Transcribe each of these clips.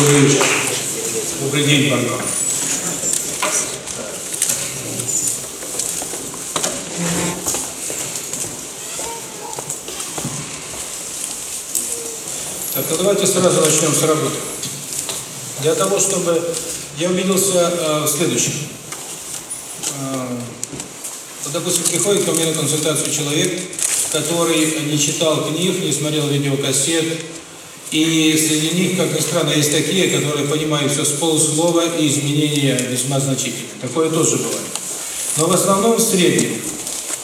Вечер. Добрый день, Панков. Так, ну давайте сразу начнем с работы. Для того, чтобы я убедился э, в следующем. Э, вот, допустим, приходит ко мне на консультацию человек, который не читал книг, не смотрел видеокассет, и среди них, как ни странно, есть такие, которые понимают все с полуслова и изменения весьма значительные. Такое тоже бывает. Но в основном в среднем.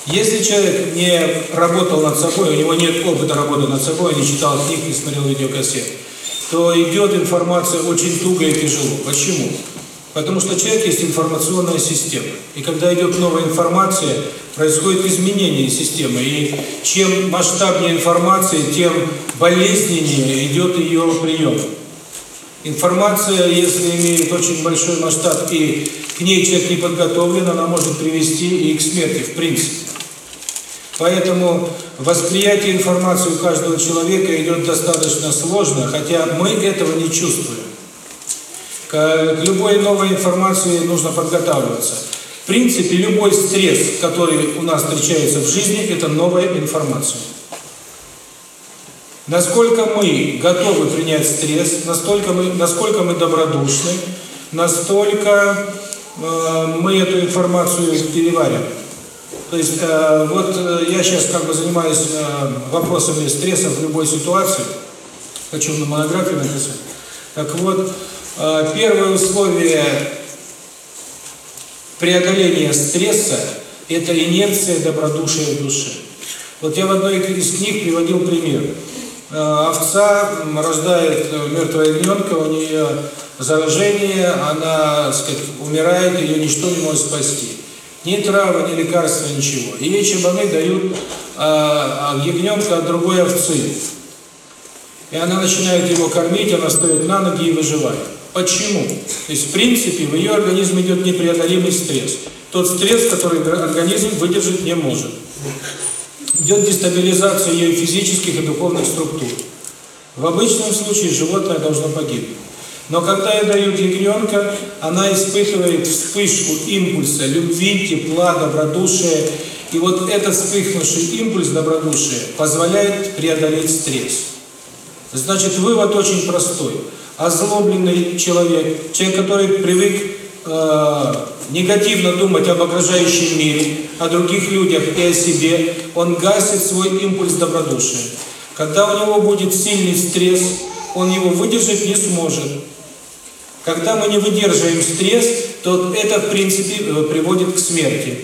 Если человек не работал над собой, у него нет опыта работы над собой, не читал книг, не смотрел видеокассет, то идет информация очень туго и тяжело. Почему? Потому что человек есть информационная система. И когда идет новая информация, происходит изменение системы. И чем масштабнее информация, тем болезненнее идет ее прием. Информация, если имеет очень большой масштаб и к ней человек не подготовлен, она может привести и к смерти, в принципе. Поэтому восприятие информации у каждого человека идет достаточно сложно, хотя мы этого не чувствуем. К любой новой информации нужно подготавливаться. В принципе, любой стресс, который у нас встречается в жизни, это новая информация. Насколько мы готовы принять стресс, настолько мы, насколько мы добродушны, настолько э, мы эту информацию перевариваем. То есть, э, вот э, я сейчас как бы занимаюсь э, вопросами стресса в любой ситуации, хочу на монографию написать. Так вот, первое условие преодоления стресса – это инерция добродушия души. Вот я в одной из книг приводил пример. Э, овца рождает мертвого ягненка, у нее заражение, она, сказать, умирает, ее ничто не может спасти. Ни трава, ни лекарства, ничего. И ей чабаны дают а, ягненка от другой овцы. И она начинает его кормить, она стоит на ноги и выживает. Почему? То есть, в принципе, в ее организме идет непреодолимый стресс. Тот стресс, который организм выдержать не может. Идет дестабилизация ее физических и духовных структур. В обычном случае животное должно погибнуть. Но когда я даю ягненка, она испытывает вспышку импульса любви, тепла, добродушия. И вот этот вспыхнувший импульс добродушия позволяет преодолеть стресс. Значит, вывод очень простой. Озлобленный человек, человек, который привык э, негативно думать об окружающем мире, о других людях и о себе, он гасит свой импульс добродушия. Когда у него будет сильный стресс, он его выдержать не сможет. Когда мы не выдерживаем стресс, то это, в принципе, приводит к смерти.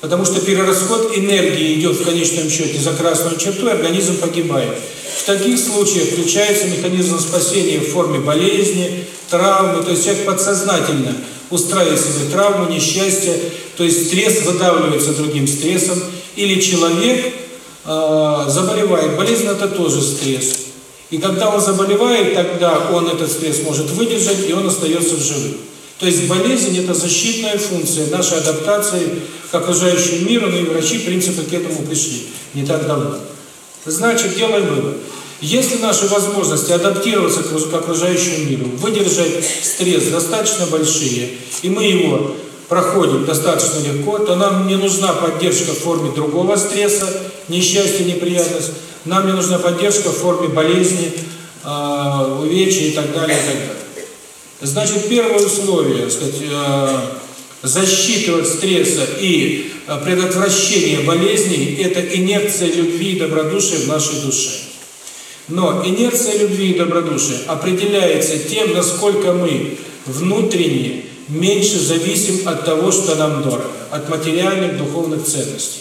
Потому что перерасход энергии идет в конечном счете за красную черту, и организм погибает. Таких случаях включается механизм спасения в форме болезни, травмы, то есть человек подсознательно устраивает себе травму, несчастье, то есть стресс выдавливается другим стрессом, или человек э, заболевает. Болезнь – это тоже стресс. И когда он заболевает, тогда он этот стресс может выдержать, и он остается в живых. То есть болезнь – это защитная функция нашей адаптации к окружающему миру, ну и врачи, в принципе, к этому пришли не так давно. Значит, делаем вывод. Если наши возможности адаптироваться к окружающему миру, выдержать стресс достаточно большие, и мы его проходим достаточно легко, то нам не нужна поддержка в форме другого стресса, несчастья, неприятность, нам не нужна поддержка в форме болезни, э, увечья и так далее, и так далее. Значит, первое условие, сказать, э, защиты от стресса и предотвращение болезней – это инерция любви и добродушия в нашей душе. Но инерция любви и добродушия определяется тем, насколько мы внутренне меньше зависим от того, что нам дорого, от материальных, духовных ценностей.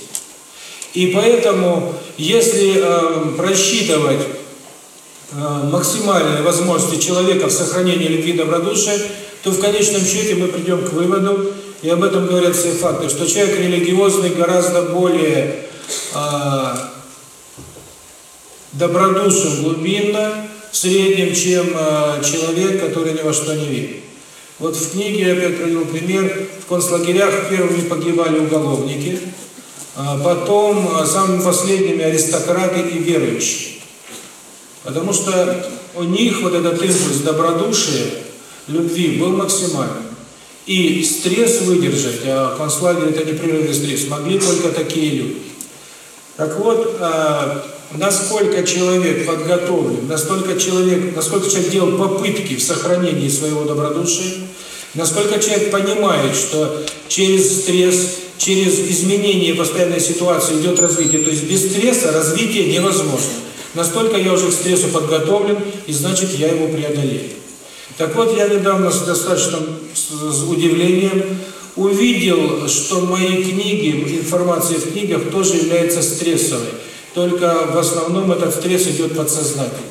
И поэтому, если э, просчитывать э, максимальные возможности человека в сохранении любви и добродушия, то в конечном счете мы придем к выводу, и об этом говорят все факты, что человек религиозный гораздо более э, добродушен глубинно в среднем, чем э, человек, который ни во что не верит. Вот в книге я опять привел пример, в концлагерях первыми погибали уголовники, а потом самыми последними аристократы и верующие. Потому что у них вот этот импульс добродушия, любви был максимальным. И стресс выдержать, а концлагерь это непрерывный стресс, могли только такие люди. Так вот, э, насколько человек подготовлен, насколько человек, насколько человек делал попытки в сохранении своего добродушия, насколько человек понимает, что через стресс, через изменение постоянной ситуации идет развитие, то есть без стресса развитие невозможно. Настолько я уже к стрессу подготовлен, и значит я его преодолею. Так вот, я недавно с достаточным удивлением увидел, что мои книги, информация в книгах тоже является стрессовой. Только в основном этот стресс идет подсознательно.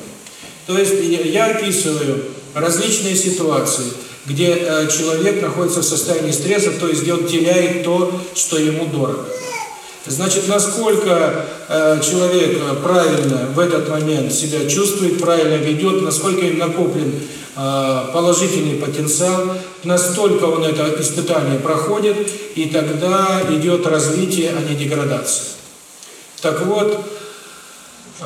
То есть я описываю различные ситуации, где э, человек находится в состоянии стресса, то есть где он теряет то, что ему дорого. Значит, насколько э, человек правильно в этот момент себя чувствует, правильно ведет, насколько им накоплен э, положительный потенциал, настолько он это испытание проходит, и тогда идет развитие, а не деградация. Так вот, э,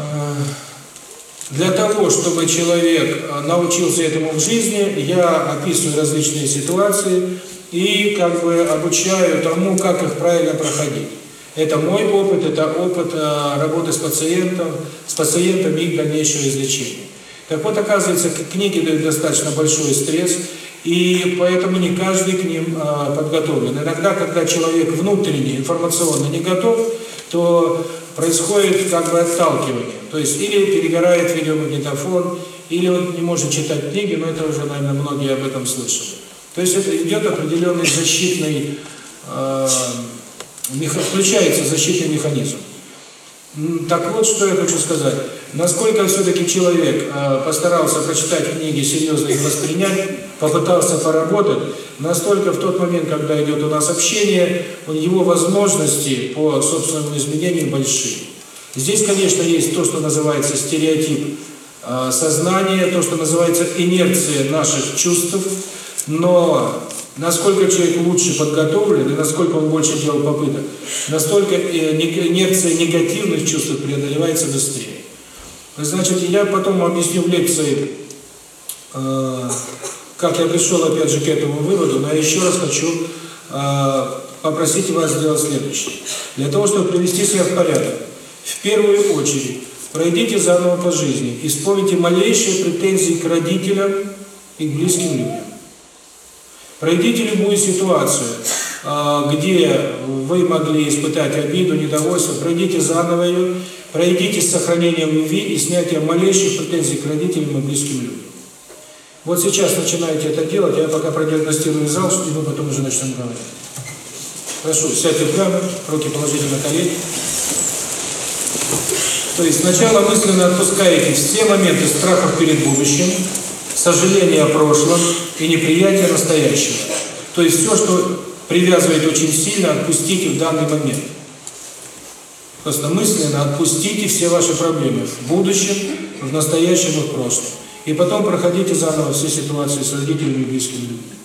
для того, чтобы человек научился этому в жизни, я описываю различные ситуации и как бы обучаю тому, как их правильно проходить. Это мой опыт, это опыт э, работы с пациентом, с пациентами и дальнейшего излечения. Так вот, оказывается, книги дают достаточно большой стресс, и поэтому не каждый к ним э, подготовлен. Иногда, когда человек внутренне, информационно не готов, то происходит как бы отталкивание. То есть или перегорает видеомагнитофон, или он не может читать книги, но это уже, наверное, многие об этом слышали. То есть это идет определенный защитный э, включается защитный механизм. Так вот, что я хочу сказать. Насколько все-таки человек э, постарался прочитать книги, серьезно их воспринять, попытался поработать, настолько в тот момент, когда идет у нас общение, его возможности по собственному изменению большие. Здесь, конечно, есть то, что называется стереотип э, сознания, то, что называется инерция наших чувств, но Насколько человек лучше подготовлен и насколько он больше делал попыток, настолько инерция негативных чувств преодолевается быстрее. Значит, я потом объясню в лекции, э, как я пришел опять же к этому выводу, но я еще раз хочу э, попросить вас сделать следующее. Для того, чтобы привести себя в порядок, в первую очередь пройдите заново по жизни, исполните малейшие претензии к родителям и к близким людям. Пройдите любую ситуацию, а, где вы могли испытать обиду, недовольство, пройдите заново ее, пройдите с сохранением любви и снятием малейших претензий к родителям и близким людям. Вот сейчас начинаете это делать, я пока продиагностирую зал, и мы потом уже начнем говорить. Прошу, сядьте прямо, руки положите на колени. То есть сначала мысленно отпускаете все моменты страхов перед будущим, сожаление о прошлом и неприятие настоящего. То есть все, что привязывает очень сильно, отпустите в данный момент. Просто мысленно отпустите все ваши проблемы в будущем, в настоящем и в прошлом. И потом проходите заново все ситуации с родителями и близкими людьми.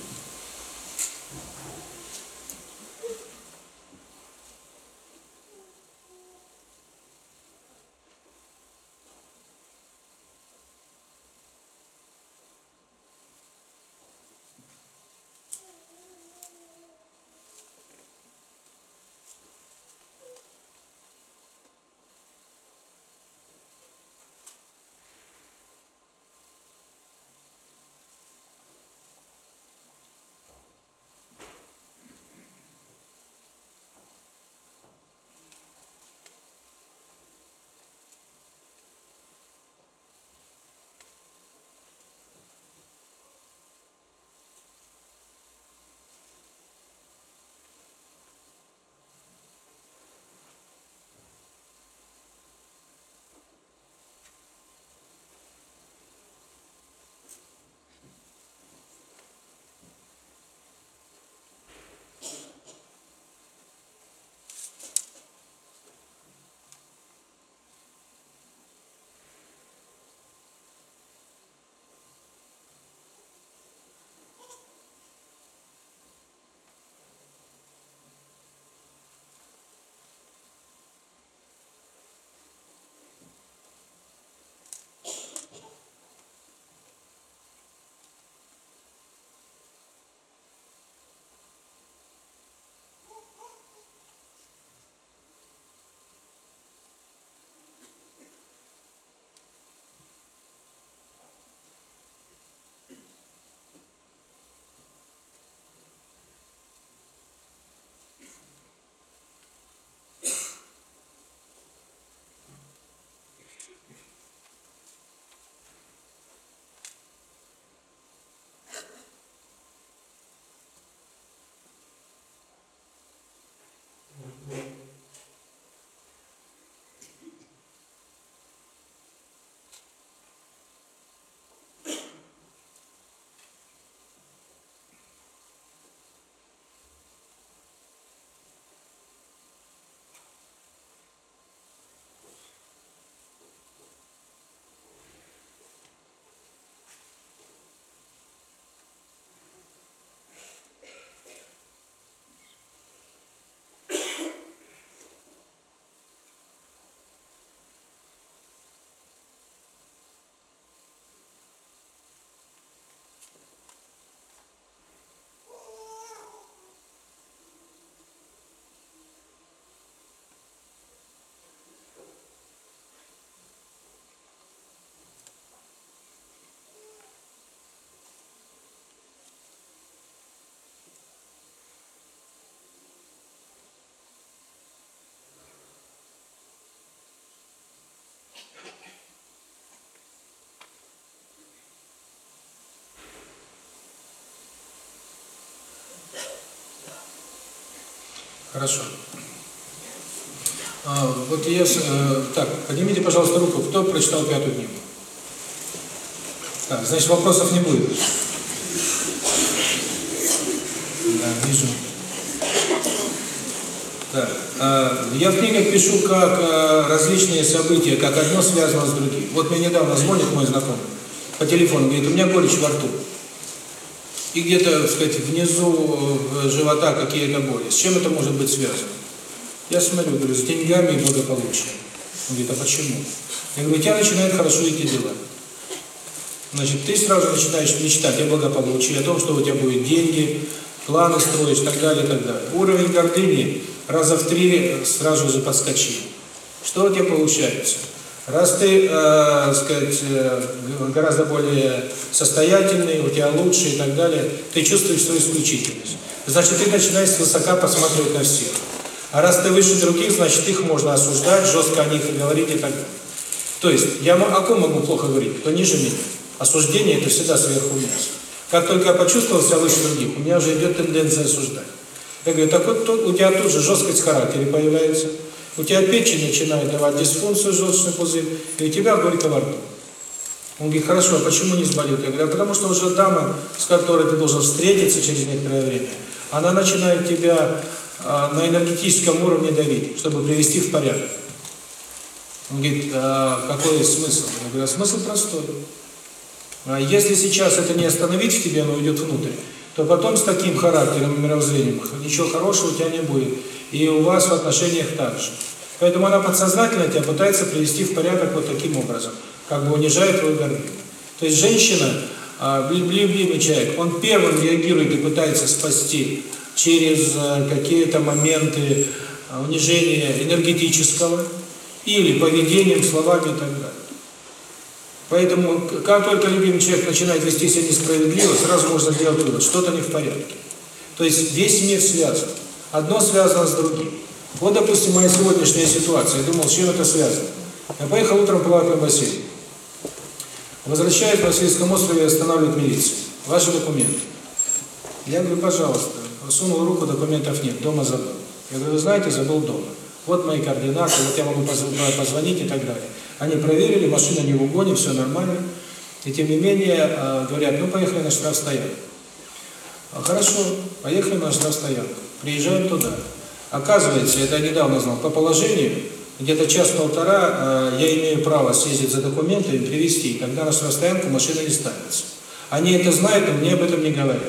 Хорошо. А, вот я... Э, так, поднимите, пожалуйста, руку, кто прочитал пятую книгу? Так, значит, вопросов не будет. Да, вижу. Так, э, я в книгах пишу, как э, различные события, как одно связано с другим. Вот мне недавно звонит мой знакомый по телефону, говорит, у меня горечь во рту. И где-то, так сказать, внизу э, живота какие-то боли. С чем это может быть связано? Я смотрю, говорю, с деньгами и благополучием. Он говорит, а почему? Я говорю, у тебя начинают хорошо идти дела. Значит, ты сразу начинаешь мечтать о благополучии, о том, что у тебя будут деньги, планы строишь, так далее, так далее. Уровень гордыни раза в три сразу же подскочил. Что у тебя получается? Раз ты, э, сказать, э, гораздо более состоятельный, у тебя лучше и так далее, ты чувствуешь свою исключительность. Значит, ты начинаешь свысока посматривать на всех. А раз ты выше других, значит, их можно осуждать, жестко о них говорить и так далее. То есть, я о ком могу плохо говорить? Кто ниже меня. Осуждение – это всегда сверху вниз. Как только я почувствовал себя выше других, у меня уже идет тенденция осуждать. Я говорю, так вот у тебя тут же жесткость характера появляется, у тебя печень начинает давать дисфункцию, желчный пузырь, и у тебя горько во рту. Он говорит, хорошо, а почему не сболит? Я говорю, а потому что уже дама, с которой ты должен встретиться через некоторое время, она начинает тебя а, на энергетическом уровне давить, чтобы привести в порядок. Он говорит, а какой смысл? Я говорю, а смысл простой. А если сейчас это не остановить в тебе, оно уйдет внутрь, то потом с таким характером и мировоззрением ничего хорошего у тебя не будет. И у вас в отношениях так же. Поэтому она подсознательно тебя пытается привести в порядок вот таким образом, как бы унижает твою гордыню. То есть женщина, любимый человек, он первым реагирует и пытается спасти через какие-то моменты унижения энергетического или поведением, словами и так далее. Поэтому, как только любимый человек начинает вести себя несправедливо, сразу можно сделать вывод, что-то не в порядке. То есть весь мир связан. Одно связано с другим. Вот, допустим, моя сегодняшняя ситуация. Я думал, с чем это связано. Я поехал утром плавать на бассейн. Возвращаюсь на Васильском острове и останавливает милицию. Ваши документы. Я говорю, пожалуйста. Сунул руку, документов нет, дома забыл. Я говорю, вы знаете, забыл дома. Вот мои координаты, вот я могу позвонить и так далее. Они проверили, машина не в угоне, все нормально. И тем не менее, э, говорят, ну поехали на штрафстоянку. Хорошо, поехали на штрафстоянку. Приезжаем туда. Оказывается, это я недавно знал, по положению, где-то час-полтора э, я имею право съездить за документами, привезти, и тогда на штрафстоянку машина не ставится. Они это знают, но мне об этом не говорят.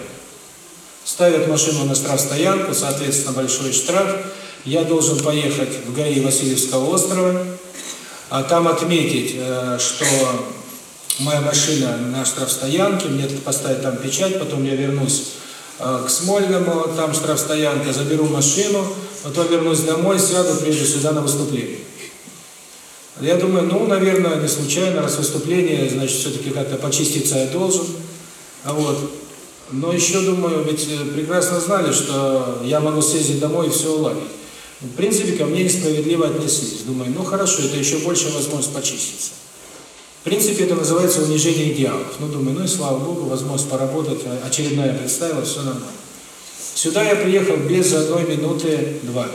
Ставят машину на штрафстоянку, соответственно, большой штраф. Я должен поехать в ГАИ Васильевского острова, а там отметить, э, что моя машина на штрафстоянке, мне поставить там печать, потом я вернусь к Смольному, там штрафстоянка, заберу машину, потом вернусь домой, сяду, приеду сюда на выступление. Я думаю, ну, наверное, не случайно, раз выступление, значит, все-таки как-то почиститься я должен. А вот. Но еще, думаю, ведь э, прекрасно знали, что я могу съездить домой и все уладить. В принципе, ко мне несправедливо отнеслись. Думаю, ну хорошо, это еще больше возможность почиститься. Принципе, это называется унижение идеалов. Ну, думаю, ну и слава Богу, возможность поработать, а, очередная представила, все нормально. Сюда я приехал без одной минуты два.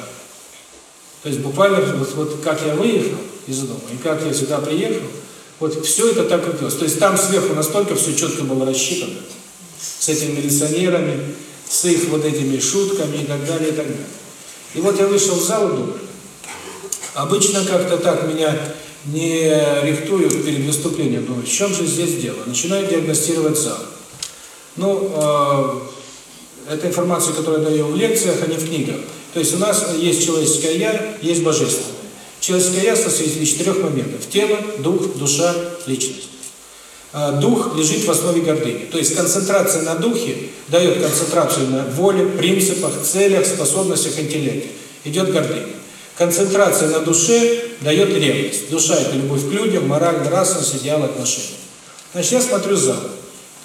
То есть буквально, вот, вот как я выехал из дома, и как я сюда приехал, вот все это так как То есть там сверху настолько все четко было рассчитано, с этими милиционерами, с их вот этими шутками и так далее, и так далее. И вот я вышел в зал и думаю, обычно как-то так меня не рихтуют перед выступлением, думаю, в чем же здесь дело? Начинаю диагностировать зал. Ну, э, это информация, которую я даю в лекциях, а не в книгах. То есть у нас есть человеческое «я», есть божественное. Человеческое «я» состоит из четырех моментов. Тело, дух, душа, личность. А дух лежит в основе гордыни. То есть концентрация на духе дает концентрацию на воле, принципах, целях, способностях, интеллекте. Идет гордыня. Концентрация на душе дает ревность. Душа – это любовь к людям, мораль, нравственность, идеал отношений. Значит, я смотрю зал.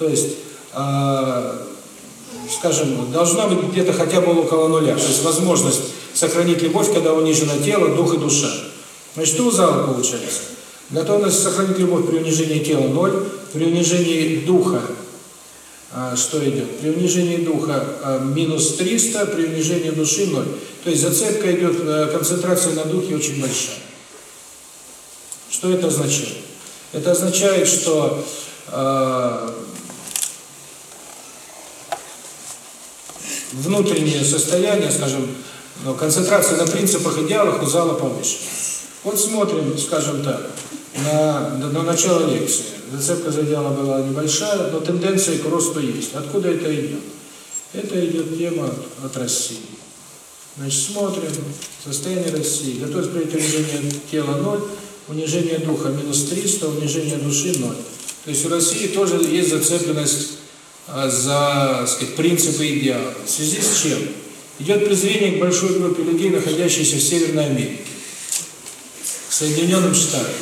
То есть, э, скажем, должна быть где-то хотя бы около нуля. То есть возможность сохранить любовь, когда унижено тело, дух и душа. Значит, что у зала получается? Готовность сохранить любовь при унижении тела – ноль, при унижении духа что идет? При унижении духа а, минус 300, при унижении души 0. То есть зацепка идет, а, концентрация на духе очень большая. Что это означает? Это означает, что э, внутреннее состояние, скажем, ну, концентрация на принципах, идеалах у зала повыше. Вот смотрим, скажем так, на, на начало лекции. Зацепка за идеала была небольшая, но тенденция к росту есть. Откуда это идет? Это идет тема от России. Значит, смотрим, состояние России. Готовность принять унижение тела 0, унижение духа минус 300, унижение души 0. То есть у России тоже есть зацепленность а, за сказать, принципы и идеалы. В связи с чем? Идет презрение к большой группе людей, находящейся в Северной Америке, к Соединенным Штатам.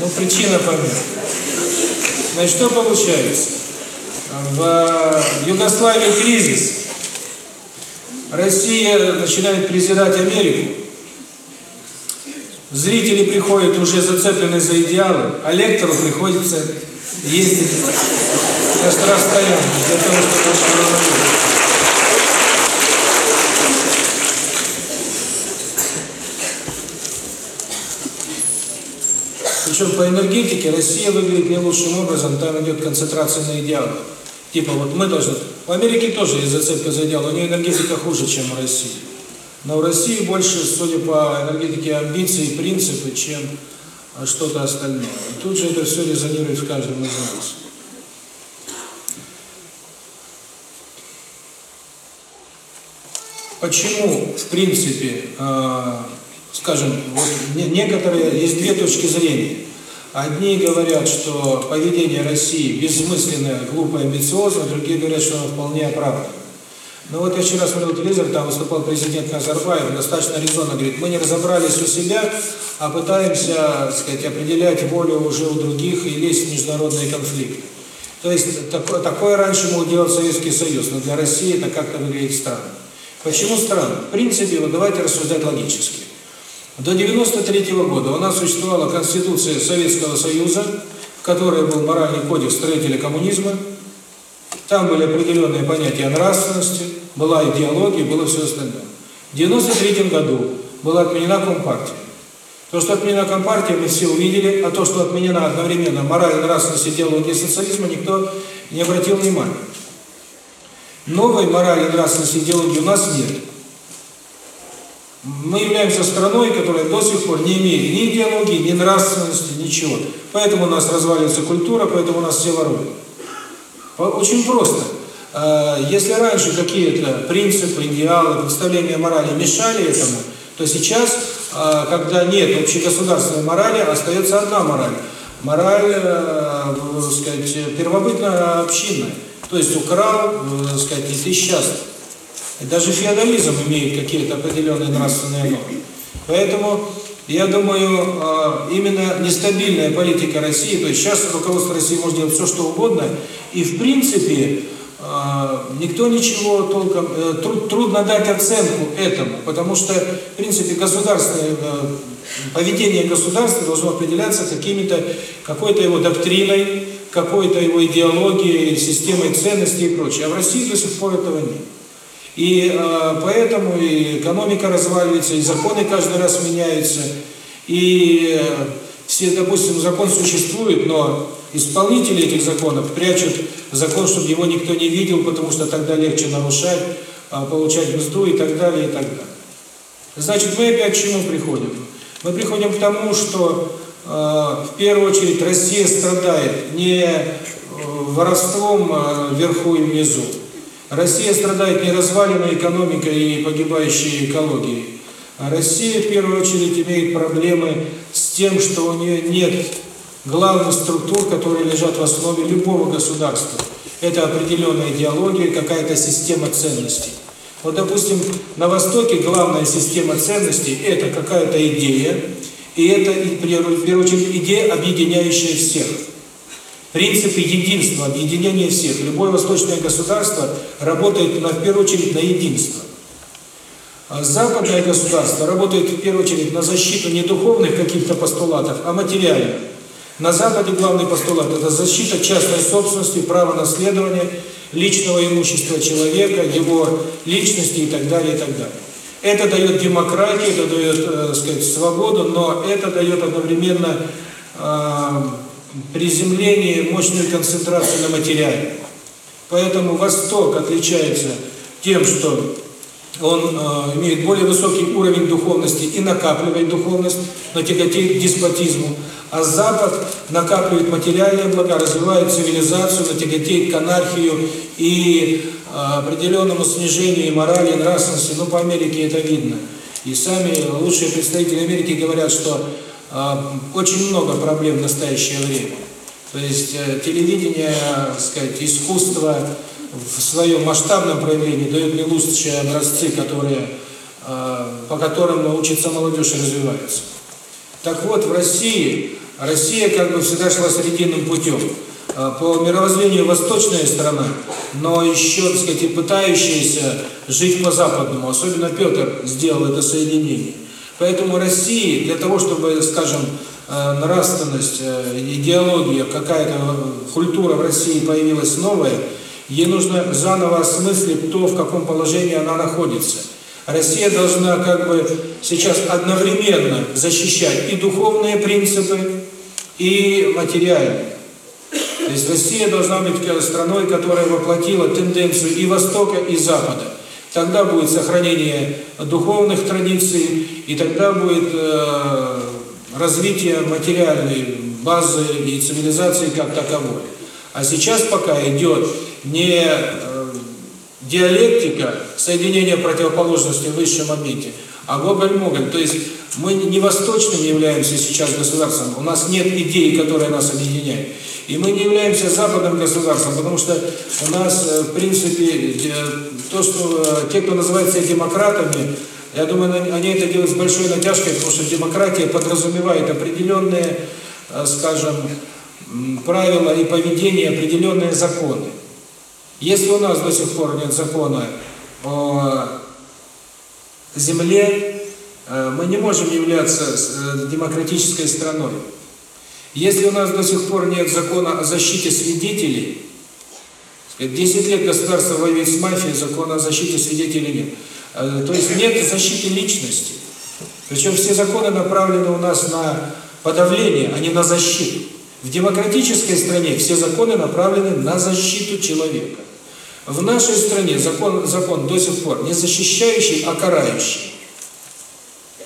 Ну, причина понятна. Значит, что получается? В Югославии кризис. Россия начинает презирать Америку. Зрители приходят уже зацеплены за идеалы, а лектору приходится ездить на штрафстоянку для того, чтобы Причем по энергетике Россия выглядит не лучшим образом, там идет концентрация на идеалах. Типа вот мы должны... В Америке тоже есть зацепка за идеал, у нее энергетика хуже, чем в России. Но в России больше, судя по энергетике, амбиции и принципы, чем что-то остальное. И тут же это все резонирует в каждом из нас. Почему, в принципе, э, скажем, вот некоторые, есть две точки зрения. Одни говорят, что поведение России бессмысленное, глупое, амбициозное, другие говорят, что оно вполне оправдано. Но вот я вчера смотрел телевизор, там выступал президент Назарбаев, достаточно резонно говорит, мы не разобрались у себя, а пытаемся, так сказать, определять волю уже у других и лезть в международные конфликты. То есть такое, такое раньше мог делать Советский Союз, но для России это как-то выглядит странно. Почему странно? В принципе, вот давайте рассуждать логически. До 93 -го года у нас существовала Конституция Советского Союза, в которой был моральный кодекс строителя коммунизма. Там были определенные понятия нравственности, была идеология, было все остальное. В 93 году была отменена Компартия. То, что отменена Компартия, мы все увидели, а то, что отменена одновременно мораль, нравственность, идеология социализма, никто не обратил внимания. Новой морали, нравственности, идеологии у нас нет. Мы являемся страной, которая до сих пор не имеет ни идеологии, ни нравственности, ничего. Поэтому у нас разваливается культура, поэтому у нас все воруют. Очень просто. А, если раньше какие-то принципы, идеалы, представления морали мешали этому, то сейчас, а, когда нет общегосударственной морали, остается одна мораль. Мораль, э, так сказать, первобытно-общинная. То есть украл, э, так сказать, и ты счастлив. Даже феодализм имеет какие-то определенные нравственные нормы. Поэтому, я думаю, а, именно нестабильная политика России, то есть сейчас руководство России может делать все, что угодно, и в принципе а, никто ничего толком, э, трудно дать оценку этому, потому что, в принципе, государственное э, поведение государства должно определяться какими-то, какой-то его доктриной, какой-то его идеологией, системой ценностей и прочее. А в России до сих пор этого нет. И э, поэтому и экономика разваливается, и законы каждый раз меняются. И э, все, допустим, закон существует, но исполнители этих законов прячут закон, чтобы его никто не видел, потому что тогда легче нарушать, э, получать мзду и так далее, и так далее. Значит, мы опять к чему приходим? Мы приходим к тому, что э, в первую очередь Россия страдает не э, воровством э, вверху и внизу, Россия страдает не разваленной экономикой и погибающей экологией. А Россия, в первую очередь, имеет проблемы с тем, что у нее нет главных структур, которые лежат в основе любого государства. Это определенная идеология, какая-то система ценностей. Вот, допустим, на Востоке главная система ценностей – это какая-то идея, и это, в первую очередь, идея, объединяющая всех. Принципы единства, объединения всех. Любое восточное государство работает, на, в первую очередь, на единство. А западное государство работает, в первую очередь, на защиту не духовных каких-то постулатов, а материальных. На Западе главный постулат – это защита частной собственности, право наследования личного имущества человека, его личности и так далее, и так далее. Это дает демократию, это дает, э, сказать, свободу, но это дает одновременно э, приземление, мощную концентрацию на материале. Поэтому Восток отличается тем, что он э, имеет более высокий уровень духовности и накапливает духовность, но тяготеет к деспотизму. А Запад накапливает материальные блага, развивает цивилизацию, но тяготеет к анархию и э, определенному снижению морали, и нравственности. Ну, по Америке это видно. И сами лучшие представители Америки говорят, что очень много проблем в настоящее время. То есть э, телевидение, сказать, искусство в своем масштабном проявлении дает не лучшие образцы, которые, э, по которым учится молодежь и развивается. Так вот, в России, Россия как бы всегда шла срединным путем. Э, по мировоззрению восточная страна, но еще, так сказать, и пытающаяся жить по-западному. Особенно Петр сделал это соединение. Поэтому России для того, чтобы, скажем, э, нравственность, идеология, какая-то культура в России появилась новая, Ей нужно заново осмыслить то, в каком положении она находится. Россия должна как бы сейчас одновременно защищать и духовные принципы, и материальные. То есть Россия должна быть страной, которая воплотила тенденцию и Востока, и Запада. Тогда будет сохранение духовных традиций, и тогда будет э, развитие материальной базы и цивилизации как таковой. А сейчас пока идет не э, диалектика, соединение противоположностей в высшем моменте, а гоголь-моголь. То есть мы не восточным являемся сейчас государством, у нас нет идей, которые нас объединяют. И мы не являемся западным государством, потому что у нас, э, в принципе, то, что э, те, кто называет себя демократами, я думаю, они это делают с большой натяжкой, потому что демократия подразумевает определенные, скажем, правила и поведение, определенные законы. Если у нас до сих пор нет закона о земле, э, мы не можем являться э, демократической страной. Если у нас до сих пор нет закона о защите свидетелей, 10 лет государство воюет с мафией, закона о защите свидетелей нет. Э, то есть нет защиты личности. Причем все законы направлены у нас на подавление, а не на защиту. В демократической стране все законы направлены на защиту человека. В нашей стране закон, закон до сих пор не защищающий, а карающий.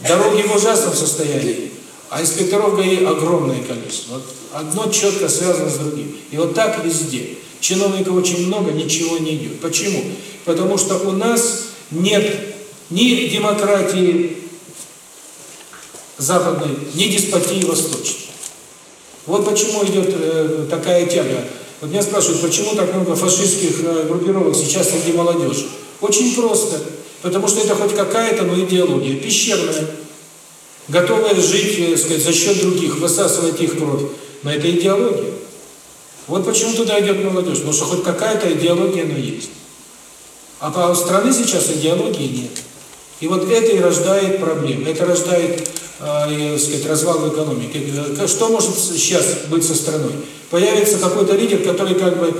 Дороги в ужасном состоянии, а инспекторов ГАИ огромное количество. Вот одно четко связано с другим. И вот так везде. Чиновников очень много, ничего не идет. Почему? Потому что у нас нет ни демократии западной, ни деспотии восточной. Вот почему идет э, такая тяга вот меня спрашивают, почему так много фашистских э, группировок сейчас среди молодежи? Очень просто. Потому что это хоть какая-то, но идеология, пещерная, готовая жить, э, сказать, за счет других, высасывать их кровь. Но это идеология. Вот почему туда идет молодежь, потому что хоть какая-то идеология, но есть. А у страны сейчас идеологии нет. И вот это и рождает проблемы, это рождает, э, сказать, развал в экономике. Э, что может сейчас быть со страной? Появится какой-то лидер, который как бы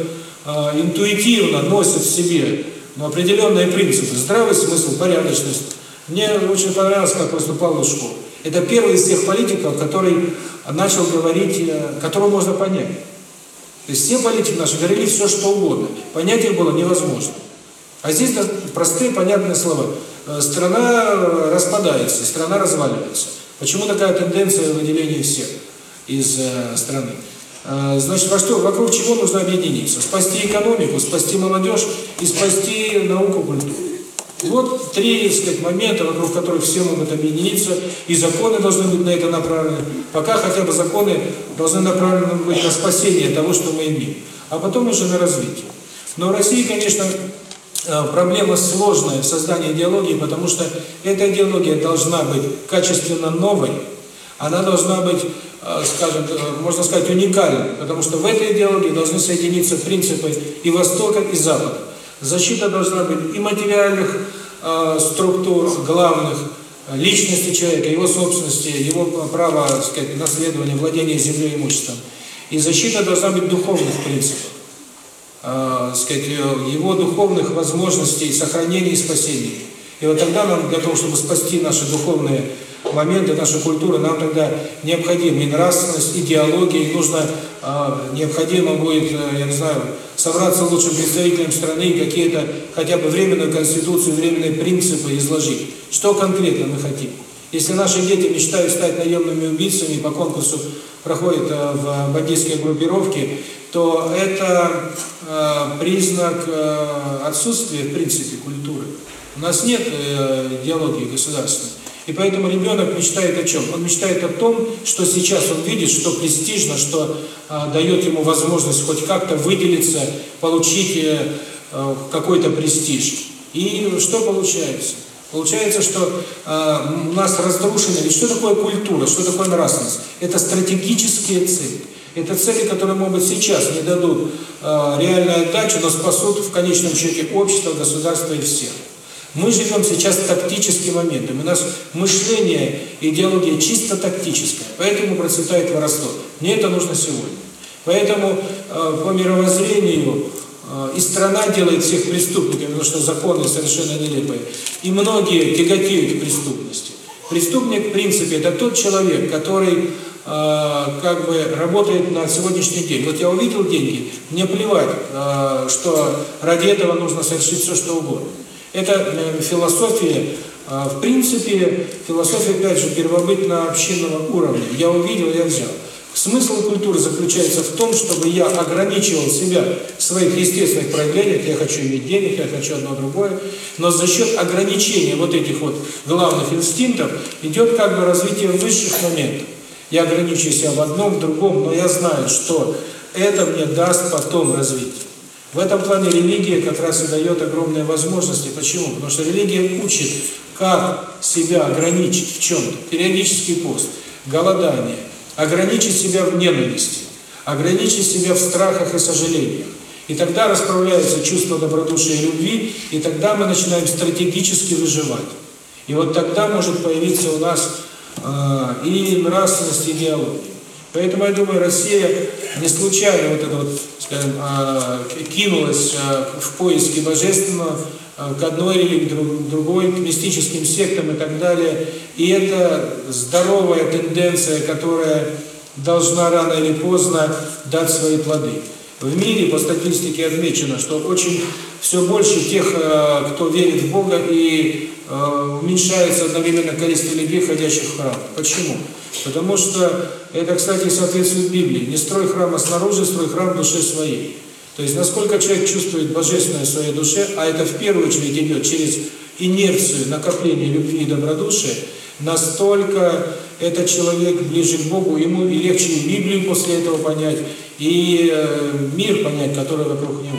э, интуитивно носит в себе ну, определенные принципы, здравый смысл, порядочность. Мне очень понравилось, как выступал Лужков. Это первый из тех политиков, который начал говорить, э, которого можно понять. То есть все политики наши говорили все, что угодно. Понять их было невозможно. А здесь простые, понятные слова. Э, страна распадается, страна разваливается. Почему такая тенденция выделения всех из э, страны? Э, значит, во что, вокруг чего нужно объединиться? Спасти экономику, спасти молодежь и спасти науку, культуру. Вот три, так сказать, момента, вокруг которых все могут объединиться, и законы должны быть на это направлены. Пока хотя бы законы должны направлены быть на спасение того, что мы имеем, а потом уже на развитие. Но в России, конечно, Э, проблема сложная в создании идеологии, потому что эта идеология должна быть качественно новой, она должна быть, э, скажем, э, можно сказать, уникальной, потому что в этой идеологии должны соединиться принципы и Востока, и Запада. Защита должна быть и материальных структур главных, личности человека, его собственности, его права, сказать, наследования, владения землей имуществом. И защита должна быть духовных принципов. Э, сказать, его духовных возможностей сохранения и спасения. И вот тогда нам, для того, чтобы спасти наши духовные моменты, нашу культуру, нам тогда необходима и нравственность, идеология, и нужно, э, необходимо будет, э, я не знаю, собраться лучшим представителем страны и какие-то, хотя бы временную конституцию, временные принципы изложить. Что конкретно мы хотим? Если наши дети мечтают стать наемными убийцами, по конкурсу проходят в бандитские группировки, то это э, признак э, отсутствия, в принципе, культуры. У нас нет э, идеологии государственной. И поэтому ребенок мечтает о чем? Он мечтает о том, что сейчас он видит, что престижно, что э, дает ему возможность хоть как-то выделиться, получить э, какой-то престиж. И что получается? Получается, что э, у нас разрушена, ведь что такое культура, что такое нравственность? Это стратегические цели. Это цели, которые, может быть, сейчас не дадут э, реальную отдачу, но спасут в конечном счете общество, государство и всех. Мы живем сейчас тактическим моментом. У нас мышление, идеология чисто тактическая. Поэтому процветает воровство. Мне это нужно сегодня. Поэтому э, по мировоззрению и страна делает всех преступниками, потому что законы совершенно нелепые. И многие тяготеют к преступности. Преступник, в принципе, это тот человек, который э, как бы работает на сегодняшний день. Вот я увидел деньги, мне плевать, э, что ради этого нужно совершить все, что угодно. Это э, философия, э, в принципе, философия, опять же, первобытно-общинного уровня. Я увидел, я взял. Смысл культуры заключается в том, чтобы я ограничивал себя в своих естественных проявлениях, я хочу иметь денег, я хочу одно другое, но за счет ограничения вот этих вот главных инстинктов идет как бы развитие высших моментов. Я ограничиваю себя в одном, в другом, но я знаю, что это мне даст потом развитие. В этом плане религия как раз и дает огромные возможности. Почему? Потому что религия учит, как себя ограничить в чем-то. Периодический пост, голодание, ограничить себя в ненависти, ограничить себя в страхах и сожалениях. И тогда расправляется чувство добродушия и любви, и тогда мы начинаем стратегически выживать. И вот тогда может появиться у нас э, и нравственность, и идеология. Поэтому, я думаю, Россия не случайно вот это вот, скажем, кинулась в поиски божественного к одной религии, к другой, к мистическим сектам и так далее. И это здоровая тенденция, которая должна рано или поздно дать свои плоды. В мире по статистике отмечено, что очень все больше тех, кто верит в Бога, и уменьшается одновременно количество людей, ходящих в храм. Почему? Потому что это, кстати, соответствует Библии. Не строй храма снаружи, строй храм в душе своей. То есть, насколько человек чувствует божественное в своей душе, а это в первую очередь идет через инерцию накопления любви и добродушия, настолько этот человек ближе к Богу, ему и легче и Библию после этого понять, и э, мир понять, который вокруг него.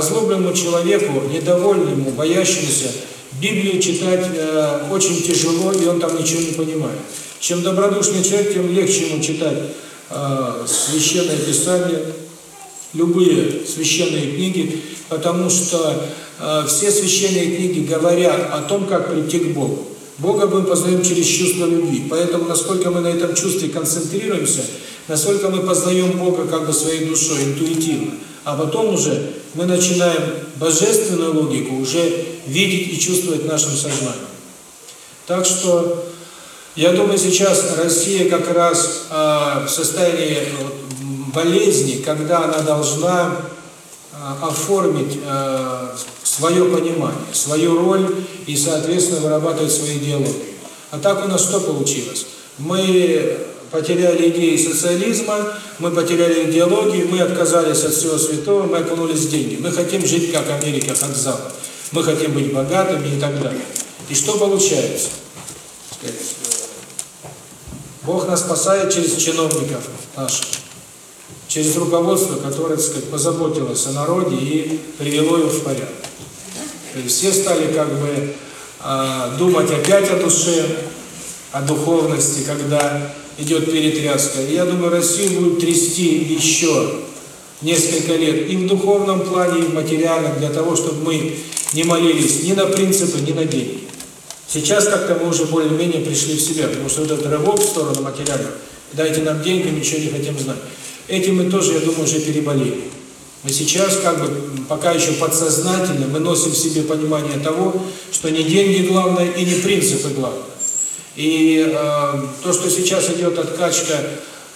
Злобному человеку, недовольному, боящемуся, Библию читать э, очень тяжело, и он там ничего не понимает. Чем добродушный человек, тем легче ему читать э, священное писание, любые священные книги, потому что э, все священные книги говорят о том, как прийти к Богу. Бога мы познаем через чувство любви. Поэтому, насколько мы на этом чувстве концентрируемся, насколько мы познаем Бога как бы своей душой, интуитивно. А потом уже мы начинаем божественную логику уже видеть и чувствовать нашим сознанием. Так что я думаю, сейчас Россия как раз э, в состоянии болезни, когда она должна э, оформить э, свое понимание, свою роль и, соответственно, вырабатывать свои идеологии. А так у нас что получилось? Мы потеряли идеи социализма, мы потеряли идеологию, мы отказались от всего святого, мы окунулись в деньги. Мы хотим жить как Америка, как Запад. Мы хотим быть богатыми и так далее. И что получается? Бог нас спасает через чиновников наших, через руководство, которое, так сказать, позаботилось о народе и привело его в порядок. То есть все стали как бы э, думать опять о душе, о духовности, когда идет перетряска. И я думаю, Россию будет трясти еще несколько лет и в духовном плане, и в материальном, для того, чтобы мы не молились ни на принципы, ни на деньги. Сейчас как-то мы уже более-менее пришли в себя, потому что этот рывок в сторону материального, дайте нам деньги, ничего не хотим знать. Этим мы тоже, я думаю, уже переболели. Мы сейчас как бы пока еще подсознательно мы носим в себе понимание того, что не деньги главное и не принципы главное. И э, то, что сейчас идет откачка,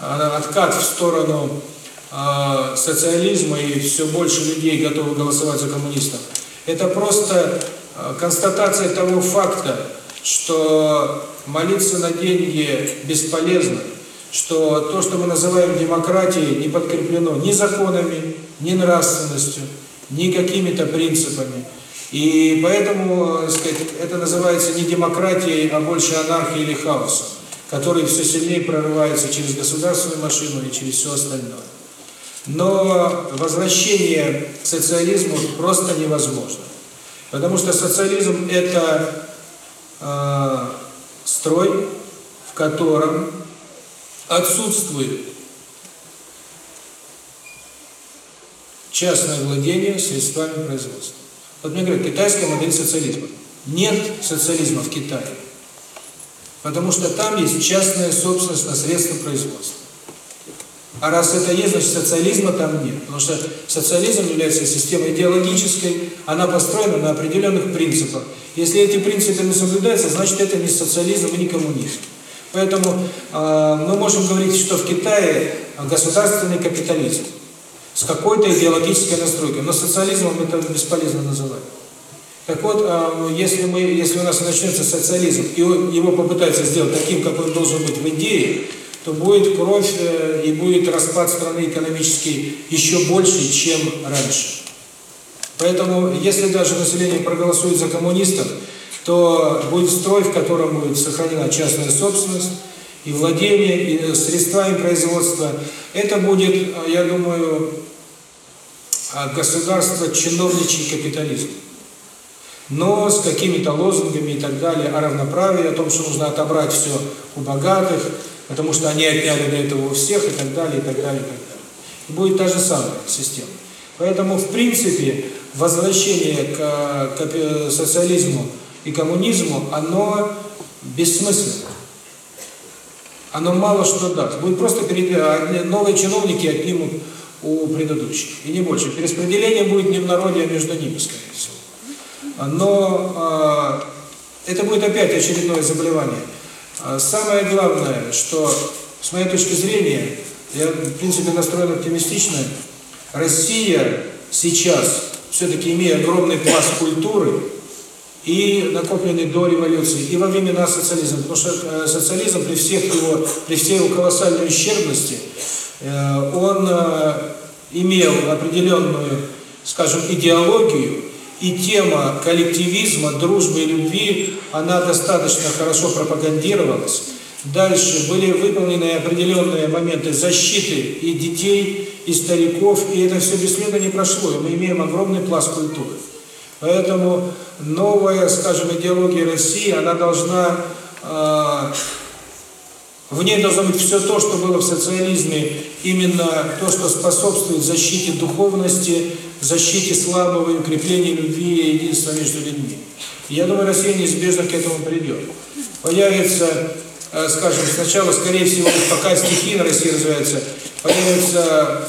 э, откат в сторону э, социализма и все больше людей готовы голосовать за коммунистов, это просто э, констатация того факта, что молиться на деньги бесполезно, что то, что мы называем демократией, не подкреплено ни законами, ни нравственностью, ни какими-то принципами. И поэтому, сказать, это называется не демократией, а больше анархией или хаосом, который все сильнее прорывается через государственную машину и через все остальное. Но возвращение к социализму просто невозможно. Потому что социализм – это э, строй, в котором отсутствует частное владение средствами производства. Вот мне говорят, китайская модель социализма. Нет социализма в Китае. Потому что там есть частная собственность на средства производства. А раз это есть, значит социализма там нет. Потому что социализм является системой идеологической, она построена на определенных принципах. Если эти принципы не соблюдаются, значит это не социализм и не коммунизм. Поэтому э, мы можем говорить, что в Китае государственный капитализм с какой-то идеологической настройкой. Но социализмом это бесполезно называть. Так вот, если мы, если у нас начнется социализм, и его попытаются сделать таким, как он должен быть в идее, то будет кровь э, и будет распад страны экономический еще больше, чем раньше. Поэтому, если даже население проголосует за коммунистов, то будет строй, в котором будет сохранена частная собственность, и владение, и средствами производства. Это будет, я думаю, государство чиновничий капитализм. Но с какими-то лозунгами и так далее о равноправии, о том, что нужно отобрать все у богатых, потому что они отняли до этого у всех и так далее, и так далее, и так далее. И будет та же самая система. Поэтому, в принципе, возвращение к, к социализму и коммунизму, оно бессмысленно. Оно мало что даст. Будет просто перед... новые чиновники отнимут у предыдущих. И не больше. Перераспределение будет не в народе, а между ними, скорее всего. Но э, это будет опять очередное заболевание. Самое главное, что, с моей точки зрения, я, в принципе, настроен оптимистично, Россия сейчас, все-таки имея огромный пласт культуры, и накопленный до революции, и во времена социализма. Потому что социализм при всех его, при всей его колоссальной ущербности, он имел определенную, скажем, идеологию, и тема коллективизма, дружбы и любви, она достаточно хорошо пропагандировалась. Дальше были выполнены определенные моменты защиты и детей, и стариков, и это все бесследно не прошло, и мы имеем огромный пласт культуры. Поэтому новая, скажем, идеология России, она должна, э, в ней должно быть все то, что было в социализме, именно то, что способствует защите духовности, защите слабого и укреплению любви и единства между людьми. я думаю, Россия неизбежно к этому придет. Появится, скажем, сначала, скорее всего, пока стихийно Россия развивается, появятся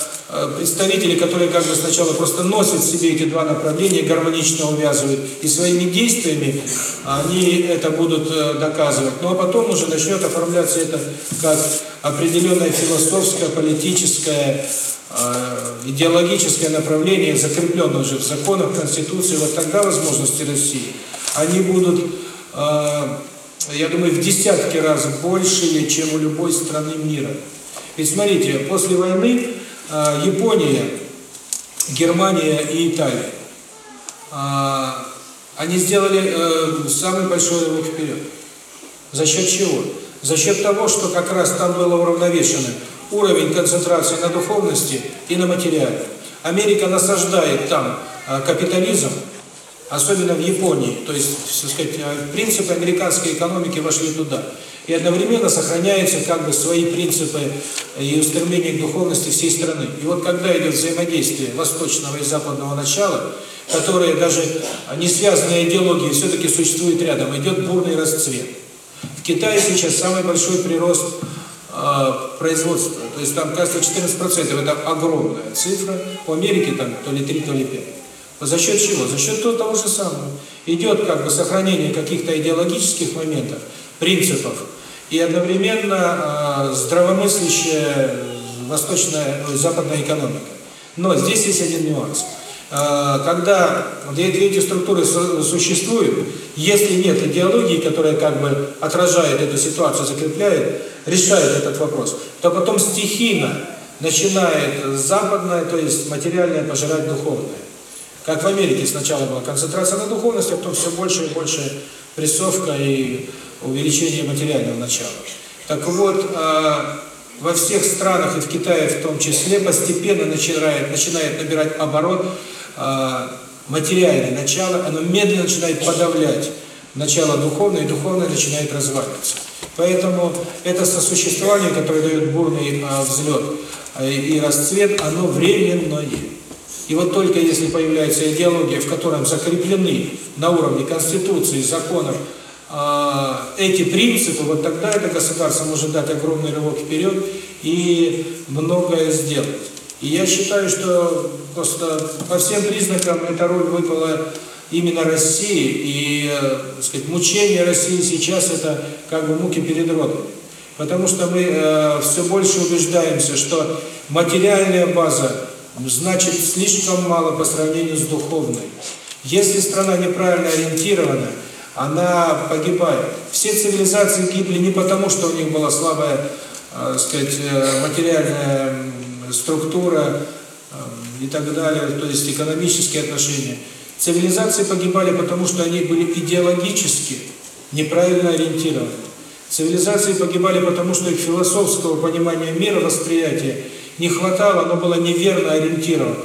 представители, которые как бы сначала просто носят в себе эти два направления, гармонично увязывают, и своими действиями они это будут доказывать. Ну а потом уже начнет оформляться это как определенное философское, политическое, идеологическое направление, закрепленное уже в законах, Конституции. Вот тогда возможности России, они будут, я думаю, в десятки раз больше, чем у любой страны мира. Ведь смотрите, после войны Япония, Германия и Италия, они сделали самый большой рывок вперед. За счет чего? За счет того, что как раз там было уравновешено уровень концентрации на духовности и на материале. Америка насаждает там капитализм, особенно в Японии. То есть, так сказать, принципы американской экономики вошли туда и одновременно сохраняются как бы свои принципы и устремления к духовности всей страны. И вот когда идет взаимодействие восточного и западного начала, которые даже не связанные идеологии все-таки существуют рядом, идет бурный расцвет. В Китае сейчас самый большой прирост э, производства. То есть там, кажется, 14% это огромная цифра. У Америки там то ли 3, то ли 5. За счет чего? За счет того же самого. Идет как бы сохранение каких-то идеологических моментов, принципов, и одновременно э, здравомыслящая восточная, западная экономика. Но здесь есть один нюанс. Э, когда эти структуры существуют, если нет идеологии, которая как бы отражает эту ситуацию, закрепляет, решает этот вопрос, то потом стихийно начинает западное, то есть материальное пожирать духовное. Как в Америке сначала была концентрация на духовности, а потом все больше и больше прессовка и увеличение материального начала. Так вот, а, во всех странах, и в Китае в том числе, постепенно начинает, начинает набирать оборот а, материальное начало, оно медленно начинает подавлять начало духовное, и духовное начинает разваливаться. Поэтому это сосуществование, которое дает бурный а, взлет и расцвет, оно временное. И вот только если появляется идеология, в котором закреплены на уровне Конституции, законов э, эти принципы, вот тогда это государство может дать огромный рывок вперед и многое сделать. И я считаю, что просто по всем признакам эта роль выпала именно России, и, э, сказать, мучение России сейчас это как бы муки перед родом. Потому что мы э, все больше убеждаемся, что материальная база значит слишком мало по сравнению с духовной. Если страна неправильно ориентирована, она погибает. Все цивилизации гибли не потому, что у них была слабая, э, сказать, э, материальная структура э, и так далее, то есть экономические отношения. Цивилизации погибали потому, что они были идеологически неправильно ориентированы. Цивилизации погибали потому, что их философского понимания мира, восприятия не хватало, оно было неверно ориентировано.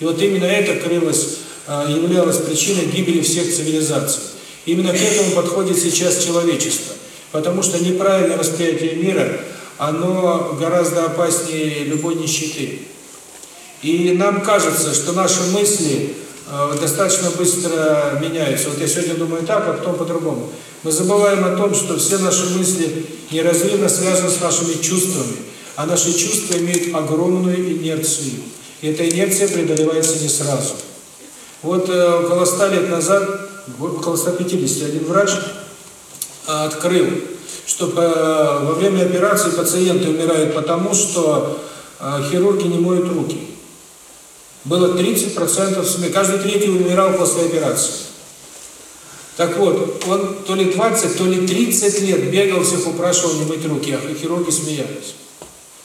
И вот именно это крылось, а, являлось причиной гибели всех цивилизаций. Именно к этому подходит сейчас человечество. Потому что неправильное восприятие мира, оно гораздо опаснее любой нищеты. И нам кажется, что наши мысли э, достаточно быстро меняются. Вот я сегодня думаю так, а потом по-другому. Мы забываем о том, что все наши мысли неразрывно связаны с нашими чувствами. А наши чувства имеют огромную инерцию. И эта инерция преодолевается не сразу. Вот э, около 100 лет назад, около 150, один врач э, открыл, что э, во время операции пациенты умирают потому, что хирурги не моют руки. Было 30% смерти. Каждый третий умирал после операции. Так вот, он то ли 20, то ли 30 лет бегал, всех упрашивал не мыть руки, а хирурги смеялись.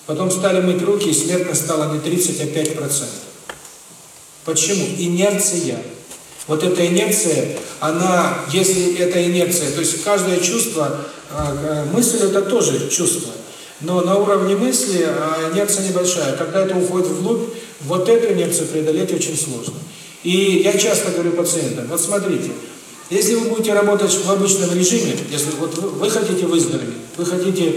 Потом стали мыть руки, и смертность стала не 30, а 5%. Почему? Инерция. Вот эта инерция, она, если эта инерция, то есть каждое чувство, а, а, мысль это тоже чувство, но на уровне мысли а, инерция небольшая. Когда это уходит вглубь, вот эту инерцию преодолеть очень сложно. И я часто говорю пациентам, вот смотрите, если вы будете работать в обычном режиме, если вот вы, хотите выздороветь, вы хотите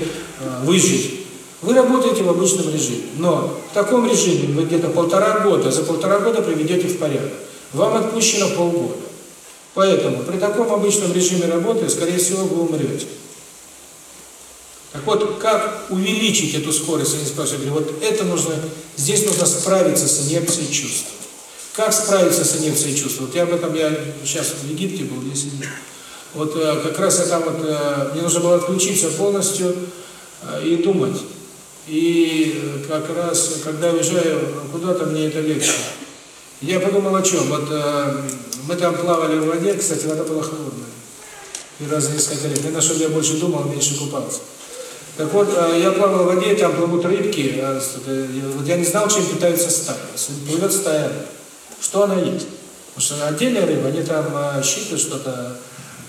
выжить, вы работаете в обычном режиме, но в таком режиме вы где-то полтора года, за полтора года приведете в порядок. Вам отпущено полгода. Поэтому при таком обычном режиме работы, скорее всего, вы умрете. Так вот, как увеличить эту скорость, они спрашивали, вот это нужно, здесь нужно справиться с инерцией чувств. Как справиться с инерцией чувств? Вот я об этом, я сейчас в Египте был, если вот э, как раз я там вот, э, мне нужно было отключиться полностью э, и думать. И как раз, когда уезжаю куда-то, мне это легче. Я подумал о чем? Вот э, мы там плавали в воде, кстати, вода была холодная. И раз за несколько лет. Наверное, чтобы я больше думал, меньше купался. Так вот, э, я плавал в воде, там плывут рыбки. Э, вот я не знал, чем питаются стаи. Плывет стая. Что она ест? Потому что отдельные рыбы, они там э, щипают что-то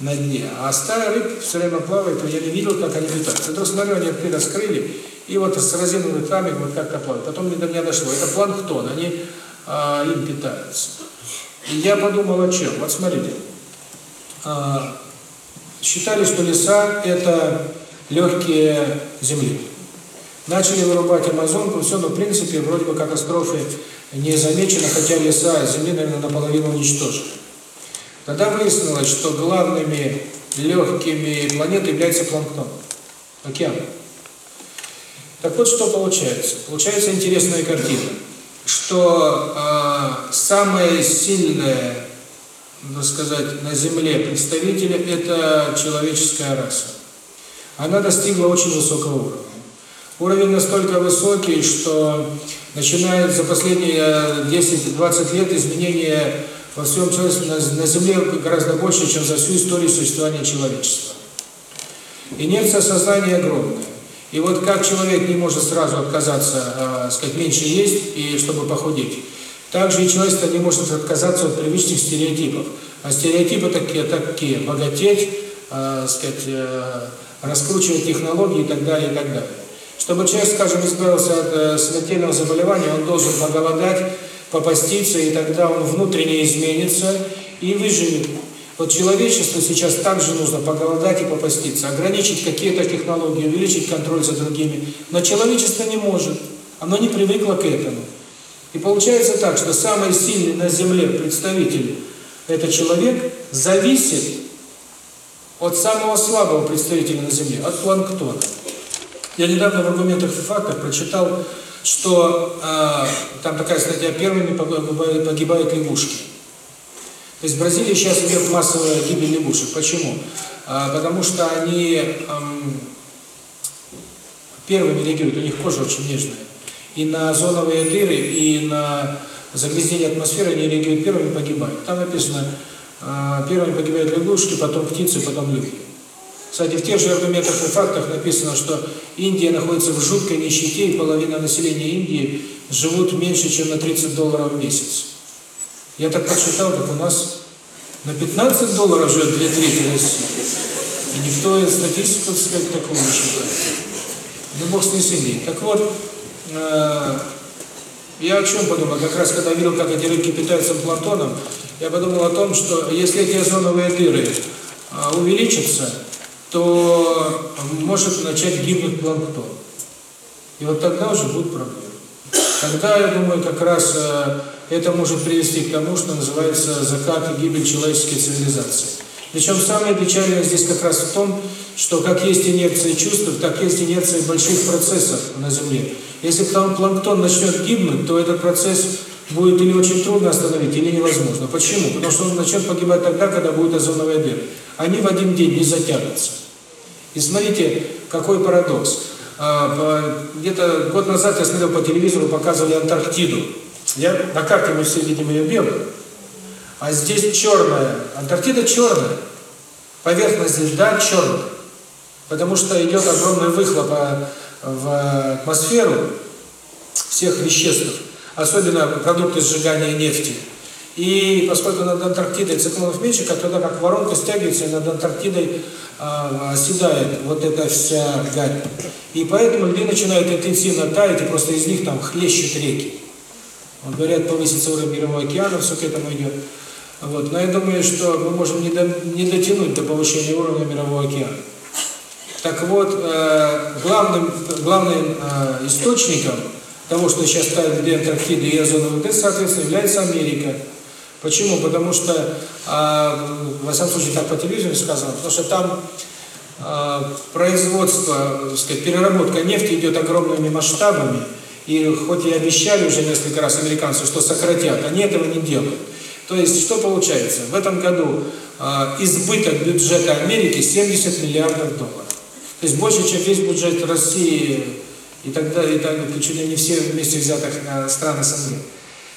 на дне. А стая рыб все время плавает, я не видел, как они питаются. Я смотрю, они рты раскрыли, и вот с разинутыми ртами вот как-то плавают. Потом до меня дошло. Это планктон, они а, им питаются. И я подумал о чем. Вот смотрите. А, считали, что леса – это легкие земли. Начали вырубать Амазонку, все, но в принципе вроде бы катастрофы не замечено, хотя леса Земли, наверное, наполовину уничтожены. Тогда выяснилось, что главными легкими планет является планктон, океан. Так вот, что получается? Получается интересная картина, что э, самое сильное, так сказать, на Земле представители – это человеческая раса. Она достигла очень высокого уровня. Уровень настолько высокий, что начинает за последние 10-20 лет изменения во всем человечестве на Земле гораздо больше, чем за всю историю существования человечества. Инерция сознания огромная. И вот как человек не может сразу отказаться, э, сказать, меньше есть, и чтобы похудеть, также и человечество не может отказаться от привычных стереотипов. А стереотипы такие, такие богатеть, э, сказать, э, раскручивать технологии и так далее, и так далее. Чтобы человек, скажем, избавился от э, смертельного заболевания, он должен поголодать, попаститься, и тогда он внутренне изменится и выживет. Вот человечеству сейчас также нужно поголодать и попаститься, ограничить какие-то технологии, увеличить контроль за другими. Но человечество не может, оно не привыкло к этому. И получается так, что самый сильный на Земле представитель, это человек, зависит от самого слабого представителя на Земле, от планктона. Я недавно в аргументах и фактах прочитал, что э, там такая статья «Первыми погибают, лягушки». То есть в Бразилии сейчас идет массовая гибель лягушек. Почему? А, потому что они эм, первыми реагируют, у них кожа очень нежная. И на озоновые дыры, и на загрязнение атмосферы они реагируют первыми, погибают. Там написано, э, первыми погибают лягушки, потом птицы, потом люди. Кстати, в тех же аргументах и фактах написано, что Индия находится в жуткой нищете, и половина населения Индии живут меньше, чем на 30 долларов в месяц. Я так прочитал, как у нас на 15 долларов живет две трети России. И никто статистику, так сказать, такого не считает. Ну, бог с ней Так вот, э, я о чем подумал? Как раз, когда видел, как эти рыбки питаются планктоном, я подумал о том, что если эти озоновые дыры э, увеличатся, то может начать гибнуть планктон. И вот тогда уже будут проблемы. Тогда, я думаю, как раз э, это может привести к тому, что называется закат и гибель человеческой цивилизации. Причем самое печальное здесь как раз в том, что как есть инерция чувств, так есть инерция больших процессов на Земле. Если планктон начнет гибнуть, то этот процесс будет или очень трудно остановить, или невозможно. Почему? Потому что он начнет погибать тогда, когда будет озоновая дыра. Они в один день не затянутся. И смотрите, какой парадокс. А, где-то год назад я смотрел по телевизору, показывали Антарктиду. Я, на карте мы все видим ее белую. А здесь черная. Антарктида черная. Поверхность льда черная. Потому что идет огромный выхлоп а, в атмосферу всех веществ, особенно продукты сжигания нефти. И поскольку над Антарктидой циклонов меньше, тогда как воронка стягивается, и над Антарктидой э, оседает вот эта вся гарь. И поэтому льды начинают интенсивно таять, и просто из них там хлещут реки. Вот говорят, повысится уровень мирового океана, все к этому идет. Вот. Но я думаю, что мы можем не, до, не дотянуть до повышения уровня мирового океана. Так вот, э, главным, главным э, источником того, что сейчас ставят где Антарктиды и озоновый дыр, соответственно, является Америка. Почему? Потому что, э, во всяком случае, так по телевизору сказано, потому что там э, производство, сказать, переработка нефти идет огромными масштабами, и хоть и обещали уже несколько раз американцы, что сократят, они этого не делают. То есть, что получается? В этом году э, избыток бюджета Америки 70 миллиардов долларов. То есть больше, чем весь бюджет России и так далее, и так далее, чуть ли не все вместе взятых стран СНГ.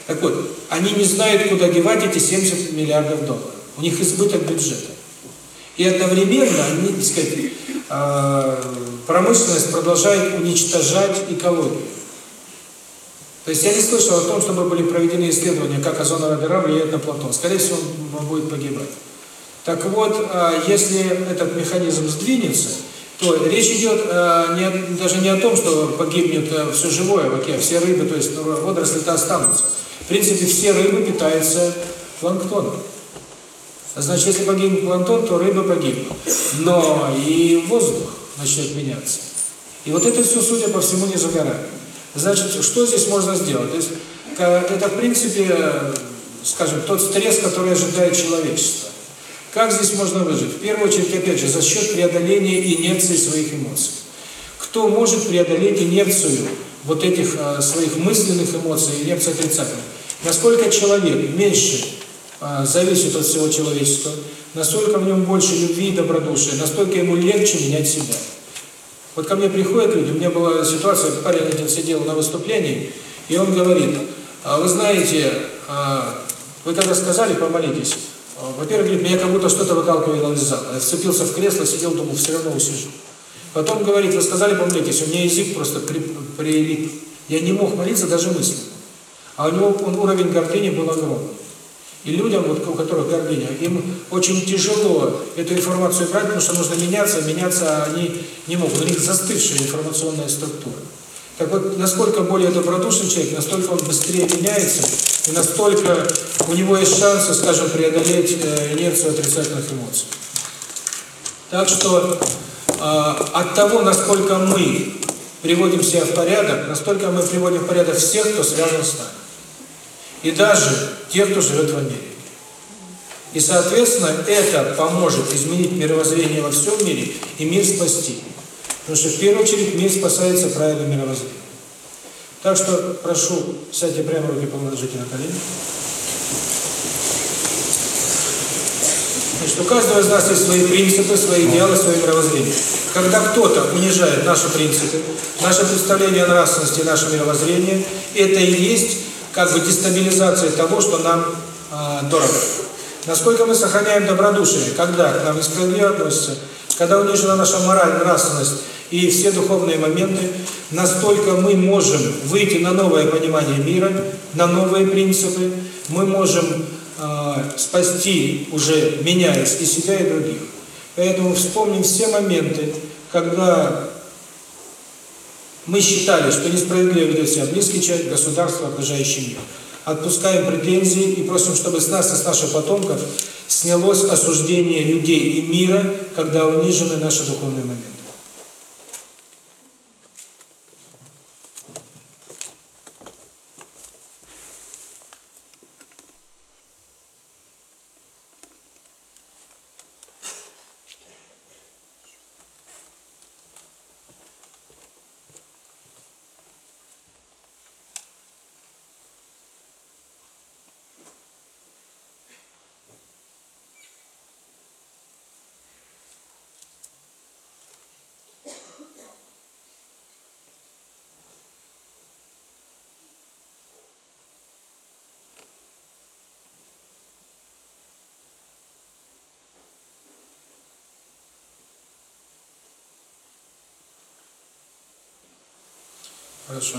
Так вот, они не знают, куда девать эти 70 миллиардов долларов. У них избыток бюджета. И одновременно они, так сказать, э, промышленность продолжает уничтожать экологию. То есть я не слышал о том, чтобы были проведены исследования, как озоновая дыра влияет на Платон. Скорее всего, он будет погибать. Так вот, если этот механизм сдвинется, то речь идет не, даже не о том, что погибнет все живое в океане, все рыбы, то есть ну, водоросли-то останутся. В принципе, все рыбы питаются планктоном. Значит, если погибнет планктон, то рыбы погибнут. Но и воздух начнет меняться. И вот это все, судя по всему, не за горами. Значит, что здесь можно сделать? То есть, это, в принципе, скажем, тот стресс, который ожидает человечество. Как здесь можно выжить? В первую очередь, опять же, за счет преодоления инерции своих эмоций. кто может преодолеть инерцию вот этих э, своих мысленных эмоций, инерции отрицательных. Насколько человек меньше э, зависит от всего человечества, настолько в нем больше любви и добродушия, настолько ему легче менять себя. Вот ко мне приходят люди, у меня была ситуация, парень один сидел на выступлении, и он говорит, «А вы знаете, а, вы когда сказали, помолитесь, а, во-первых, говорит, меня как будто что-то выкалкивало из зала. Я вцепился в кресло, сидел, думал, все равно усижу. Потом говорит, вы сказали, помолитесь, у меня язык просто прилип. Я не мог молиться даже мысленно. А у него он, уровень гордыни был огромный. И людям, вот, у которых гордыня, им очень тяжело эту информацию брать, потому что нужно меняться, меняться они не могут. У них застывшая информационная структура. Так вот, насколько более добродушный человек, настолько он быстрее меняется, и настолько у него есть шансы, скажем, преодолеть э, инерцию отрицательных эмоций. Так что э, от того, насколько мы приводим себя в порядок, настолько мы приводим в порядок всех, кто связан с нами и даже тех, кто живет в мире. И, соответственно, это поможет изменить мировоззрение во всем мире и мир спасти. Потому что, в первую очередь, мир спасается правильным мировоззрением. Так что, прошу, сядьте прямо, руки положите на колени. Значит, у каждого из нас есть свои принципы, свои идеалы, свои мировоззрения. Когда кто-то унижает наши принципы, наше представление о нравственности, наше мировоззрение, это и есть как бы дестабилизация того, что нам э, дорого. Насколько мы сохраняем добродушие, когда к нам несправедливо относятся, когда унижена наша мораль, нравственность и все духовные моменты, настолько мы можем выйти на новое понимание мира, на новые принципы, мы можем э, спасти, уже меняясь, и себя, и других. Поэтому вспомним все моменты, когда мы считали, что несправедливо ведет себя близкий человек, государство, окружающий мир. Отпускаем претензии и просим, чтобы с нас и с наших потомков снялось осуждение людей и мира, когда унижены наши духовные моменты. Хорошо.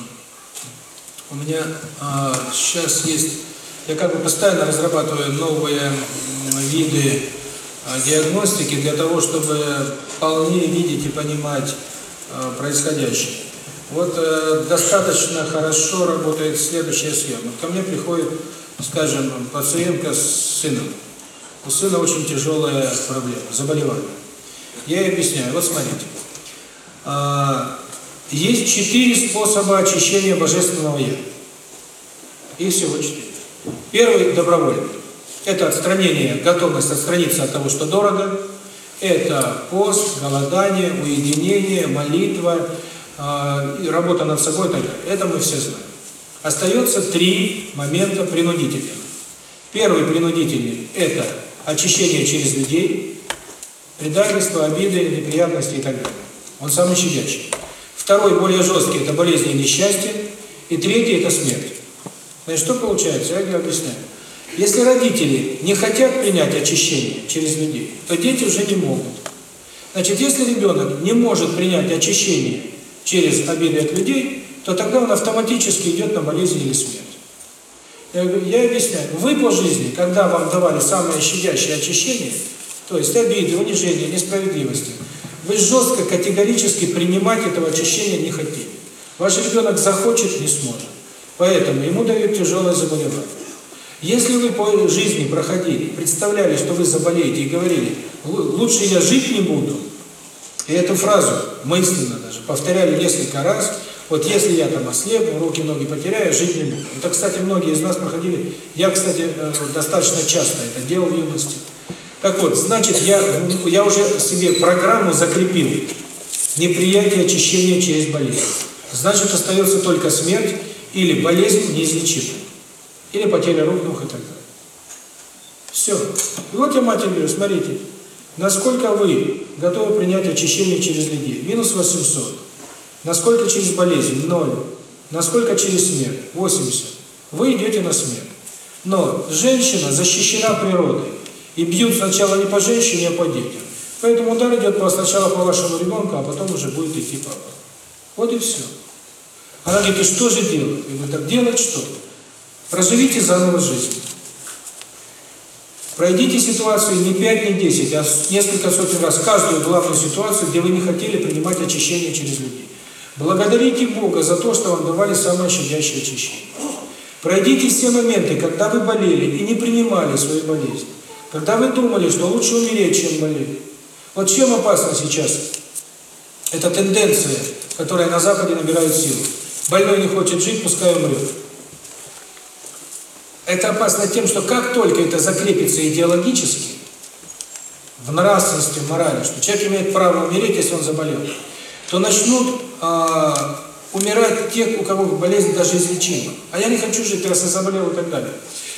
У меня а, сейчас есть, я как бы постоянно разрабатываю новые виды а, диагностики для того, чтобы полнее видеть и понимать а, происходящее. Вот э, достаточно хорошо работает следующая схема. Ко мне приходит, скажем, пациентка с сыном. У сына очень тяжелая проблема, заболевание. Я ей объясняю, вот смотрите. А, есть четыре способа очищения Божественного Я. Их всего четыре. Первый – добровольный. Это отстранение, готовность отстраниться от того, что дорого. Это пост, голодание, уединение, молитва, э, работа над собой и так далее. Это мы все знаем. Остается три момента принудительных. Первый принудительный – это очищение через людей, предательство, обиды, неприятности и так далее. Он самый щадящий. Второй, более жесткий, это болезни и несчастье. И третий – это смерть. Значит, что получается? Я объясняю. Если родители не хотят принять очищение через людей, то дети уже не могут. Значит, если ребенок не может принять очищение через обиды от людей, то тогда он автоматически идет на болезнь или смерть. Я, я объясняю. Вы по жизни, когда вам давали самое щадящее очищение, то есть обиды, унижения, несправедливости – вы жестко, категорически принимать этого очищения не хотели. Ваш ребенок захочет, не сможет. Поэтому ему дают тяжелое заболевание. Если вы по жизни проходили, представляли, что вы заболеете и говорили, лучше я жить не буду, и эту фразу мысленно даже повторяли несколько раз, вот если я там ослепну, руки, ноги потеряю, жить не буду. Это, кстати, многие из нас проходили, я, кстати, э, достаточно часто это делал в юности. Так вот, значит, я, я уже себе программу закрепил. неприятие очищения через болезнь. Значит, остается только смерть или болезнь неизлечимая. Или потеря рук, ног и так далее. Все. И вот я матери говорю, смотрите, насколько вы готовы принять очищение через людей? Минус 800. Насколько через болезнь? Ноль. Насколько через смерть? 80. Вы идете на смерть. Но женщина защищена природой. И бьют сначала не по женщине, а по детям. Поэтому удар идет сначала по вашему ребенку, а потом уже будет идти папа. Вот и все. Она говорит, и что же делать? Я говорю, так делать что? Проживите заново жизнь. Пройдите ситуацию не 5, не 10, а несколько сотен раз, каждую главную ситуацию, где вы не хотели принимать очищение через людей. Благодарите Бога за то, что вам давали самое щадящее очищение. Пройдите все моменты, когда вы болели и не принимали свою болезнь. Когда вы думали, что лучше умереть, чем болеть. Вот чем опасно сейчас? Это тенденция, которая на Западе набирает силу. Больной не хочет жить, пускай умрет. Это опасно тем, что как только это закрепится идеологически, в нравственности, в морали, что человек имеет право умереть, если он заболел, то начнут а, умирать те, у кого болезнь даже излечима. А я не хочу жить, раз я заболел и так далее.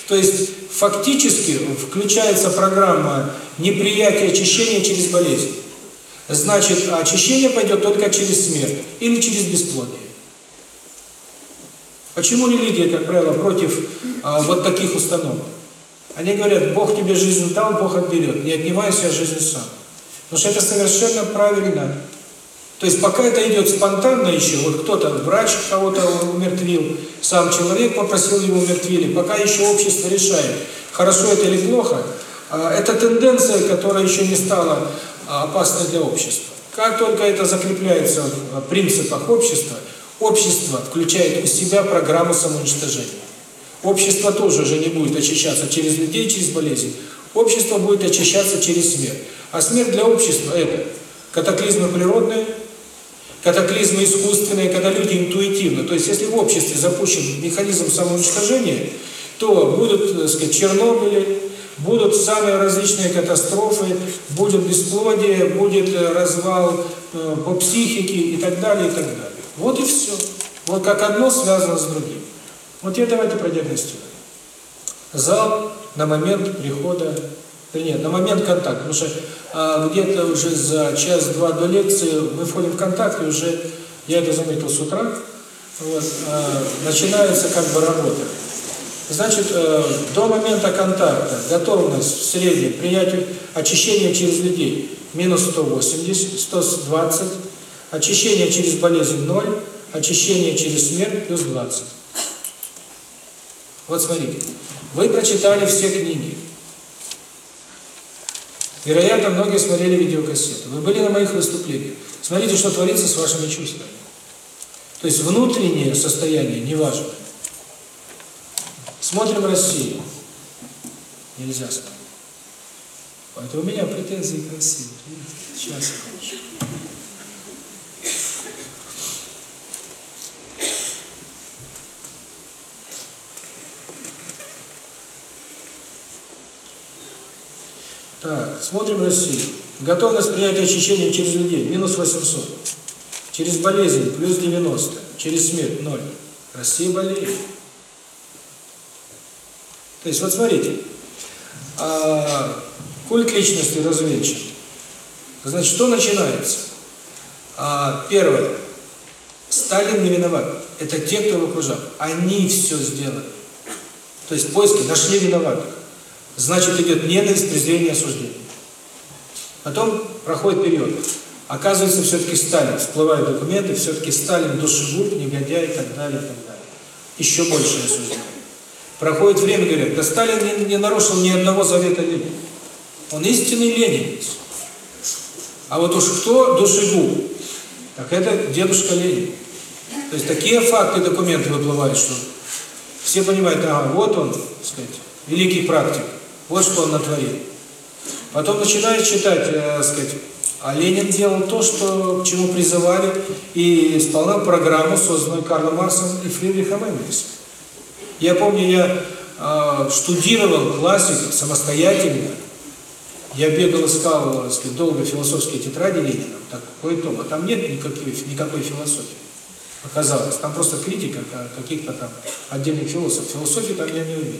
То есть фактически включается программа неприятия очищения через болезнь. Значит, очищение пойдет только через смерть или через бесплодие. Почему религия, как правило, против а, вот таких установок? Они говорят, Бог тебе жизнь дал, Бог отберет, не отнимай себя жизнь сам. Потому что это совершенно правильно. То есть пока это идет спонтанно еще, вот кто-то, врач кого-то умертвил, сам человек попросил его умертвили, пока еще общество решает, хорошо это или плохо, а, это тенденция, которая еще не стала а, опасной для общества. Как только это закрепляется в принципах общества, общество включает в себя программу самоуничтожения. Общество тоже уже не будет очищаться через людей, через болезнь. Общество будет очищаться через смерть. А смерть для общества – это катаклизмы природные, катаклизмы искусственные, когда люди интуитивно, то есть если в обществе запущен механизм самоуничтожения, то будут, так сказать, Чернобыли, будут самые различные катастрофы, будет бесплодие, будет развал э, по психике и так далее, и так далее. Вот и все. Вот как одно связано с другим. Вот я давайте продиагностируем. Зал на момент прихода, нет, на момент контакта, потому что а, где-то уже за час-два до лекции мы входим в контакт, и уже, я это заметил с утра, вот, а, начинается как бы работа. Значит, э, до момента контакта готовность в среднем принятию очищения через людей минус 180, 120, очищение через болезнь 0, очищение через смерть плюс 20. Вот смотрите, вы прочитали все книги, Вероятно, многие смотрели видеокассеты. Вы были на моих выступлениях. Смотрите, что творится с вашими чувствами. То есть внутреннее состояние не важно. Смотрим Россию. Нельзя смотреть. Поэтому у меня претензии к России. Сейчас. Так, смотрим Россию. Готовность принятия очищения через людей – минус 800. Через болезнь – плюс 90. Через смерть – 0. Россия болеет. То есть, вот смотрите, а, культ личности развенчан. Значит, что начинается? А, первое. Сталин не виноват. Это те, кто его окружал. Они все сделали. То есть поиски нашли виноватых значит идет ненависть, презрение, осуждение. Потом проходит период. Оказывается, все-таки Сталин, всплывают документы, все-таки Сталин душегуб, негодяй и так далее, и так далее. Еще больше осуждение. Проходит время, говорят, да Сталин не, не нарушил ни одного завета Ленина. Он истинный ленинец. А вот уж кто душегуб, так это дедушка Ленин. То есть такие факты, документы выплывают, что все понимают, ага, вот он, так сказать, великий практик. Вот что он натворил. Потом начинаешь читать, э, сказать, а Ленин делал то, что к чему призывали, и исполнял программу, созданную Карлом Марсом и Фридрихом Энгельсом. Я помню, я э, штудировал классиков самостоятельно, Я бегал, искал, сказать, долго философские тетради Ленина, такой том, а там нет никакой, никакой философии. Оказалось, там просто критика каких-то там отдельных философов. Философии там я не увидел.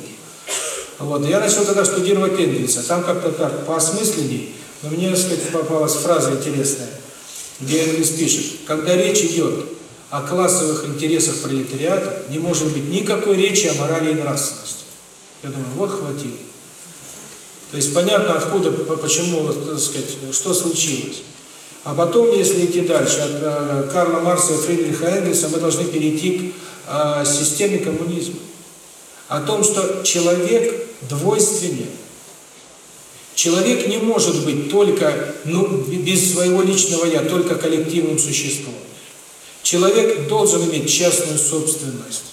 Вот, я начал тогда студировать Энгельса, там как-то так, поосмысленней, но мне, так сказать, попалась фраза интересная, где Энгельс пишет, когда речь идет о классовых интересах пролетариата, не может быть никакой речи о морали и нравственности. Я думаю, вот хватило. То есть понятно, откуда, почему, так сказать, что случилось. А потом, если идти дальше, от э, Карла Марса и Фридриха Энгельса, мы должны перейти к э, системе коммунизма. О том, что человек двойственен. Человек не может быть только, ну, без своего личного «я», только коллективным существом. Человек должен иметь частную собственность.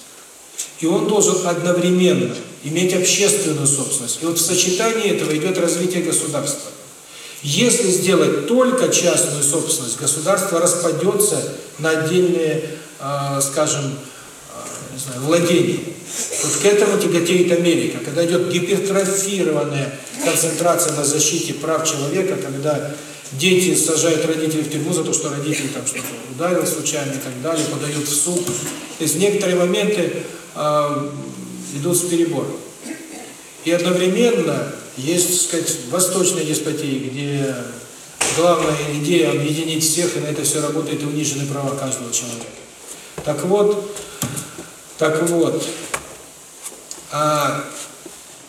И он должен одновременно иметь общественную собственность. И вот в сочетании этого идет развитие государства. Если сделать только частную собственность, государство распадется на отдельные, э, скажем, не знаю, владения. Вот к этому тяготеет Америка, когда идет гипертрофированная концентрация на защите прав человека, когда дети сажают родителей в тюрьму за то, что родители там что-то ударил случайно и так далее, подают в суд. То есть некоторые моменты э, идут с перебором. И одновременно есть, так сказать, восточные деспотии, где главная идея объединить всех, и на это все работает, и унижены права каждого человека. Так вот, так вот, а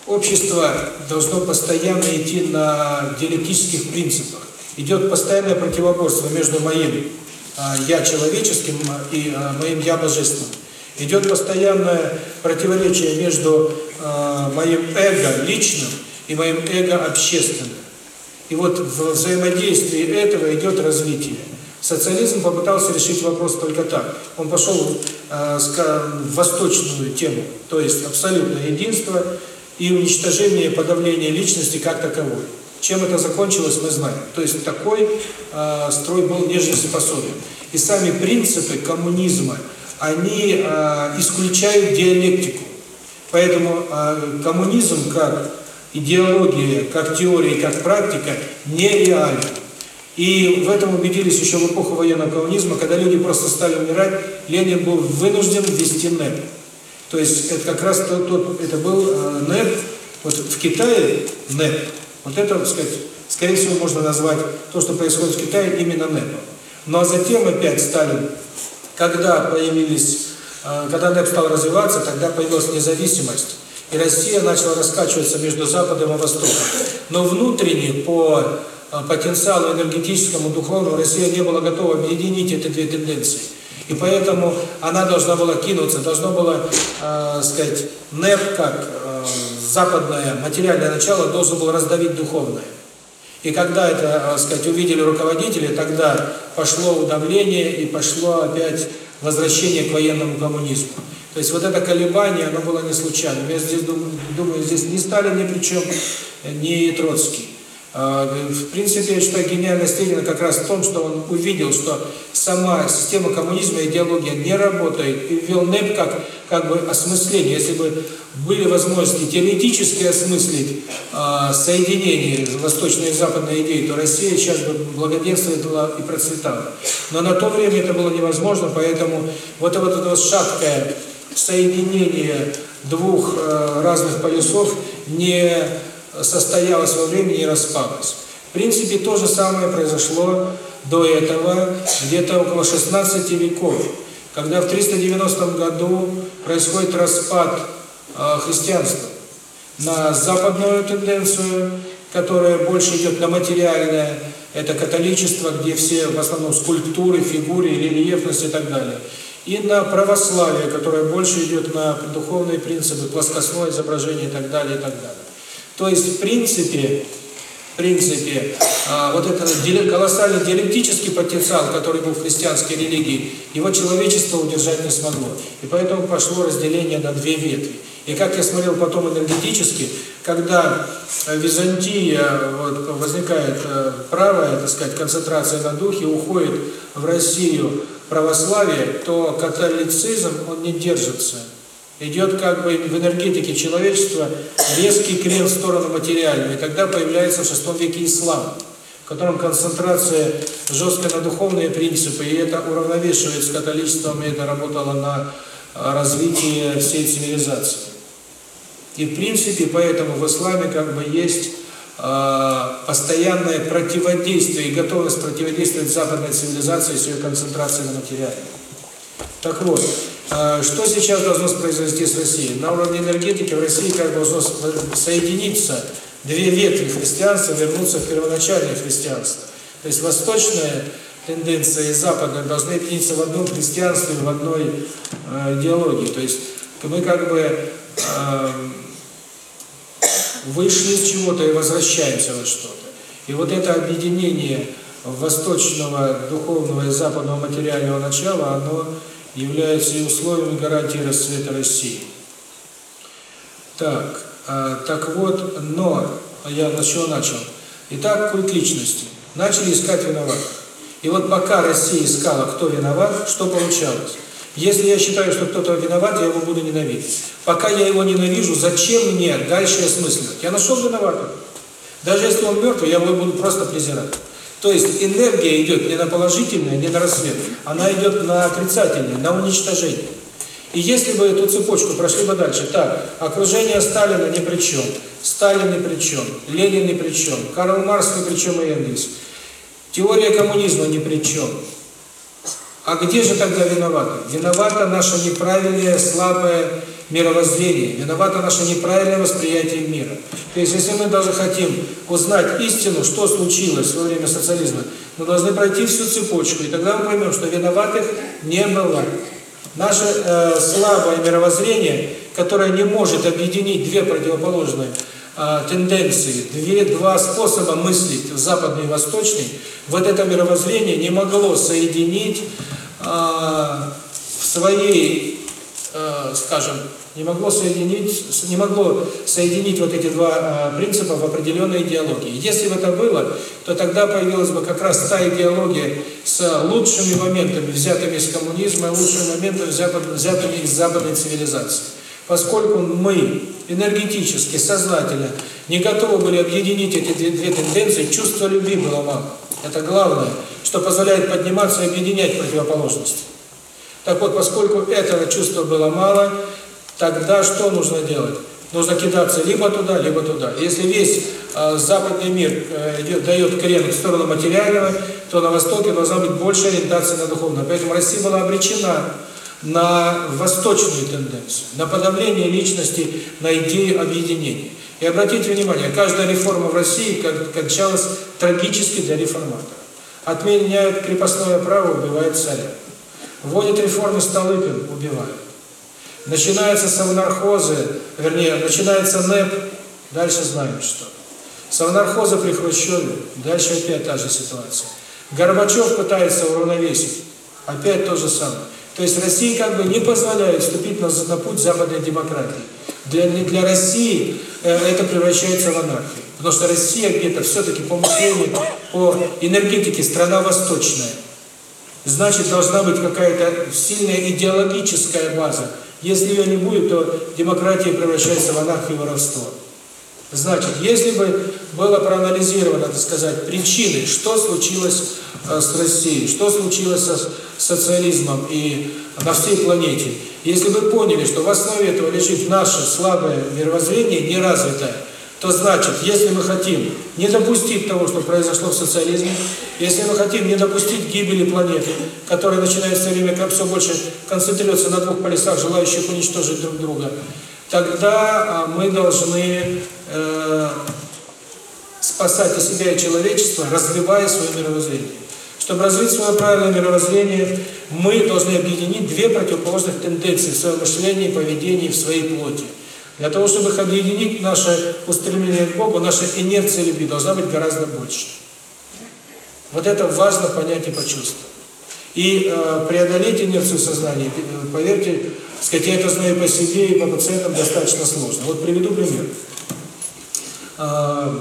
общество должно постоянно идти на диалектических принципах. Идет постоянное противоборство между моим а, «я» человеческим и а, моим «я» божественным. Идет постоянное противоречие между э, моим эго личным и моим эго общественным. И вот в взаимодействии этого идет развитие. Социализм попытался решить вопрос только так. Он пошел э, в восточную тему, то есть абсолютное единство и уничтожение, подавление личности как таковой. Чем это закончилось, мы знаем. То есть такой э, строй был нежизнеспособен. И сами принципы коммунизма – они э, исключают диалектику. Поэтому э, коммунизм как идеология, как теория, как практика нереален. И в этом убедились еще в эпоху военного коммунизма, когда люди просто стали умирать, Ленин был вынужден ввести НЭП. То есть это как раз тот, тот это был э, НЭП, вот в Китае НЭП, вот это, так сказать, скорее всего, можно назвать то, что происходит в Китае, именно НЭПом. Ну а затем опять Сталин когда появились, э, когда НЭП стал развиваться, тогда появилась независимость. И Россия начала раскачиваться между Западом и Востоком. Но внутренне, по потенциалу энергетическому, духовному, Россия не была готова объединить эти две тенденции. И поэтому она должна была кинуться, должно было, э, сказать, НЭП, как э, западное материальное начало, должен был раздавить духовное. И когда это, так сказать, увидели руководители, тогда пошло удавление и пошло опять возвращение к военному коммунизму. То есть вот это колебание, оно было не случайным. Я здесь думаю, здесь ни Сталин ни при чем, ни Троцкий. А, в принципе, я считаю, гениальность Ленина как раз в том, что он увидел, что сама система коммунизма, идеология не работает, и ввел НЭП как, как бы осмысление. Если бы были возможности теоретически осмыслить э, соединение восточной и западной идеи, то Россия сейчас бы благоденствовала и процветала. Но на то время это было невозможно, поэтому вот вот, это вот шаткое соединение двух э, разных полюсов не состоялось во времени и распалось. В принципе, то же самое произошло до этого, где-то около 16 веков, когда в 390 году происходит распад э, христианства на западную тенденцию, которая больше идет на материальное, это католичество, где все в основном скульптуры, фигуры, рельефность и так далее. И на православие, которое больше идет на духовные принципы, плоскостное изображение и так далее, и так далее. То есть, в принципе, в принципе, а, вот этот колоссальный диалектический потенциал, который был в христианской религии, его человечество удержать не смогло. И поэтому пошло разделение на две ветви. И как я смотрел потом энергетически, когда Византия, вот, возникает э, правая, так сказать, концентрация на духе, уходит в Россию православие, то католицизм, он не держится Идет как бы в энергетике человечества резкий крен в сторону материального. И тогда появляется в шестом веке ислам, в котором концентрация жесткая на духовные принципы, и это уравновешивает с католичеством, и это работало на развитие всей цивилизации. И в принципе, поэтому в исламе как бы есть э, постоянное противодействие и готовность противодействовать западной цивилизации с ее концентрацией на материале. Так вот, что сейчас должно произойти с Россией? На уровне энергетики в России как должно соединиться две ветви христианства, вернуться в первоначальное христианство. То есть восточная тенденция и западная должны объединиться в одном христианстве, в одной э, идеологии. То есть мы как бы э, вышли из чего-то и возвращаемся во что-то. И вот это объединение восточного духовного и западного материального начала, оно является и условием и гарантией расцвета России. Так, э, так вот, но, я на чего начал? Итак, культ личности. Начали искать виноватых. И вот пока Россия искала, кто виноват, что получалось? Если я считаю, что кто-то виноват, я его буду ненавидеть. Пока я его ненавижу, зачем мне дальше осмысливать? Я нашел виноватого. Даже если он мертвый, я его буду просто презирать. То есть энергия идет не на положительное, не на рассвет, она идет на отрицательное, на уничтожение. И если бы эту цепочку прошли бы дальше, так, окружение Сталина ни при чем, Сталин ни при чем, Ленин ни при чем, Карл Маркс ни при чем и Энгельс, теория коммунизма ни при чем, а где же тогда виноваты? Виновато наше неправильное, слабое мировоззрение, виновато наше неправильное восприятие мира. То есть, если мы даже хотим узнать истину, что случилось во время социализма, мы должны пройти всю цепочку, и тогда мы поймем, что виноватых не было. Наше э, слабое мировоззрение, которое не может объединить две противоположные э, тенденции, две, два способа мыслить, западный и восточный, вот это мировоззрение не могло соединить в своей, скажем, не могло соединить, не могло соединить вот эти два принципа в определенной идеологии. Если бы это было, то тогда появилась бы как раз та идеология с лучшими моментами, взятыми из коммунизма, лучшими моментами, взятыми из западной цивилизации. Поскольку мы энергетически, сознательно не готовы были объединить эти две, две тенденции, чувство любви было мало. Это главное, что позволяет подниматься и объединять противоположности. Так вот, поскольку этого чувства было мало, тогда что нужно делать? Нужно кидаться либо туда, либо туда. Если весь э, западный мир э, дает крен в сторону материального, то на Востоке должна быть больше ориентация на духовное. Поэтому Россия была обречена на восточную тенденцию, на подавление личности, на идею объединения. И обратите внимание, каждая реформа в России кончалась трагически для реформатора. Отменяют крепостное право, убивают царя. Вводят реформы Столыпин, убивают. Начинаются совнархозы, вернее, начинается НЭП, дальше знаем что. Совнархозы при Хрущеве, дальше опять та же ситуация. Горбачев пытается уравновесить, опять то же самое. То есть Россия как бы не позволяет вступить на, на путь западной демократии. Для, для России э, это превращается в анархию. Потому что Россия где-то все-таки по мышлению, по энергетике страна восточная. Значит, должна быть какая-то сильная идеологическая база. Если ее не будет, то демократия превращается в анархию и воровство. Значит, если бы было проанализировано, так сказать, причины, что случилось э, с Россией, что случилось с социализмом и на всей планете, если бы поняли, что в основе этого лежит наше слабое мировоззрение, неразвитое, то значит, если мы хотим не допустить того, что произошло в социализме, если мы хотим не допустить гибели планеты, которая начинает все время как все больше концентрируется на двух полюсах, желающих уничтожить друг друга, тогда мы должны э, спасать и себя, и человечество, развивая свое мировоззрение. Чтобы развить свое правильное мировоззрение, мы должны объединить две противоположных тенденции в своем мышлении, поведении, в своей плоти. Для того, чтобы их объединить, наше устремление к Богу, наша инерция любви должна быть гораздо больше. Вот это важно понять и почувствовать. И э, преодолеть инерцию сознания, поверьте, сказать, я это знаю по себе и по пациентам достаточно сложно. Вот приведу пример. Э,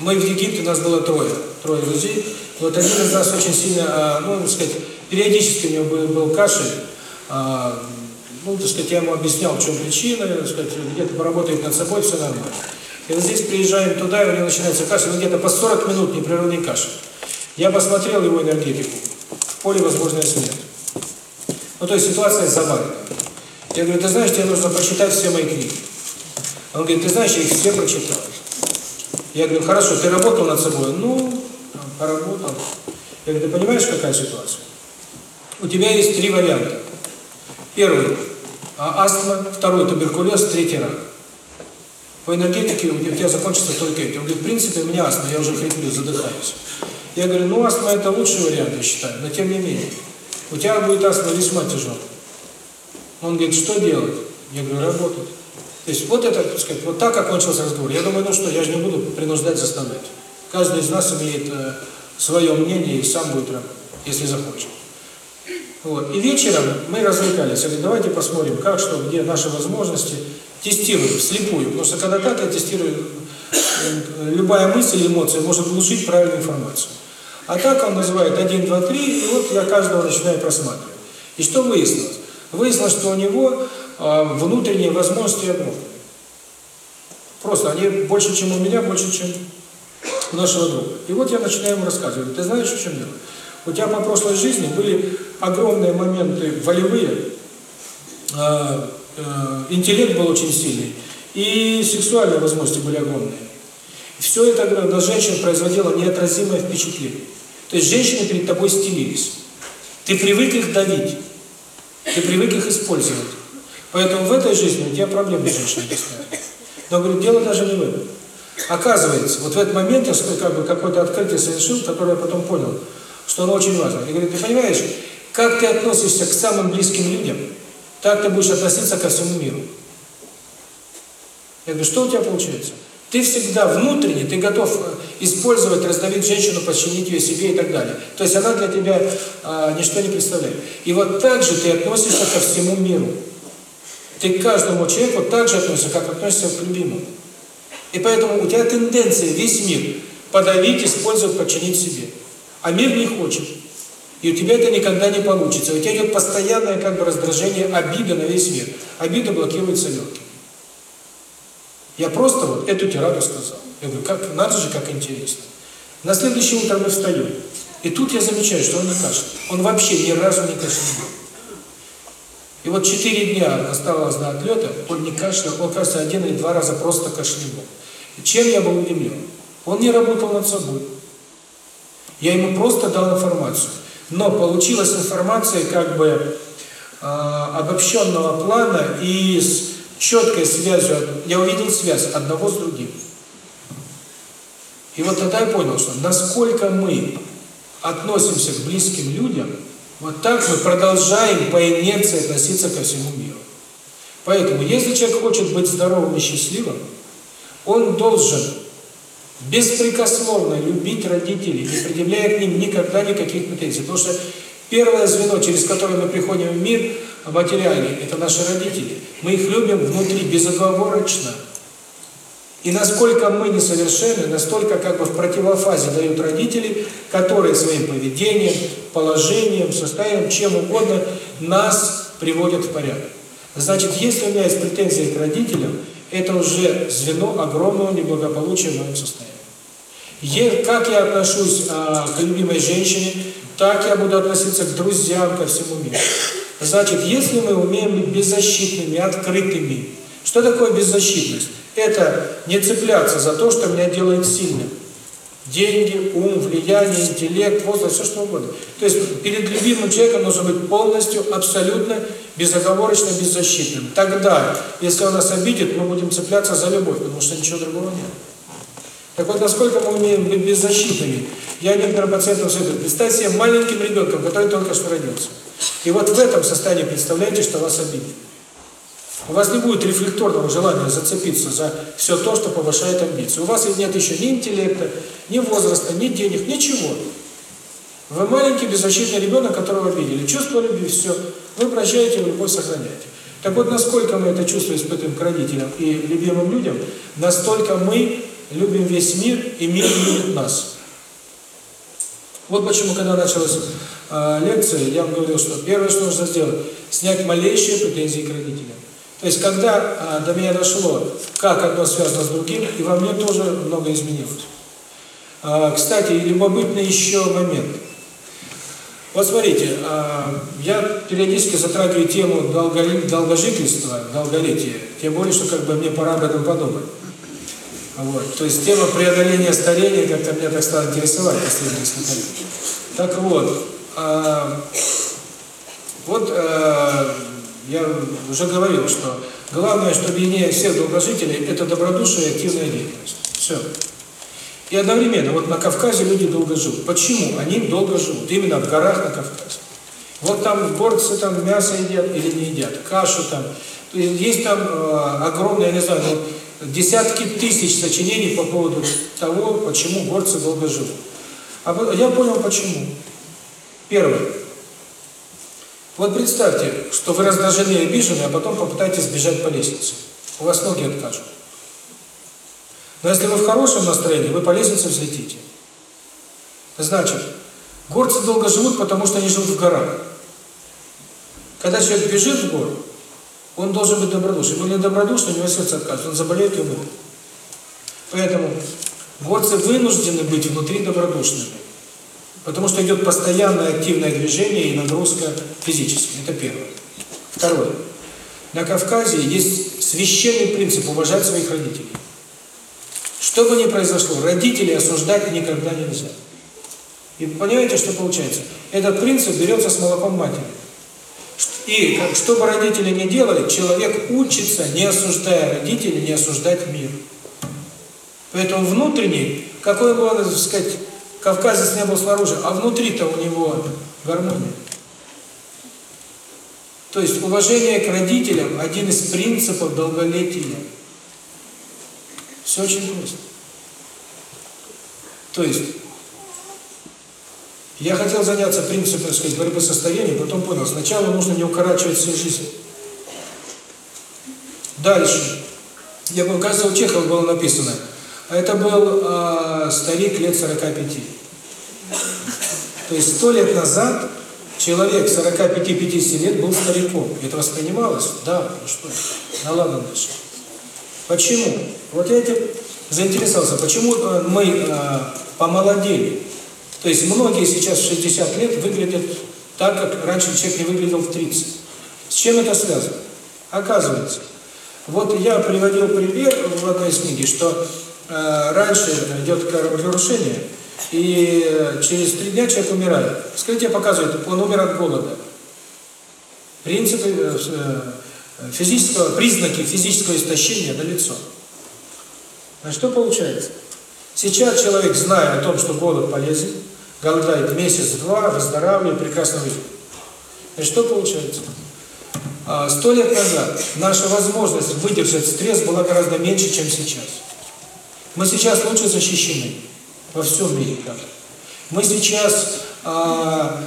мы в Египте, у нас было трое, трое друзей. Вот один из нас очень сильно, э, ну, сказать, периодически у него был, был кашель, э, ну, так сказать, я ему объяснял, в чем причина, так сказать, где-то поработает над собой, все нормально. И вот здесь приезжаем туда, и у него начинается кашель, где-то по 40 минут непрерывный кашель. Я посмотрел его энергетику, в поле возможная смерть. Ну, то есть ситуация завалена. Я говорю, ты знаешь, тебе нужно прочитать все мои книги. Он говорит, ты знаешь, я их все прочитал. Я говорю, хорошо, ты работал над собой? Ну, поработал. Я говорю, ты понимаешь, какая ситуация? У тебя есть три варианта. Первый – астма, второй – туберкулез, третий – рак. По энергетике у тебя закончится только эти. Он говорит, в принципе, у меня астма, я уже хриплю, задыхаюсь. Я говорю, ну астма – это лучший вариант, я считаю, но тем не менее. У тебя будет астма весьма тяжелая. Он говорит, что делать? Я говорю, работать. То есть вот это, так сказать, вот так окончился разговор. Я думаю, ну что, я же не буду принуждать, заставлять. Каждый из нас имеет э, свое мнение и сам будет работать, если захочет. Вот. И вечером мы развлекались. Я давайте посмотрим, как, что, где наши возможности. Тестируем вслепую. Потому что когда так я тестирую, э, любая мысль, эмоция может глушить правильную информацию. А так он называет 1, 2, 3, и вот я каждого начинаю просматривать. И что выяснилось? Выяснилось, что у него э, внутренние возможности обновлены. Просто они больше, чем у меня, больше, чем у нашего друга. И вот я начинаю ему рассказывать. Ты знаешь, в чем дело? У тебя по прошлой жизни были огромные моменты волевые, э, э, интеллект был очень сильный, и сексуальные возможности были огромные. Все это на женщин производило неотразимое впечатление. То есть женщины перед тобой стелились. Ты привык их давить. Ты привык их использовать. Поэтому в этой жизни у тебя проблемы с постоянно. Но, говорю, дело даже не в этом. Оказывается, вот в этот момент я как бы какое-то открытие совершил, которое я потом понял, что оно очень важно. И говорит, ты понимаешь, как ты относишься к самым близким людям, так ты будешь относиться ко всему миру. Я говорю, что у тебя получается? Ты всегда внутренне, ты готов э, использовать, раздавить женщину, подчинить ее себе и так далее. То есть она для тебя а, ничто не представляет. И вот так же ты относишься ко всему миру. Ты к каждому человеку так же относишься, как относишься к любимому. И поэтому у тебя тенденция весь мир подавить, использовать, подчинить себе. А мир не хочет. И у тебя это никогда не получится. У тебя идет постоянное как бы раздражение, обида на весь мир. Обида блокируется легким. Я просто вот эту тираду сказал. Я говорю, как, надо же, как интересно. На следующее утро мы встаем. И тут я замечаю, что он не кашляет. Он вообще ни разу не кашлял. И вот четыре дня оставалось до отлета, он не кашлял, он, кажется, один или два раза просто кашлял. Чем я был удивлен? Он не работал над собой. Я ему просто дал информацию. Но получилась информация как бы э, обобщенного плана и с четкой связью, я увидел связь одного с другим. И вот тогда я понял, что насколько мы относимся к близким людям, вот так мы продолжаем по инерции относиться ко всему миру. Поэтому, если человек хочет быть здоровым и счастливым, он должен беспрекословно любить родителей, не предъявляя к ним никогда никаких претензий. Потому что первое звено, через которое мы приходим в мир – материальный, это наши родители. Мы их любим внутри, безоговорочно. И насколько мы несовершенны, настолько как бы в противофазе дают родители, которые своим поведением, положением, состоянием, чем угодно нас приводят в порядок. Значит, если у меня есть претензии к родителям, это уже звено огромного неблагополучия в моем состоянии. Как я отношусь а, к любимой женщине, так я буду относиться к друзьям, ко всему миру. Значит, если мы умеем быть беззащитными, открытыми, что такое беззащитность? Это не цепляться за то, что меня делает сильным. Деньги, ум, влияние, интеллект, возраст, все что угодно. То есть перед любимым человеком нужно быть полностью, абсолютно, безоговорочно беззащитным. Тогда, если он нас обидит, мы будем цепляться за любовь, потому что ничего другого нет. Так вот, насколько мы умеем быть беззащитными, я некоторым пациентам советую, представьте себе маленьким ребенком, который только что родился. И вот в этом состоянии представляете, что вас обидит. У вас не будет рефлекторного желания зацепиться за все то, что повышает амбиции. У вас нет еще ни интеллекта, ни возраста, ни денег, ничего. Вы маленький беззащитный ребенок, которого обидели. Чувство любви, все. Вы прощаете, любовь сохраняете. Так вот, насколько мы это чувство испытываем к родителям и любимым людям, настолько мы любим весь мир, и мир любит нас. Вот почему, когда началась э, лекции я вам говорил, что первое, что нужно сделать, снять малейшие претензии к родителям. То есть, когда э, до меня дошло, как одно связано с другим, и во мне тоже много изменилось. Э, кстати, любопытный еще момент. Вот смотрите, я периодически затрагиваю тему долгожительства, долголетия, тем более, что как бы мне пора об этом подумать. Вот. То есть тема преодоления старения как-то меня так стала интересовать последние несколько лет. Так вот, а, вот а, я уже говорил, что главное, что объединяет всех долгожителей, это добродушие и активная деятельность. Все. И одновременно, вот на Кавказе люди долго живут. Почему? Они долго живут. Именно в горах на Кавказе. Вот там горцы там мясо едят или не едят, кашу там. Есть там э, огромное, я не знаю, ну, десятки тысяч сочинений по поводу того, почему горцы долго живут. А я понял почему. Первое. Вот представьте, что вы раздражены и обижены, а потом попытаетесь бежать по лестнице. У вас ноги откажут. Но если вы в хорошем настроении, вы по лестнице взлетите. Значит, горцы долго живут, потому что они живут в горах. Когда человек бежит в гору, он должен быть добродушным. Он не добродушный, у него сердце откажет, он заболеет и умрет. Поэтому горцы вынуждены быть внутри добродушными. Потому что идет постоянное активное движение и нагрузка физическая. Это первое. Второе. На Кавказе есть священный принцип уважать своих родителей. Что бы ни произошло, родителей осуждать никогда нельзя. И понимаете, что получается? Этот принцип берется с молоком матери. И что бы родители ни делали, человек учится, не осуждая родителей, не осуждать мир. Поэтому внутренний, какой бы он, так сказать, кавказец не был снаружи, а внутри-то у него гармония. То есть уважение к родителям – один из принципов долголетия. Все очень просто. То есть я хотел заняться принципом, сказать, борьбы с состоянием, потом понял, сначала нужно не укорачивать всю жизнь. Дальше. Я был, кажется, у Чехова было написано, это был э, старик лет 45. То есть сто лет назад человек 45-50 лет был стариком. Это воспринималось? Да, ну что, ладно дальше. Почему? Вот я этим заинтересовался, почему э, мы э, помолодели? То есть многие сейчас в 60 лет выглядят так, как раньше человек не выглядел в 30. С чем это связано? Оказывается, вот я приводил пример в одной из книги, что раньше идет кроворазрушение, и э, через три дня человек умирает. Скажите, показывает, он умер от голода. Принципы э, э, физического, признаки физического истощения на лицо. А что получается? Сейчас человек, зная о том, что голод полезен, голодает месяц-два, выздоравливает, прекрасно выживет. И что получается? А, сто лет назад наша возможность выдержать стресс была гораздо меньше, чем сейчас. Мы сейчас лучше защищены во всем мире. Мы сейчас а,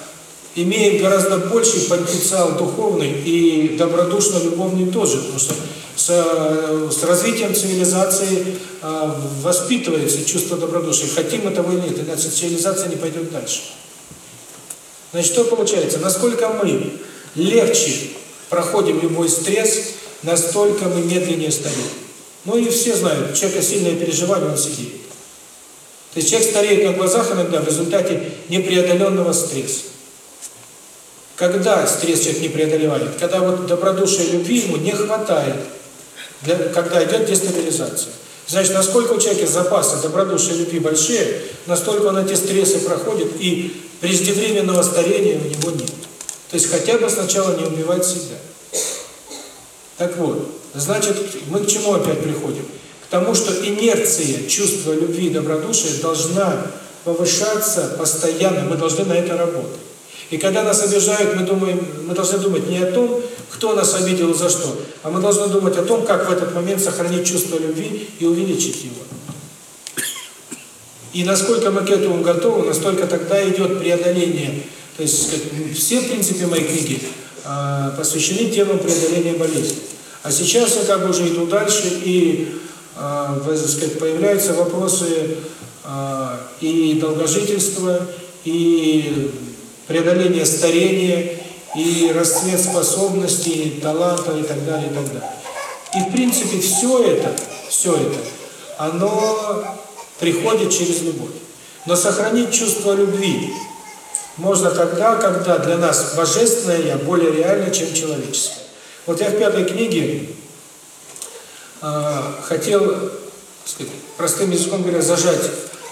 имеем гораздо больший потенциал духовный и добродушно-любовный тоже, потому что с, с развитием цивилизации э, воспитывается чувство добродушия. Хотим этого или нет, иначе цивилизация не пойдет дальше. Значит, что получается? Насколько мы легче проходим любой стресс, настолько мы медленнее стареем. Ну и все знают, у человека сильное переживание, он сидит. То есть человек стареет на глазах иногда в результате непреодоленного стресса. Когда стресс человек не преодолевает? Когда вот добродушия любви ему не хватает для, когда идет дестабилизация. Значит, насколько у человека запасы добродушия любви большие, настолько он эти стрессы проходит, и преждевременного старения у него нет. То есть хотя бы сначала не убивать себя. Так вот, значит, мы к чему опять приходим? К тому, что инерция чувства любви и добродушия должна повышаться постоянно, мы должны на это работать. И когда нас обижают, мы думаем, мы должны думать не о том, кто нас обидел и за что, а мы должны думать о том, как в этот момент сохранить чувство любви и увеличить его. И насколько мы к этому готовы, настолько тогда идет преодоление. То есть все, в принципе, мои книги э, посвящены темам преодоления болезни. А сейчас я как бы уже иду дальше, и э, сказать, появляются вопросы э, и долгожительства, и преодоление старения и расцвет способностей, талантов и так далее, и так далее. И в принципе все это, все это, оно приходит через любовь. Но сохранить чувство любви можно тогда, когда для нас божественное Я более реально, чем человеческое. Вот я в пятой книге э, хотел, сказать, простым языком говоря, зажать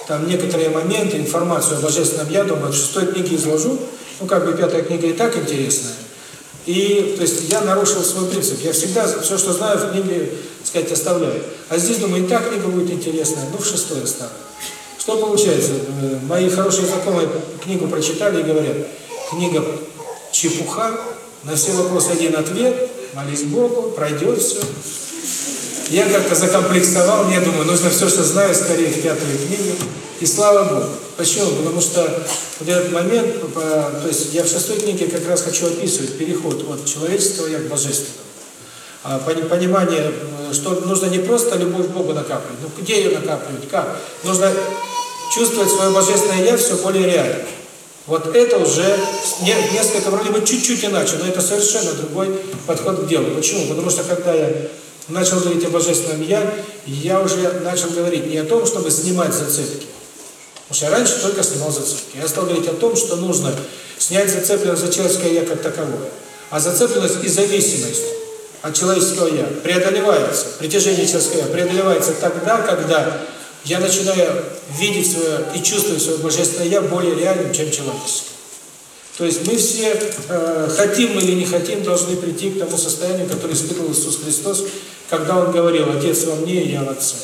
там некоторые моменты, информацию о божественном Я, думаю, в шестой книге изложу, ну как бы пятая книга и так интересная. И, то есть, я нарушил свой принцип. Я всегда все, что знаю, в книге, сказать, оставляю. А здесь, думаю, и так книга будет интересная, ну в шестой оставлю. Что получается? Мои хорошие знакомые книгу прочитали и говорят, книга чепуха, на все вопросы один ответ, молись Богу, пройдет все. Я как-то закомплексовал, мне думаю, нужно все, что знаю, скорее в пятую книгу. И слава Богу. Почему? Потому что в этот момент, то есть я в шестой книге как раз хочу описывать переход от человеческого я к божественному. А, понимание, что нужно не просто любовь к Богу накапливать, ну где ее накапливать, как? Нужно чувствовать свое божественное я все более реально. Вот это уже несколько, вроде бы чуть-чуть иначе, но это совершенно другой подход к делу. Почему? Потому что когда я начал говорить о Божественном Я, я уже начал говорить не о том, чтобы снимать зацепки. Потому что я раньше только снимал зацепки. Я стал говорить о том, что нужно снять зацепленность за человеческое Я как таковое. А зацепленность и зависимость от человеческого Я преодолевается, притяжение человеческого Я преодолевается тогда, когда я начинаю видеть свое и чувствовать свое Божественное Я более реальным, чем человеческое. То есть мы все, э, хотим или не хотим, должны прийти к тому состоянию, которое испытывал Иисус Христос, когда Он говорил, Отец во мне, и я в Отце.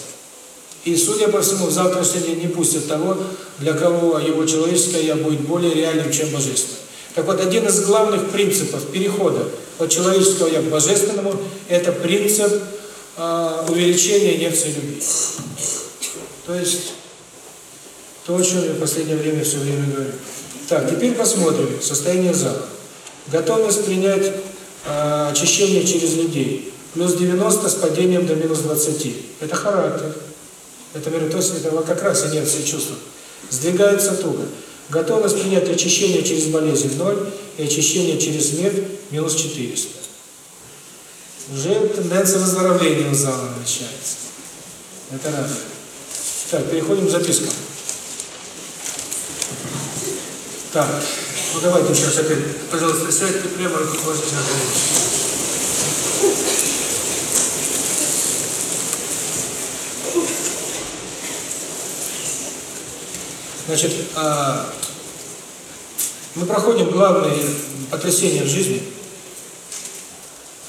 И, судя по всему, в завтрашний день не пустят того, для кого его человеческое «я» будет более реальным, чем божественное. Так вот, один из главных принципов перехода от человеческого «я» к божественному – это принцип э, увеличения инерции любви. То есть, то, о чем я в последнее время все время говорю. Так, теперь посмотрим состояние зала. Готовность принять э, очищение через людей. Плюс 90 с падением до минус 20. Это характер. Это меритосия, это как раз инерция чувства. Сдвигается туго. Готовность принять очищение через болезнь 0 и очищение через смерть минус 400. Уже тенденция выздоровления у зала начинается. Это радует. Так, переходим к запискам. Так, ну давайте сейчас опять, пожалуйста, сядьте прямо и положите на колени. Значит, а, мы проходим главные потрясения в жизни,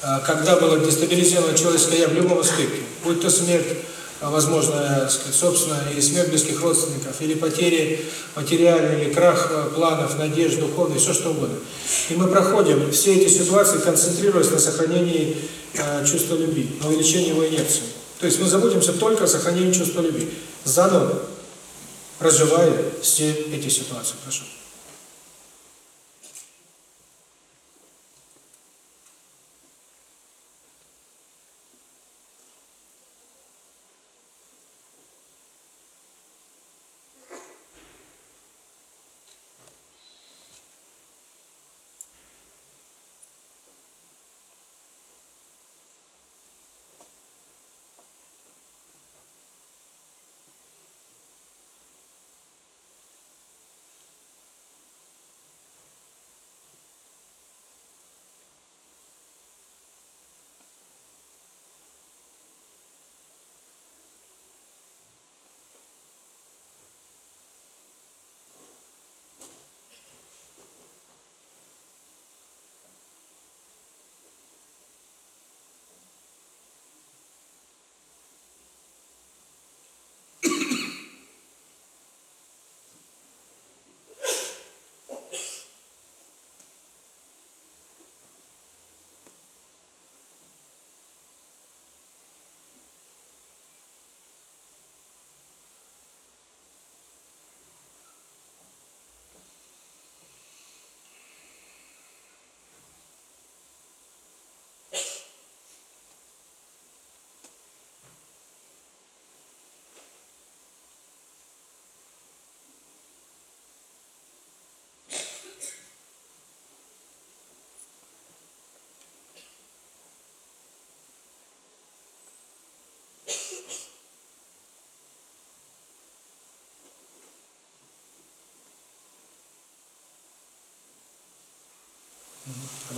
а, когда было дестабилизировано человеческое я в любом аспекте, будь то смерть, возможно, сказать, собственно, или смерть близких родственников, или потери материальные, или крах э, планов, надежд, духовных, все что угодно. И мы проходим все эти ситуации, концентрируясь на сохранении э, чувства любви, на увеличении его инерции. То есть мы заботимся только о сохранении чувства любви, заново проживая все эти ситуации. Прошу.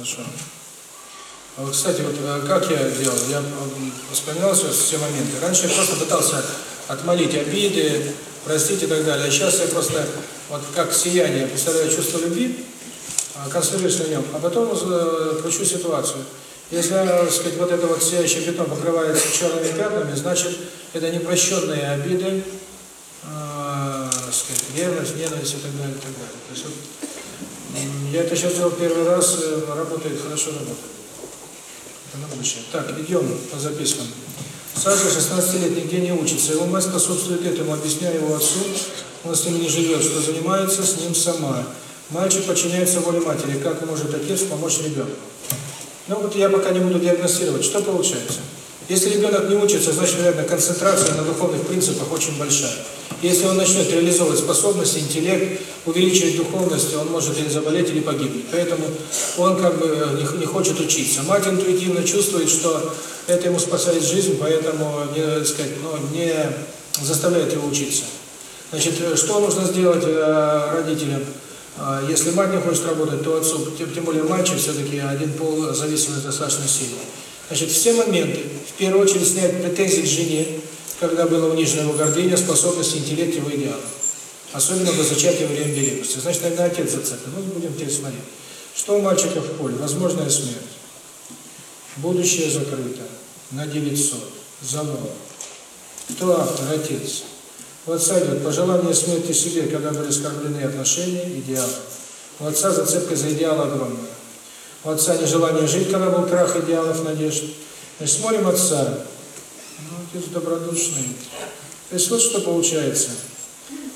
Хорошо. А вот, кстати, вот э, как я делал? Я вспоминал сейчас все моменты. Раньше я просто пытался отмолить обиды, простить и так далее. А сейчас я просто, вот как сияние, представляю чувство любви, а, концентрируюсь на нем, а потом э, кручу ситуацию. Если, так сказать, вот это вот сияющее пятно покрывается черными пятнами, значит, это непрощенные обиды, э, сказать, ревность, ненависть и так далее, и так далее. То есть, вот, я это сейчас делал первый раз, э, работает, хорошо работает. Это на будущее. Так, идем по запискам. Саша 16 лет нигде не учится. Его мать способствует этому, объясняя его отцу, он с ним не живет, что занимается с ним сама. Мальчик подчиняется воле матери. Как может отец помочь ребенку? Ну вот я пока не буду диагностировать, что получается. Если ребенок не учится, значит, наверное, концентрация на духовных принципах очень большая. Если он начнет реализовывать способности, интеллект, увеличивать духовность, он может или заболеть, или погибнуть. Поэтому он как бы не, не хочет учиться. Мать интуитивно чувствует, что это ему спасает жизнь, поэтому не, сказать, ну, не заставляет его учиться. Значит, что нужно сделать э, родителям? Если мать не хочет работать, то отцу, тем, тем более мальчик все-таки один пол зависимость достаточно сильно. Значит, все моменты, в первую очередь снять претензии к жене, когда было унижена его гордыня, способность, интеллект, его идеалы. Особенно до зачатия время беременности. Значит, тогда отец зацеплен. Ну, будем теперь смотреть. Что у мальчика в поле? Возможная смерть. Будущее закрыто. На 900. Завал. Кто автор? Отец. У отца идет пожелание смерти себе, когда были оскорблены отношения, идеалы. У отца зацепка за идеал огромная. У отца нежелание жить, когда был крах идеалов, надежд. Значит, смотрим отца. Ну, отец добродушный. То есть вот что получается.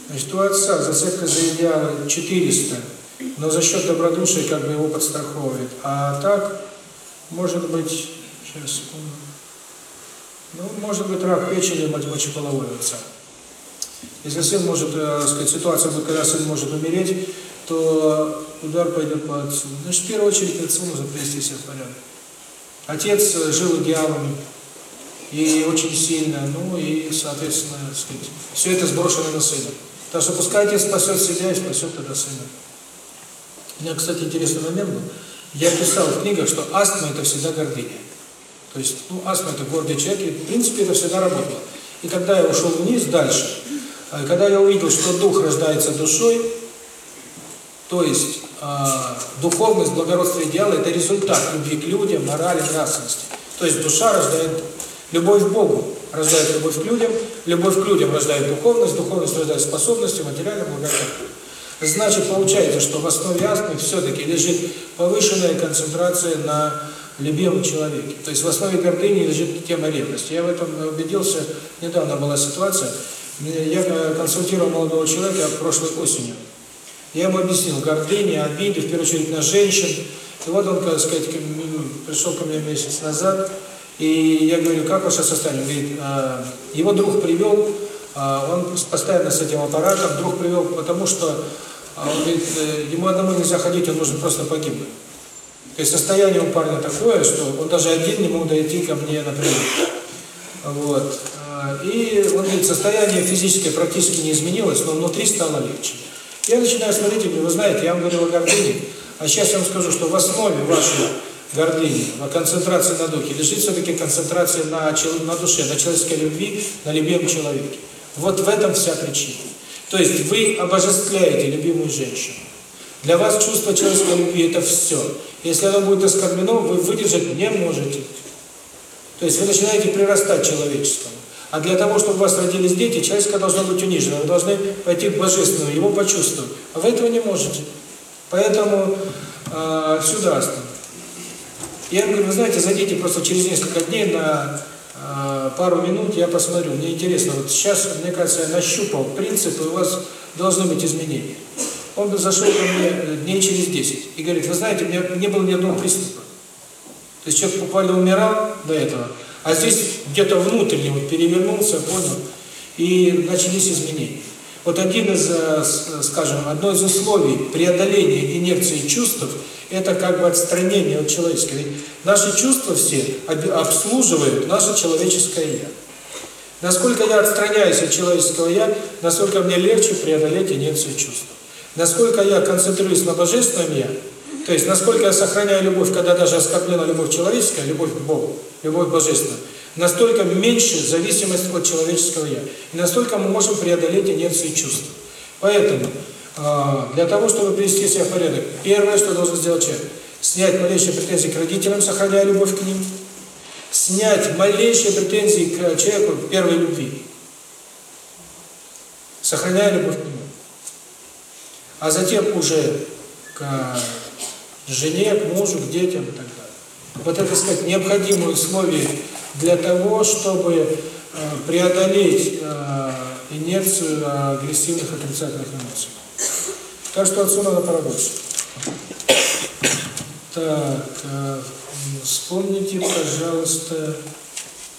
Значит, у отца зацепка за идеалы 400, но за счет добродушия как бы его подстраховывает. А так, может быть, сейчас, секунду. Ну, может быть, рак печени, мочеполовой отца. Если сын может, э, сказать, ситуация будет, когда сын может умереть, то удар пойдет по отцу. Значит, в первую очередь отцу нужно привести себя в порядок. Отец э, жил идеалами, и очень сильно, ну и, соответственно, сказать, все это сброшено на сына. Так что пускай отец спасет себя и спасет тогда сына. У меня, кстати, интересный момент был. Я писал в книгах, что астма – это всегда гордыня. То есть, ну, астма – это гордый человек, и, в принципе, это всегда работало. И когда я ушел вниз, дальше, а когда я увидел, что дух рождается душой, то есть э, духовность, благородство идеала – это результат любви к людям, морали, нравственности. То есть душа рождает любовь к Богу, рождает любовь к людям, любовь к людям рождает духовность, духовность рождает способности, материальное благословение. Значит, получается, что в основе астмы все-таки лежит повышенная концентрация на любимом человеке. То есть в основе гордыни лежит тема ревности. Я в этом убедился, недавно была ситуация, я консультировал молодого человека прошлой осенью. Я ему объяснил гордыня, обиды, в первую очередь на женщин. И вот он, так сказать, пришел ко мне месяц назад, и я говорю, как ваше состояние? Он говорит, «А, его друг привел, а, он постоянно с этим аппаратом, друг привел, потому что а, он говорит, э, ему одному нельзя ходить, он нужно просто погибнуть. То есть состояние у парня такое, что он даже один не мог дойти ко мне например. Вот. И он говорит, состояние физическое практически не изменилось, но внутри стало легче. Я начинаю смотреть и говорю, вы знаете, я вам говорил о гордыне, а сейчас я вам скажу, что в основе вашей гордыни, на концентрации на духе, лежит все-таки концентрация на, на душе, на человеческой любви, на любимом человеке. Вот в этом вся причина. То есть вы обожествляете любимую женщину. Для вас чувство человеческой любви – это все. Если оно будет оскорблено, вы выдержать не можете. То есть вы начинаете прирастать человеческому. А для того, чтобы у вас родились дети, человеческое должно быть унижено. Вы должны пойти к Божественному, его почувствовать. А вы этого не можете. Поэтому э, сюда оставим. Я говорю, вы знаете, зайдите просто через несколько дней на э, пару минут, я посмотрю. Мне интересно, вот сейчас, мне кажется, я нащупал принципы, у вас должны быть изменения. Он зашел ко мне дней через 10 и говорит, вы знаете, у меня не было ни одного приступа. То есть человек буквально умирал до этого, а здесь где-то внутренне вот перевернулся, понял, и начались изменения. Вот один из, э, скажем, одно из условий преодоления инерции чувств – это как бы отстранение от человеческого. Ведь наши чувства все обслуживают наше человеческое «я». Насколько я отстраняюсь от человеческого «я», настолько мне легче преодолеть инерцию чувств. Насколько я концентрируюсь на Божественном «я», То есть, насколько я сохраняю любовь, когда даже оскорблена любовь человеческая, любовь к Богу, любовь божественная, настолько меньше зависимость от человеческого «я». И настолько мы можем преодолеть инерции чувств. Поэтому, для того, чтобы привести себя в порядок, первое, что должен сделать человек, снять малейшие претензии к родителям, сохраняя любовь к ним, снять малейшие претензии к человеку первой любви, сохраняя любовь к нему. А затем уже к жене, к мужу, к детям и так далее. Вот это, сказать, необходимые условия для того, чтобы преодолеть инерцию агрессивных отрицательных эмоций. Так что отсюда надо поработать. Так, вспомните, пожалуйста,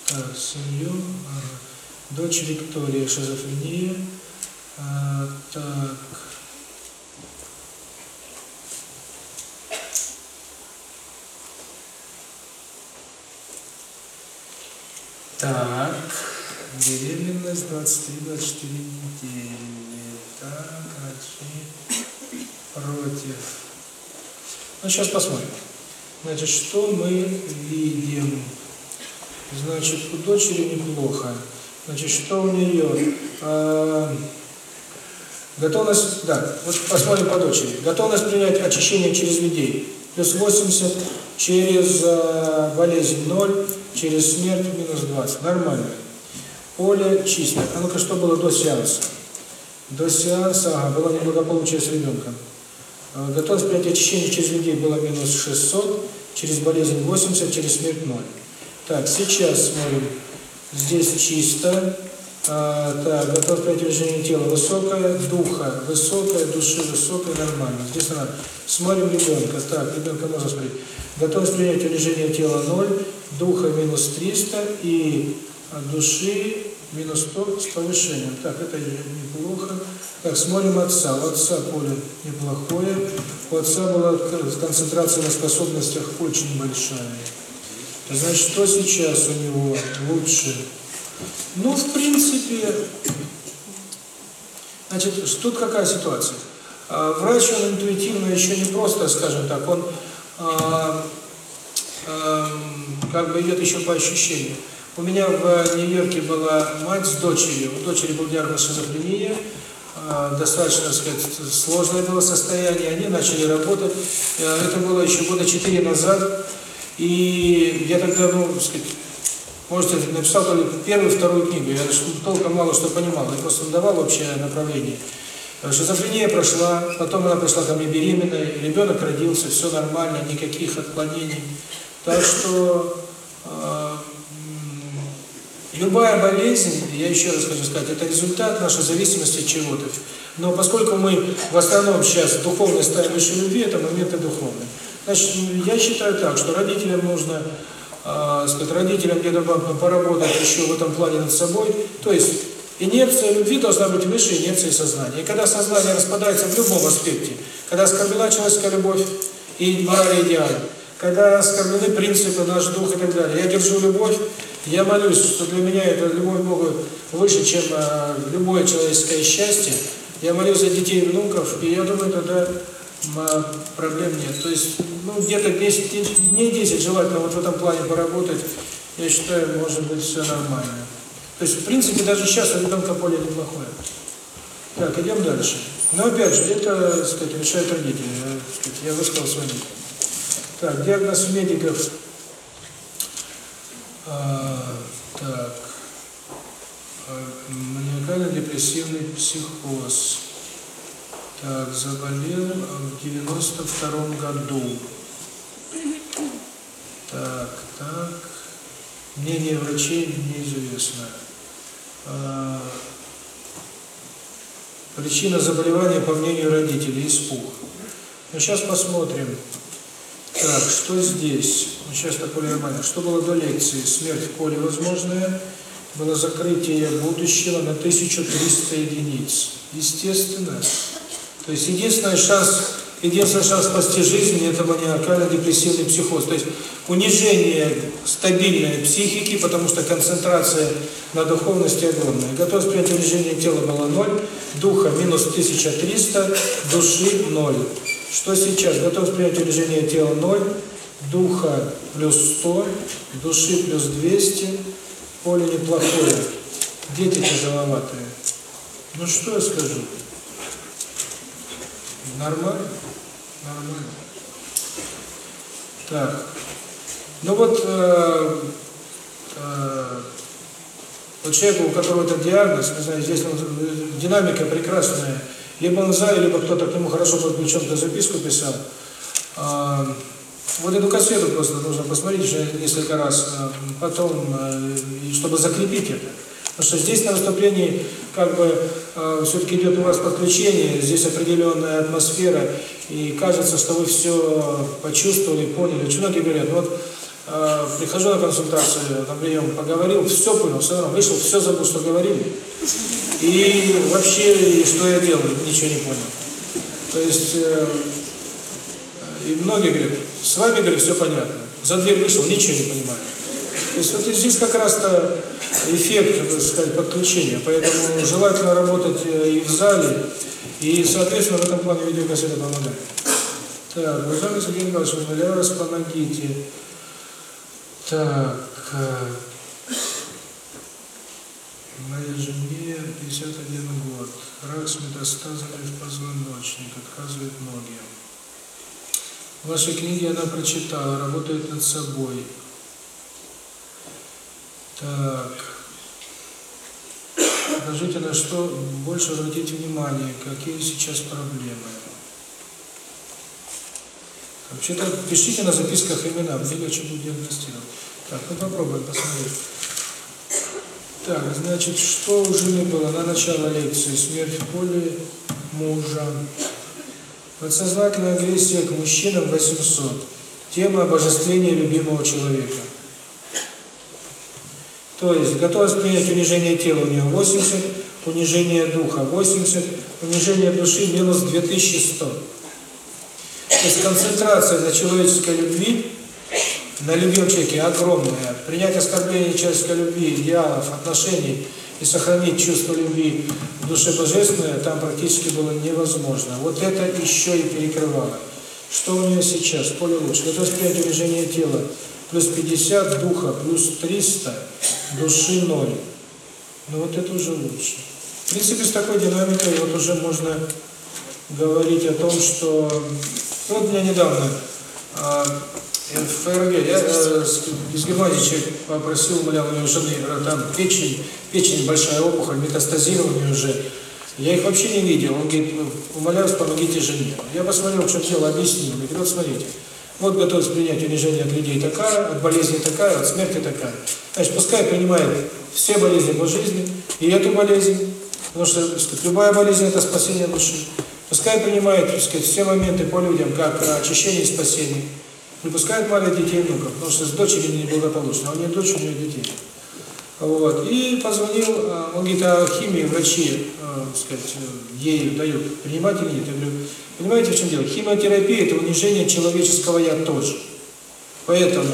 так, семью, дочь Виктория, шизофрения, так, Так, беременность 23-24 недели. Так, врачи против. Ну, сейчас посмотрим. Значит, что мы видим? Значит, у дочери неплохо. Значит, что у нее? А, готовность, да, вот посмотрим по дочери. Готовность принять очищение через людей. Плюс 80, через а, болезнь 0, через смерть минус 20. Нормально. Поле чисто. А ну-ка, что было до сеанса? До сеанса, ага, было неблагополучие с ребенком. Готовность принять очищение через людей было минус 600, через болезнь 80, через смерть 0. Так, сейчас смотрим. Здесь чисто. А, так, готовность принять движение тела высокая, духа высокая, души высокая, нормально. Здесь надо. Смотрим ребенка. Так, ребенка можно смотреть. Готовность принять движение тела 0, духа минус 300 и души минус 100 с повышением. Так, это неплохо. Так, смотрим отца. У отца поле неплохое. У отца была концентрация на способностях очень большая. Значит, что сейчас у него лучше? Ну, в принципе, значит, тут какая ситуация? Врач, он интуитивно еще не просто, скажем так, он как бы идет еще по ощущению. У меня в Нью-Йорке была мать с дочерью. У дочери был диагноз шизофрения, достаточно, так сказать, сложное было состояние. Они начали работать. Это было еще года четыре назад. И я тогда, ну, так сказать, можете, написал только первую, вторую книгу. Я толком мало что понимал. Я просто давал общее направление. Шизофрения прошла, потом она пришла ко мне беременная, ребенок родился, все нормально, никаких отклонений. Так что Любая болезнь, я еще раз хочу сказать, это результат нашей зависимости от чего-то. Но поскольку мы в основном сейчас духовно ставим любви, это моменты духовные. Значит, я считаю так, что родителям нужно, э, сказать, родителям где-то поработать еще в этом плане над собой. То есть инерция любви должна быть выше инерции сознания. И когда сознание распадается в любом аспекте, когда оскорблена человеческая любовь и мораль идеально, когда оскорблены принципы, наш дух и так далее, я держу любовь, я молюсь, что для меня эта любовь Бога выше, чем э, любое человеческое счастье. Я молюсь за детей и внуков, и я думаю, тогда проблем нет. То есть, ну, где-то 10, дней 10 желательно вот в этом плане поработать, я считаю, может быть, все нормально. То есть, в принципе, даже сейчас у ребенка поле неплохое. Так, идем дальше. Но опять же, это, так сказать, решают родители. Я, я высказал свой. Так, диагноз медиков а, так. Маниакально-депрессивный психоз. Так, заболел в 92 году. Так, так. Мнение врачей неизвестно. А, причина заболевания, по мнению родителей, испуг. Ну, сейчас посмотрим. Так, что здесь? Ну, сейчас такое нормально. Что было до лекции? Смерть в поле возможная. Было закрытие будущего на 1300 единиц. Естественно. То есть единственный шанс, единственный шанс спасти жизнь – это маниакально-депрессивный психоз. То есть унижение стабильной психики, потому что концентрация на духовности огромная. Готовность принять унижение тела было ноль, духа минус 1300, души ноль. Что сейчас? Готов принять унижение тела 0, духа плюс 100, души плюс 200, поле неплохое, дети тяжеловатые. Ну что я скажу? Нормально? Нормально. Так. Ну вот, э, э, вот человеку, у которого этот диагноз, не знаю, здесь он, динамика прекрасная, либо он за, либо кто-то к нему хорошо подключен, кто записку писал. Э, вот эту кассету просто нужно посмотреть еще несколько раз, э, потом, э, чтобы закрепить это. Потому что здесь на выступлении как бы э, все-таки идет у вас подключение, здесь определенная атмосфера, и кажется, что вы все почувствовали, поняли. Очень многие говорят, ну вот э, прихожу на консультацию, на прием, поговорил, все понял, все равно вышел, все забыл, что говорили. И вообще, что я делаю, ничего не понял. То есть, э, и многие говорят, с вами, говорят, все понятно. За дверь вышел, ничего не понимаю. То есть вот здесь как раз-то эффект, так сказать, подключения. Поэтому желательно работать и в зале, и, соответственно, в этом плане видеокассета помогает. Так, уважаемый Сергей Николаевич, умоляю вас, помогите. Так, моей жене 51 год, рак с метастазами в позвоночник, отказывает ноги. В вашей книге она прочитала, работает над собой. Так. Скажите, на что больше обратить внимание, какие сейчас проблемы? Вообще-то пишите на записках имена, вдруг что буду диагностировать. Так, ну попробуем посмотреть. Так, значит, что уже не было на начало лекции? Смерть в поле мужа. Подсознательная агрессия к мужчинам 800. Тема обожествления любимого человека. То есть готовность принять унижение тела у нее 80, унижение духа 80, унижение души минус 2100. То есть концентрация на человеческой любви, на любимом человеке огромная. Принять оскорбление человеческой любви, идеалов, отношений и сохранить чувство любви в душе божественной там практически было невозможно. Вот это еще и перекрывало. Что у нее сейчас? Поле лучше. Готовность принять унижение тела плюс 50, духа плюс 300, души 0. Ну вот это уже лучше. В принципе, с такой динамикой вот уже можно говорить о том, что... Вот меня недавно э, в ФРГ, я э, из Германии человек попросил, умолял у него жены, там печень, печень большая опухоль, метастазирование уже. Я их вообще не видел. Он говорит, умоляю, помогите жене. Я посмотрел, что дело, объяснил. Говорит, вот смотрите, вот готовность принять унижение от людей такая, от болезни такая, от смерти такая. Значит, пускай принимает все болезни по жизни, и эту болезнь, потому что сказать, любая болезнь – это спасение души. Пускай принимает так сказать, все моменты по людям, как очищение и спасение. Не пускает мало детей внуков, потому что с дочерью неблагополучно, а у нее дочь, у нее детей. Вот. И позвонил, он говорит, а химии врачи, э, сказать, ей дают, принимать или нет? Я говорю, понимаете, в чем дело? Химиотерапия – это унижение человеческого «я» тоже. Поэтому,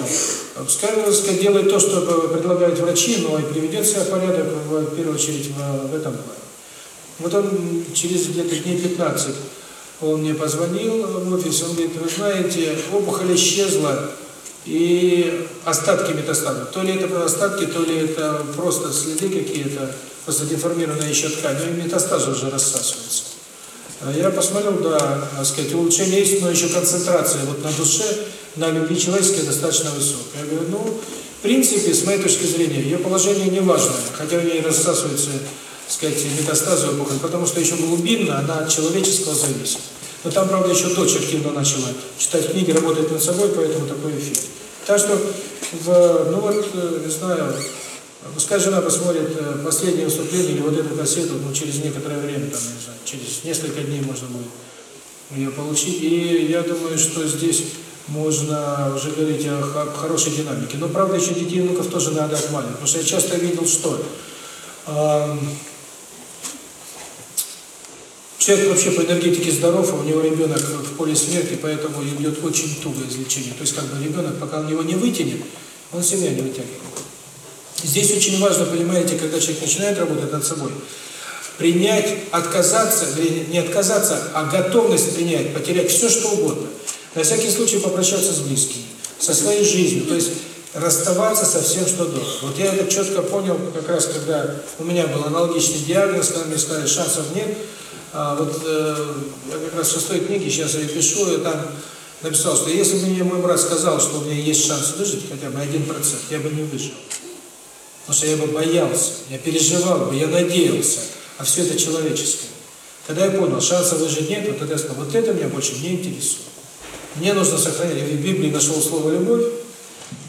пускай, сказать, делает то, что предлагают врачи, но и приведет себя в порядок, в первую очередь, в этом плане. Вот он через где-то дней 15 он мне позвонил в офис, он говорит, вы знаете, опухоль исчезла, и остатки метастазов. То ли это остатки, то ли это просто следы какие-то, просто деформированная еще ткань, и метастазы уже рассасываются. Я посмотрел, да, так сказать, улучшение есть, но еще концентрация вот на душе, на любви человеческой достаточно высокая. Я говорю, ну, в принципе, с моей точки зрения, ее положение не важное, хотя у нее рассасываются, так сказать, метастазы опухоль, потому что еще глубинно она от человеческого зависит. Но там, правда, еще дочь активно начала читать книги, работать над собой, поэтому такой эффект. Так что, в, ну вот, не знаю, пускай жена посмотрит последнее выступление или вот эту кассету, ну, через некоторое время, там, не знаю, через несколько дней можно будет ее получить. И я думаю, что здесь можно уже говорить о, хорошей динамике. Но, правда, еще детей и внуков тоже надо отмаливать, потому что я часто видел, что... Э, Человек вообще по энергетике здоров, а у него ребенок в поле смерти, поэтому идет очень тугое излечение. То есть как бы ребенок, пока он его не вытянет, он себя не вытягивает. Здесь очень важно, понимаете, когда человек начинает работать над собой, принять, отказаться, не отказаться, а готовность принять, потерять все, что угодно. На всякий случай попрощаться с близкими, со своей жизнью, то есть расставаться со всем, что дорого. Вот я это четко понял, как раз когда у меня был аналогичный диагноз, когда мне сказали, шансов нет. А вот э, я как раз в шестой книге, сейчас я пишу, я там написал, что если бы мне мой брат сказал, что у меня есть шанс выжить хотя бы один процент, я бы не выжил. Потому что я бы боялся, я переживал бы, я надеялся, а все это человеческое. Когда я понял, шанса выжить нет, вот тогда я сказал, вот это меня больше не интересует. Мне нужно сохранять, я в Библии нашел слово «любовь»,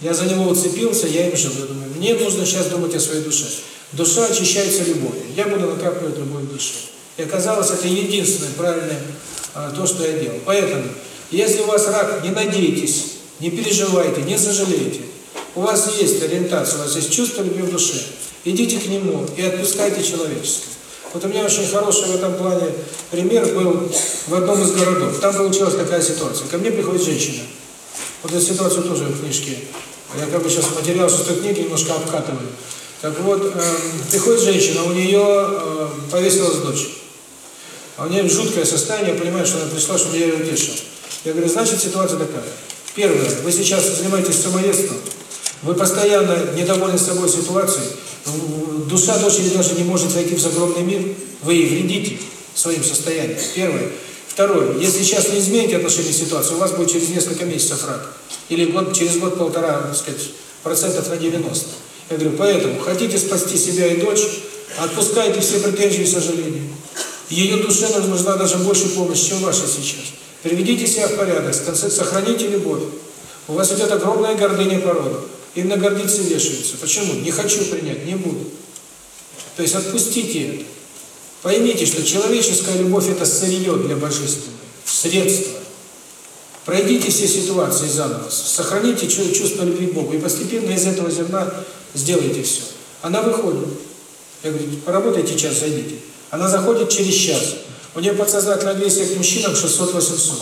я за него уцепился, я им жил. Я думаю, мне нужно сейчас думать о своей душе. Душа очищается любовью. Я буду накапливать любовь в душе. И оказалось, это единственное правильное а, то, что я делал. Поэтому, если у вас рак, не надейтесь, не переживайте, не сожалейте. У вас есть ориентация, у вас есть чувство любви в душе. Идите к нему и отпускайте человеческое. Вот у меня очень хороший в этом плане пример был в одном из городов. Там получилась такая ситуация. Ко мне приходит женщина. Вот эту ситуацию тоже в книжке. Я как бы сейчас материал шестой книги немножко обкатываю. Так вот, э, приходит женщина, у нее э, повесилась дочь. А у нее жуткое состояние, я понимаю, что она пришла, чтобы я ее утешил. Я говорю, значит, ситуация такая. Первое, вы сейчас занимаетесь самоедством, вы постоянно недовольны собой ситуацией, душа дочери даже не может войти в загробный мир, вы ей вредите своим состоянием. Первое. Второе. Если сейчас не измените отношение к ситуации, у вас будет через несколько месяцев рак. Или год, через год-полтора, так сказать, процентов на 90. Я говорю, поэтому, хотите спасти себя и дочь, отпускайте все претензии и сожаления. Ее душе нужна даже больше помощи, чем ваша сейчас. Приведите себя в порядок, сохраните любовь. У вас идет огромная гордыня порода. Именно гордиться вешается. Почему? Не хочу принять, не буду. То есть отпустите это. Поймите, что человеческая любовь – это сырье для божественной, средство. Пройдите все ситуации заново, сохраните чувство любви к Богу, и постепенно из этого зерна сделайте все. Она выходит. Я говорю, поработайте час, зайдите. Она заходит через час. У нее подсознательная агрессия к мужчинам 600-800.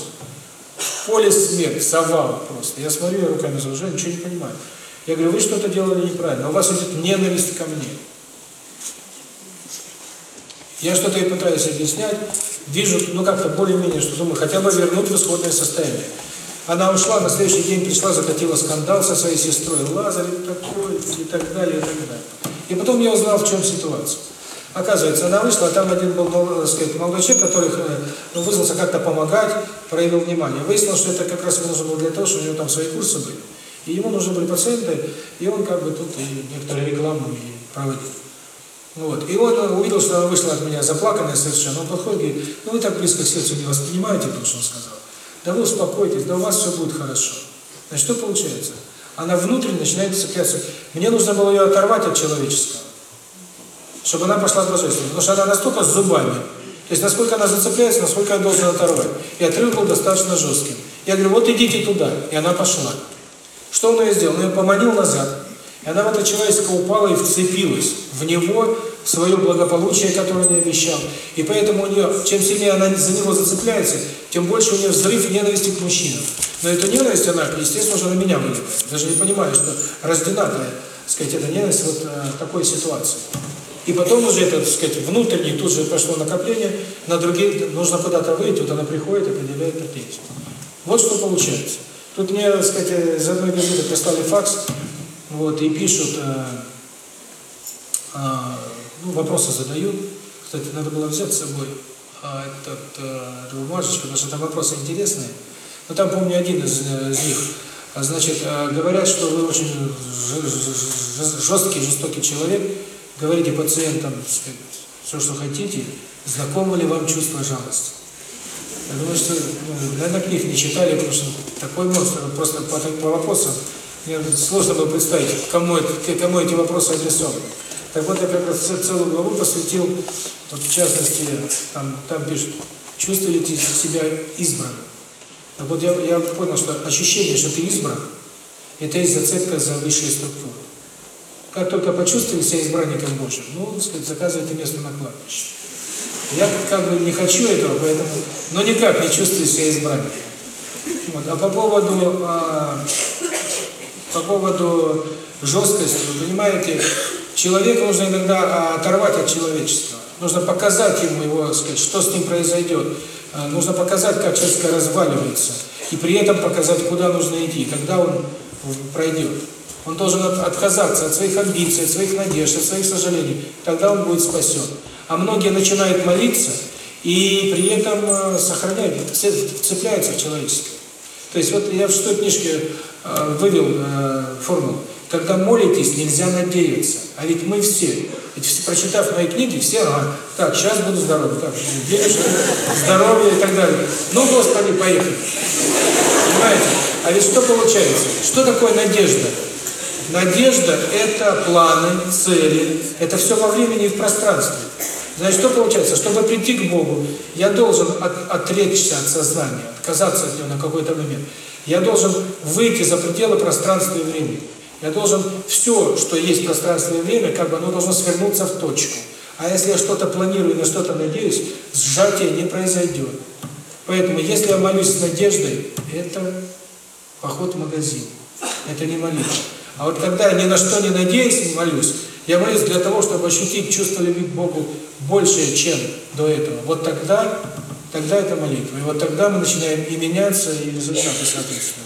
Поле смерть, завал просто. Я смотрю, я руками уже ничего не понимаю. Я говорю, вы что-то делали неправильно, у вас идет ненависть ко мне. Я что-то и пытаюсь объяснять, вижу, ну как-то более-менее, что думаю, хотя бы вернуть в исходное состояние. Она ушла, на следующий день пришла, закатила скандал со своей сестрой, Лазарь такой, и так далее, и так далее. И потом я узнал, в чем ситуация. Оказывается, она вышла, а там один был, так сказать, молодой человек, который ну, вызвался как-то помогать, проявил внимание. Выяснилось, что это как раз нужно было для того, что у него там свои курсы были. И ему нужны были пациенты, и он как бы тут и некоторые рекламу и проводил. Вот. И он увидел, что она вышла от меня заплаканная совершенно. Он подходит и говорит, ну вы так близко к сердцу не воспринимаете то, что он сказал. Да вы успокойтесь, да у вас все будет хорошо. Значит, что получается? Она внутренне начинает цепляться. Мне нужно было ее оторвать от человеческого, чтобы она пошла к божественному. Потому что она настолько с зубами. То есть, насколько она зацепляется, насколько я должен оторвать. И отрыв был достаточно жестким. Я говорю, вот идите туда. И она пошла. Что он ее сделал? Он ее поманил назад. И она в это человеческое упала и вцепилась в него, в свое благополучие, которое он обещал. И поэтому у нее, чем сильнее она за него зацепляется, тем больше у нее взрыв ненависти к мужчинам. Но эту ненависть она, естественно, уже на меня выливает. Даже не понимаю, что рождена, так сказать, эта ненависть вот э, такой ситуации. И потом уже это, так сказать, внутренне тут же пошло накопление, на другие нужно куда-то выйти, вот она приходит и предъявляет претензию. Вот что получается. Тут мне, так сказать, из одной газеты прислали факс, вот, и пишут, э, э, ну, вопросы задают. Кстати, надо было взять с собой э, этот, э, бумажечку, потому что там вопросы интересные. Но там, помню, один из, из них. Значит, э, говорят, что вы очень жесткий, жестокий человек, говорите пациентам, все, что хотите, знакомо ли вам чувство жалости. Думаю, что, ну, наверное, книг не читали, потому что такой монстр, просто по, по вопросам мне сложно было представить, кому, это, кому эти вопросы адресованы. Так вот, я как раз целую главу посвятил, вот в частности, там, там пишут, чувствуете себя избранным. Так вот, я, я понял, что ощущение, что ты избран, это есть зацепка за высшие структуры. Как только почувствовали себя избранником Божьим, ну, так сказать, заказывайте место на кладбище. Я как бы не хочу этого, поэтому, но никак не чувствую себя избранником. Вот. А по поводу а, по поводу жесткости, вы понимаете, человека нужно иногда оторвать от человечества. Нужно показать ему его, сказать, что с ним произойдет. А, нужно показать, как человеческое разваливается. И при этом показать, куда нужно идти. Тогда он пройдет. Он должен отказаться от своих амбиций, от своих надежд, от своих сожалений. Тогда он будет спасен. А многие начинают молиться и при этом э, сохраняют, цепляются в человечестве. То есть вот я в шестой книжке э, вывел э, формулу. Когда молитесь, нельзя надеяться. А ведь мы все, ведь все, прочитав мои книги, все, ага, так, сейчас буду здоров, так, денежка, здоровье и так далее. Ну, Господи, поехали. Понимаете? А ведь что получается? Что такое надежда? Надежда – это планы, цели, это все во времени и в пространстве. Значит, что получается? Чтобы прийти к Богу, я должен от, отречься от сознания, отказаться от него на какой-то момент. Я должен выйти за пределы пространства и времени. Я должен все, что есть пространство и время, как бы оно должно свернуться в точку. А если я что-то планирую на что-то надеюсь, сжатие не произойдет. Поэтому, если я молюсь с надеждой, это поход в магазин. Это не молитва. А вот когда я ни на что не надеюсь, молюсь, я молюсь для того, чтобы ощутить чувство любви к Богу больше, чем до этого. Вот тогда, тогда это молитва. И вот тогда мы начинаем и меняться, и результаты соответственно.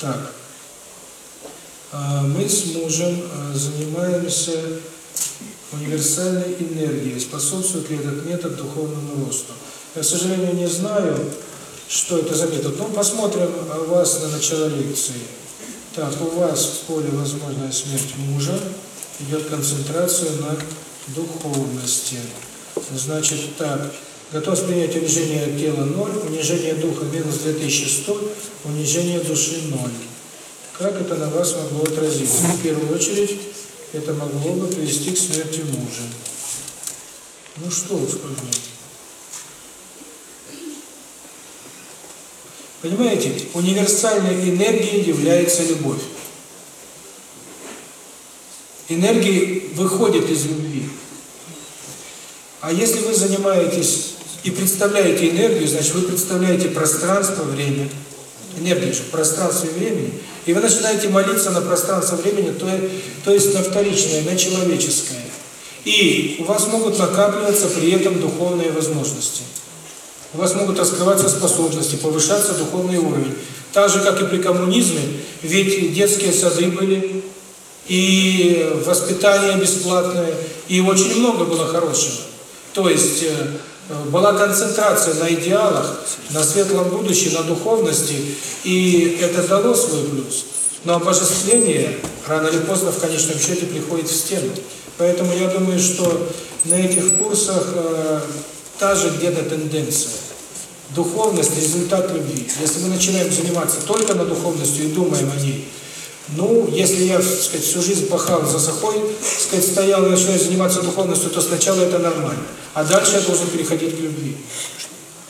Так. А, мы с мужем а, занимаемся универсальной энергией. Способствует ли этот метод духовному росту? Я, к сожалению, не знаю, что это за метод. Но посмотрим вас на начало лекции. Так, у вас в поле возможная смерть мужа, идет концентрация на духовности. Значит, так, готов принять унижение тела 0, унижение духа минус 2100, унижение души 0. Как это на вас могло отразиться? В первую очередь, это могло бы привести к смерти мужа. Ну что уж, Понимаете, универсальной энергией является любовь. Энергия выходит из любви. А если вы занимаетесь и представляете энергию, значит вы представляете пространство, время. Энергия же, пространство и времени. И вы начинаете молиться на пространство времени, то, то есть на вторичное, на человеческое. И у вас могут накапливаться при этом духовные возможности. У вас могут раскрываться способности, повышаться духовный уровень. Так же, как и при коммунизме, ведь детские сады были, и воспитание бесплатное, и очень много было хорошего. То есть э, была концентрация на идеалах, на светлом будущем, на духовности, и это дало свой плюс. Но обожествление рано или поздно в конечном счете приходит в стену. Поэтому я думаю, что на этих курсах э, та же где-то тенденция. Духовность – результат любви. Если мы начинаем заниматься только на духовностью и думаем о ней, ну, если я, так сказать, всю жизнь пахал за сахой, так сказать, стоял и начинаю заниматься духовностью, то сначала это нормально. А дальше я должен переходить к любви.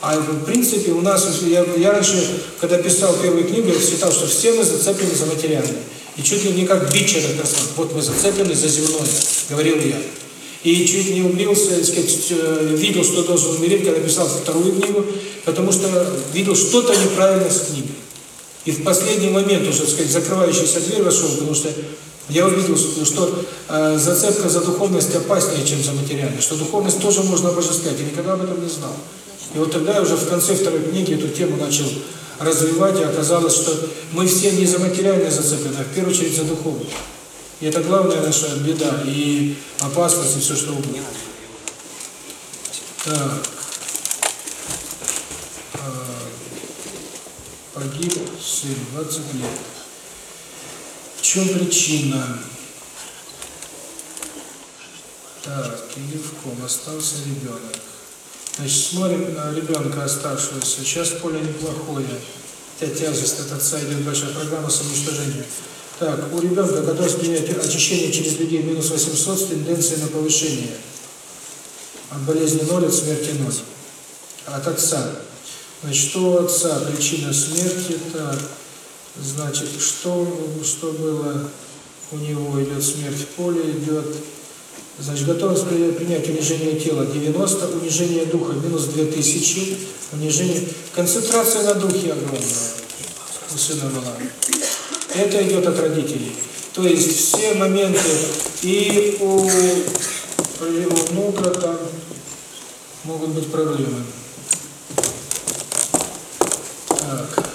А в принципе у нас, я, я раньше, когда писал первую книгу, я считал, что все мы зацеплены за материальное. И чуть ли не как бичер это вот мы зацеплены за земное, говорил я. И чуть не убился, так сказать, э, видел, что должен умереть, когда писал вторую книгу, потому что видел что-то неправильно с книгой. И в последний момент уже, так сказать, закрывающаяся дверь вошел, потому что я увидел, что э, зацепка за духовность опаснее, чем за материальность, что духовность тоже можно обожествлять, я никогда об этом не знал. И вот тогда я уже в конце второй книги эту тему начал развивать, и оказалось, что мы все не за материальное зацеплены, а в первую очередь за духовность. И это главная наша беда и опасность, и все что угодно. Так. Погиб сын, 20 лет. В чем причина? Так, или в ком остался ребенок. Значит, смотрим на ребенка оставшегося. Сейчас поле неплохое. Хотя тяжесть от отца идет большая программа самоуничтожения. Так, у ребенка готовность принять очищение через людей минус 800 с тенденцией на повышение. От болезни 0, от смерти 0. От отца. Значит, у отца? Причина смерти. Так, значит, что, что было у него? Идет смерть в поле, идет... Значит, готовность принять унижение тела 90, унижение духа минус 2000, унижение... Концентрация на духе огромная у сына была. Это идет от родителей. То есть все моменты и у его много, там могут быть проблемы. Так.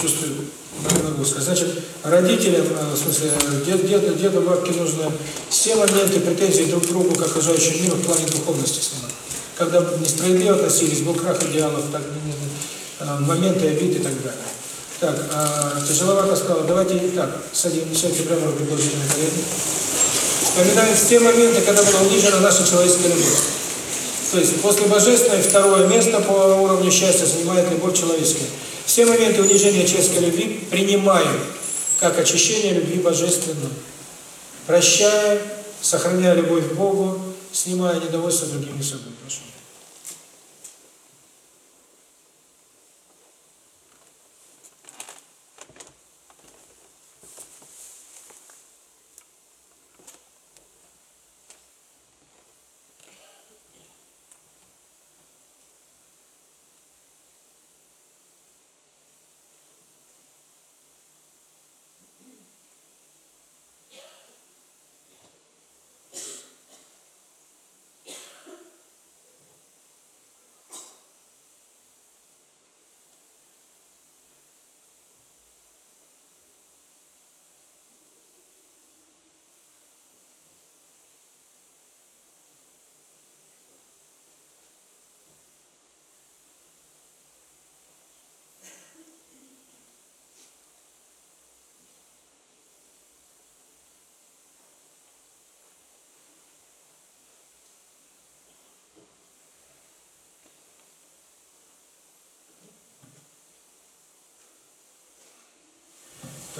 Чувствую, не могу сказать. Значит, родителям, э, в смысле, дед, деду, деду, бабке нужно все моменты претензий друг к другу к окружающему миру в плане духовности снимать. Когда несправедливо относились, был крах идеалов, так, э, моменты обид и так далее. Так, а, тяжеловато сказал, давайте так, садим, сядьте прямо в предложение колени. Вспоминаем все моменты, когда была унижена наша человеческая любовь. То есть после божественной второе место по уровню счастья занимает любовь человеческая. Все моменты унижения человеческой любви принимаем как очищение любви божественной. Прощая, сохраняя любовь к Богу, снимая недовольство другими собой. Прошу.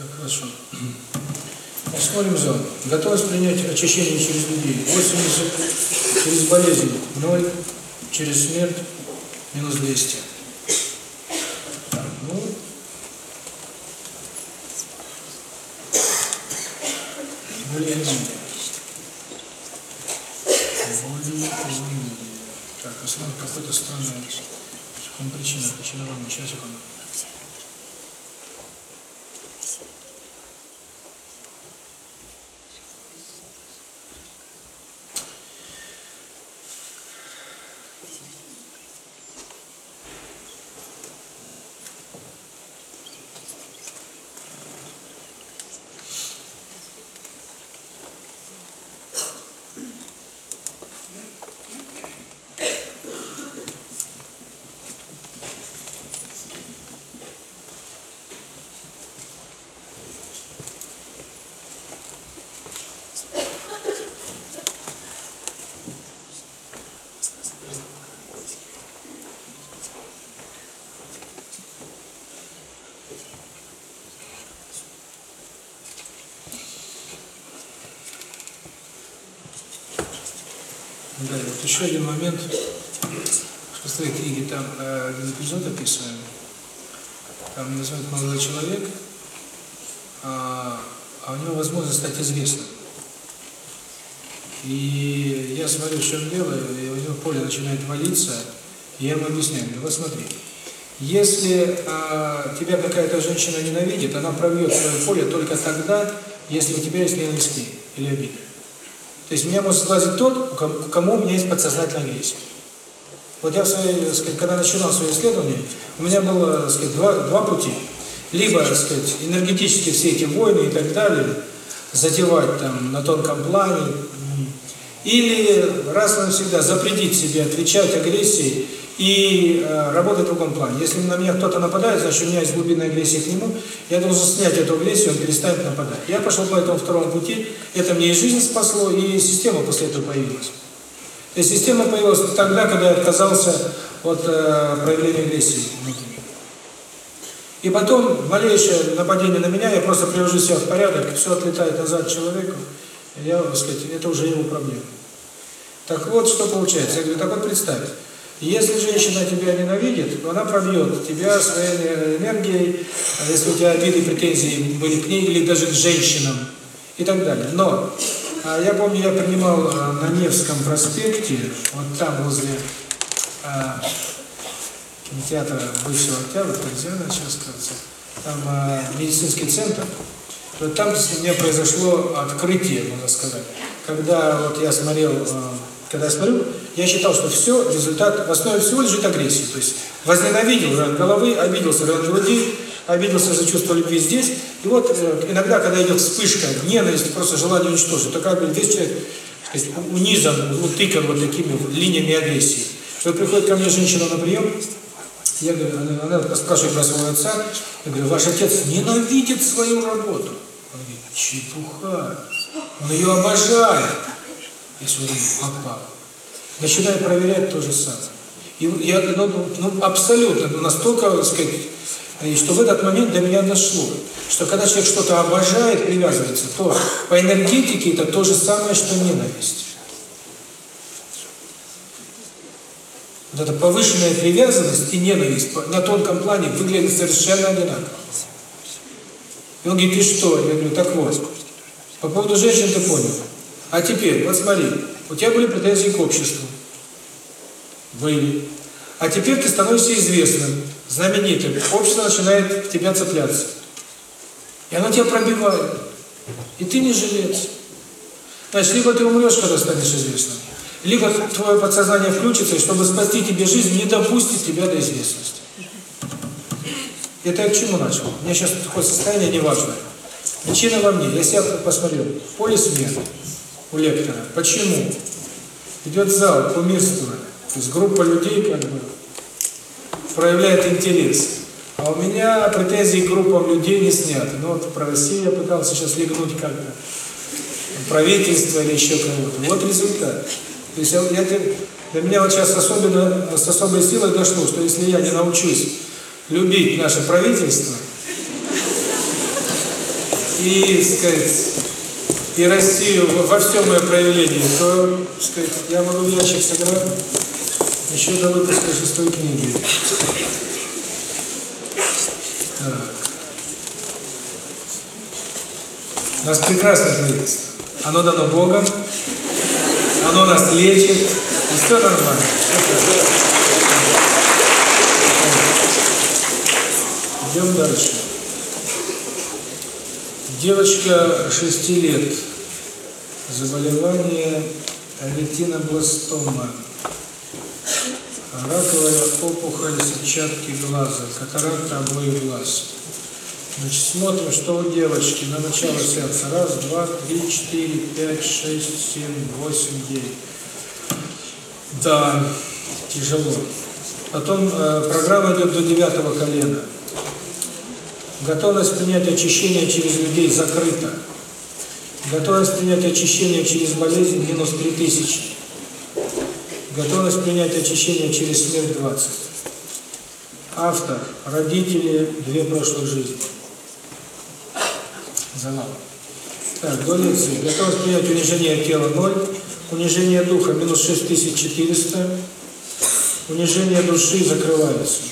Так, хорошо. Смотрим зал. Готовность принять очищение через людей. 80, через болезнь 0, через смерть минус 200. Так, ну, более менее. Более менее. Так, основном какой-то странный. В чем причина? Причина вам сейчас секунду. Да, вот еще один момент. В своей книге там э, один эпизод описываем. Там называют молодой человек, а, а у него возможность стать известным. И я смотрю, в чем дело, и у него поле начинает валиться, и я ему объясняю, говорю, вот смотри, если а, тебя какая-то женщина ненавидит, она пробьет свое поле только тогда, если у тебя есть ненависть или обида. То есть меня может сглазить тот, кому у меня есть подсознательная агрессия. Вот я, в своей, когда начинал свое исследование, у меня было сказать, два, два пути. Либо сказать, энергетически все эти войны и так далее задевать там на тонком плане, или раз навсегда запретить себе отвечать агрессией и э, работать в другом плане. Если на меня кто-то нападает, значит, у меня есть глубинная агрессия к нему, я должен снять эту агрессию, он перестанет нападать. Я пошел по этому второму пути, это мне и жизнь спасло, и система после этого появилась. Есть система появилась тогда, когда я отказался от э, проявления агрессии. И потом, малейшее нападение на меня, я просто привожу себя в порядок, все отлетает назад человеку, я, так сказать, это уже его проблема. Так вот, что получается. Я говорю, так вот представь, если женщина тебя ненавидит, то она пробьет тебя своей энергией, если у тебя обиды претензии были к ней, или даже к женщинам, и так далее. Но а, я помню, я принимал а, на Невском проспекте, вот там возле а, кинотеатра бывшего Октября, нельзя сейчас сказать, там а, медицинский центр, вот там у меня произошло открытие, можно сказать. когда вот я смотрел, э, когда я смотрю, я считал, что все, результат, в основе всего лежит агрессия. То есть возненавидел район головы, обиделся район груди, обиделся за чувство любви здесь. И вот э, иногда, когда идет вспышка ненависти, просто желание уничтожить, то как бы весь человек сказать, унизан, утыкан вот такими линиями агрессии. Что приходит ко мне женщина на прием, я говорю, она, она спрашивает про своего отца, я говорю, ваш отец ненавидит свою работу. Он говорит, чепуха, он ее обожает. Я говорю, папа. Начинаю проверять то же самое. И я ну, ну, ну абсолютно, ну, настолько, так сказать, и что в этот момент до меня дошло, что когда человек что-то обожает, привязывается, то по энергетике это то же самое, что ненависть. Вот эта повышенная привязанность и ненависть на тонком плане выглядят совершенно одинаково. И он говорит, ты что? Я говорю, так вот, по поводу женщин ты понял. А теперь, вот смотри, у тебя были претензии к обществу. Были. А теперь ты становишься известным, знаменитым. Общество начинает в тебя цепляться. И оно тебя пробивает. И ты не жилец. Значит, либо ты умрешь, когда станешь известным, либо твое подсознание включится, и чтобы спасти тебе жизнь, не допустит тебя до известности. Это я к чему начал? У меня сейчас такое состояние неважное. Причина во мне. Я себя посмотрел. Поле смерти у лектора. Почему? Идет зал, кумирство. То есть группа людей как бы проявляет интерес. А у меня претензии к группам людей не сняты. Ну вот про Россию я пытался сейчас легнуть как-то. Правительство или еще кого-то. Вот результат. То есть я, я, для меня вот сейчас особенно с особой силой дошло, что если я не научусь любить наше правительство и, сказать, и Россию во всем ее проявлении, то, сказать, я могу ящик сыграть еще до выпуска шестой книги. Так. У нас прекрасное правительство. Оно дано Богом, оно нас лечит, и все нормально. Идем дальше. Девочка 6 лет. Заболевание ретинобластома. Раковая опухоль сетчатки глаза, катаракта обоих глаз. Значит, смотрим, что у девочки на начало сердца. Раз, два, три, четыре, пять, шесть, семь, восемь, девять. Да, тяжело. Потом э, программа идет до девятого колена. Готовность принять очищение через людей закрыта. Готовность принять очищение через болезнь минус 3000. Готовность принять очищение через смерть 20. Автор. Родители. Две прошлых жизни. Занал. Так, до лекции. Готовность принять унижение тела 0. Унижение духа минус 6400. Унижение души закрывается.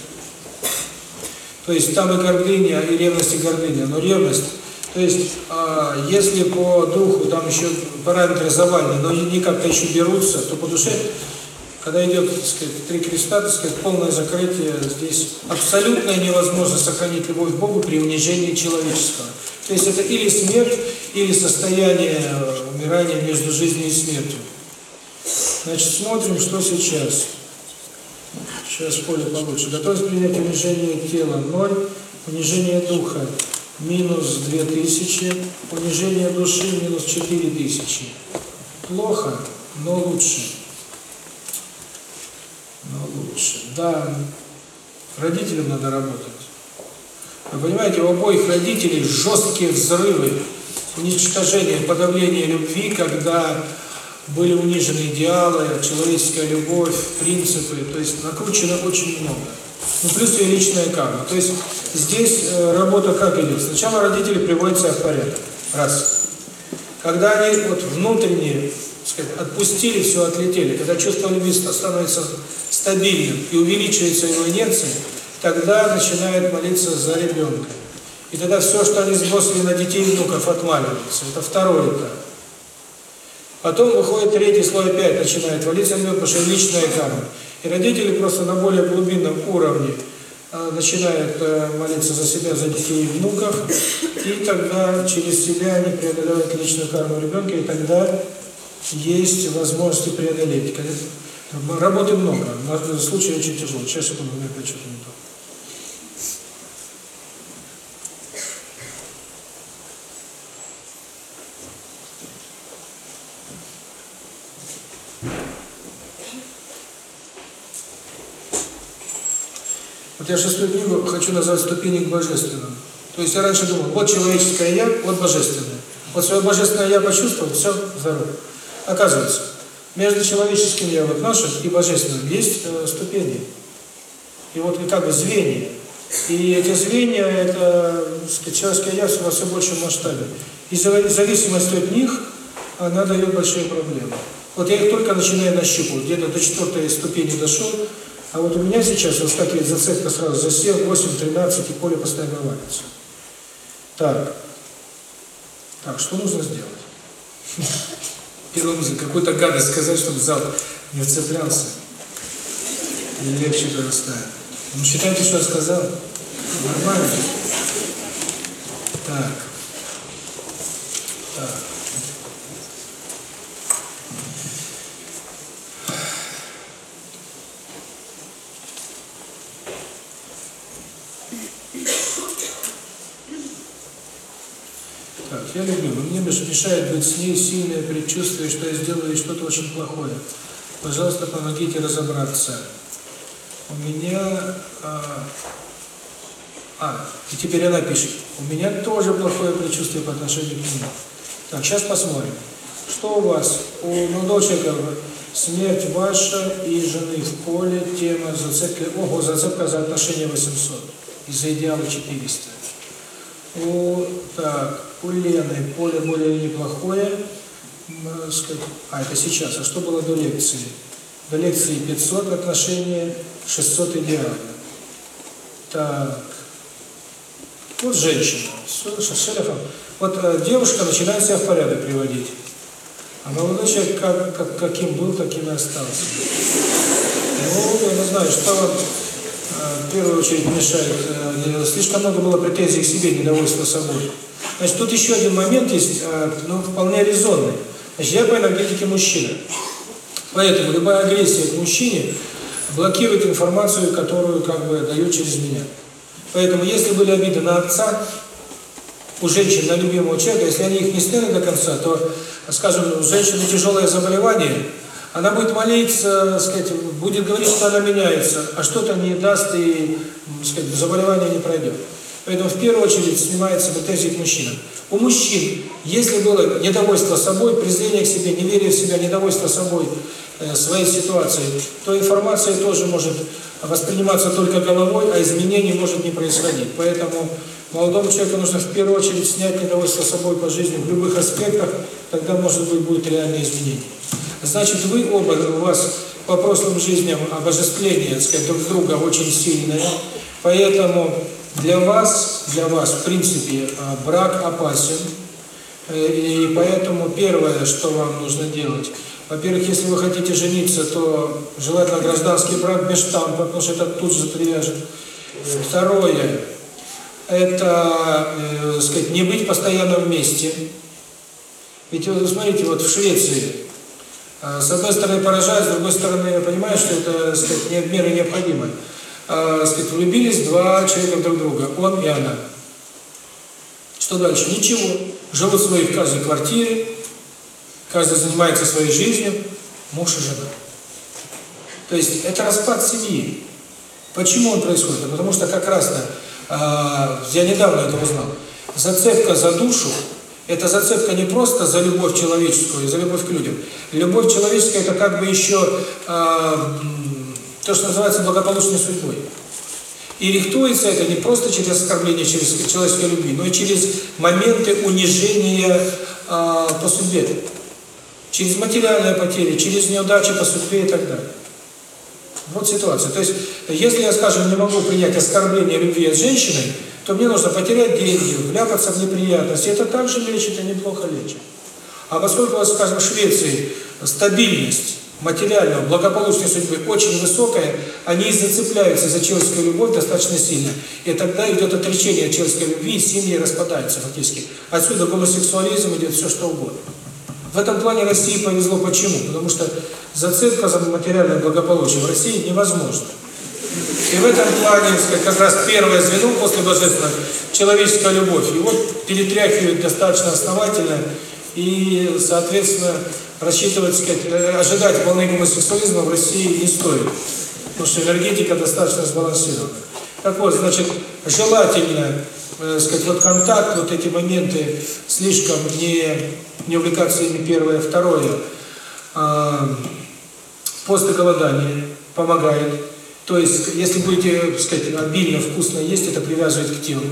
То есть там и гордыня, и ревность, и гордыня. Но ревность, то есть, э, если по духу там еще параметры завалены, но они как-то еще берутся, то по душе, когда идет, так сказать, три креста, так сказать, полное закрытие, здесь абсолютная невозможность сохранить любовь к Богу при унижении человеческого. То есть это или смерть, или состояние умирания между жизнью и смертью. Значит, смотрим, что сейчас. Сейчас поле получше. Готовность принять унижение тела 0, унижение духа минус 2000, унижение души минус 4000. Плохо, но лучше. Но лучше. Да, родителям надо работать. Вы понимаете, у обоих родителей жесткие взрывы, уничтожение, подавление любви, когда были унижены идеалы, человеческая любовь, принципы, то есть накручено очень много. Ну, плюс и личная карма. То есть здесь э, работа как идет? Сначала родители приводят себя в порядок. Раз. Когда они вот внутренне сказать, отпустили, все отлетели, когда чувство любви становится стабильным и увеличивается его инерция, тогда начинают молиться за ребенка. И тогда все, что они сбросили на детей и внуков, отваливается. Это второй этап. Потом выходит третий слой опять начинает валиться потому что личная карма. И родители просто на более глубинном уровне э, начинают э, молиться за себя, за детей и внуков, и тогда через себя они преодолевают личную карму ребенка, и тогда есть возможности преодолеть. Работы много, но случай очень тяжелый. Сейчас я буду, меня что-то Я шестую книгу хочу назвать «Ступени к божественному». То есть я раньше думал, вот человеческое «я», вот божественное. Вот свое божественное «я» почувствовал, все, здорово. Оказывается, между человеческим «я» вот нашим и божественным есть э, ступени. И вот как бы звенья. И эти звенья, это сказать, человеческое «я» во все большем масштабе. И зависимость от них, она дает большие проблемы. Вот я их только начинаю нащупывать, где-то до четвертой ступени дошел, а вот у меня сейчас выскакивает зацепка сразу за 7, 8, 13, и поле постоянно валится. Так. Так, что нужно сделать? Первый мысль, какую-то гадость сказать, чтобы зал не вцеплялся. Или легче прорастает. Ну, считайте, что я сказал. Нормально. Так. Я люблю, но мне мешает быть с ней сильное предчувствие, что я сделаю что-то очень плохое. Пожалуйста, помогите разобраться. У меня... А, а, и теперь она пишет. У меня тоже плохое предчувствие по отношению к нему. Так, сейчас посмотрим. Что у вас? У молодого человека смерть ваша и жены в поле, тема зацепки. Ого, зацепка за отношения 800. Из-за идеала 400. У, так, у Лены поле более неплохое, сказать, а это сейчас, а что было до лекции? До лекции 500 отношения, 600 идеально. Так, вот женщина, шерифом. Вот э, девушка начинает себя в порядок приводить. А молодой человек как, как, каким был, таким и остался. Ну, я не знаю, что вам в первую очередь мешает. Слишком много было претензий к себе, недовольства собой. Значит, тут еще один момент есть, ну, вполне резонный. Значит, я по энергетике мужчина. Поэтому любая агрессия к мужчине блокирует информацию, которую как бы дают через меня. Поэтому если были обиды на отца, у женщин на любимого человека, если они их не сняли до конца, то, скажем, у женщины тяжелое заболевание – она будет молиться, сказать, будет говорить, что она меняется, а что-то не даст и, сказать, заболевание не пройдет. Поэтому в первую очередь снимается претензии к мужчинам. У мужчин, если было недовольство собой, презрение к себе, неверие в себя, недовольство собой, э, своей ситуацией, то информация тоже может восприниматься только головой, а изменений может не происходить. Поэтому молодому человеку нужно в первую очередь снять недовольство собой по жизни в любых аспектах, тогда, может быть, будет реальное изменение. Значит, вы оба, у вас по прошлым жизням обожествление, так сказать, друг друга очень сильное, поэтому для вас, для вас, в принципе, а, брак опасен, э, и поэтому первое, что вам нужно делать, во-первых, если вы хотите жениться, то желательно гражданский брак без штампа, потому что это тут же привяжет. Второе, это, э, сказать, не быть постоянно вместе. Ведь вы смотрите, вот в Швеции с одной стороны поражает, с другой стороны я понимаю, что это, сказать, не меры необходимы. А, сказать, влюбились два человека друг друга, он и она. Что дальше? Ничего. Живут свои в каждой квартире, каждый занимается своей жизнью, муж и жена. То есть это распад семьи. Почему он происходит? Потому что как раз-то, э, я недавно это узнал, зацепка за душу это зацепка не просто за любовь человеческую, за любовь к людям. Любовь человеческая – это как бы еще э, то, что называется благополучной судьбой. И рихтуется это не просто через оскорбление через человеческой любви, но и через моменты унижения э, по судьбе. Через материальные потери, через неудачи по судьбе и так далее. Вот ситуация. То есть, если я, скажем, не могу принять оскорбление любви от женщины, то мне нужно потерять деньги, вляпаться в неприятности. Это также лечит и неплохо лечит. А поскольку скажем, в Швеции стабильность материального, благополучной судьбы очень высокая, они зацепляются за человеческую любовь достаточно сильно. И тогда идет отречение от человеческой любви, и семьи распадаются фактически. Отсюда гомосексуализм идет все что угодно. В этом плане России повезло почему? Потому что зацепка за материальное благополучие в России невозможна. И в этом плане, как раз первое звено после божественного – человеческая любовь. И вот перетряхивает достаточно основательно, и, соответственно, рассчитывать, сказать, ожидать волны гомосексуализма в России не стоит. Потому что энергетика достаточно сбалансирована. Так вот, значит, желательно, э, сказать, вот контакт, вот эти моменты слишком не, не увлекаться ими первое, второе. Э, после голодания помогает. То есть, если будете, сказать, обильно, вкусно есть, это привязывает к телу.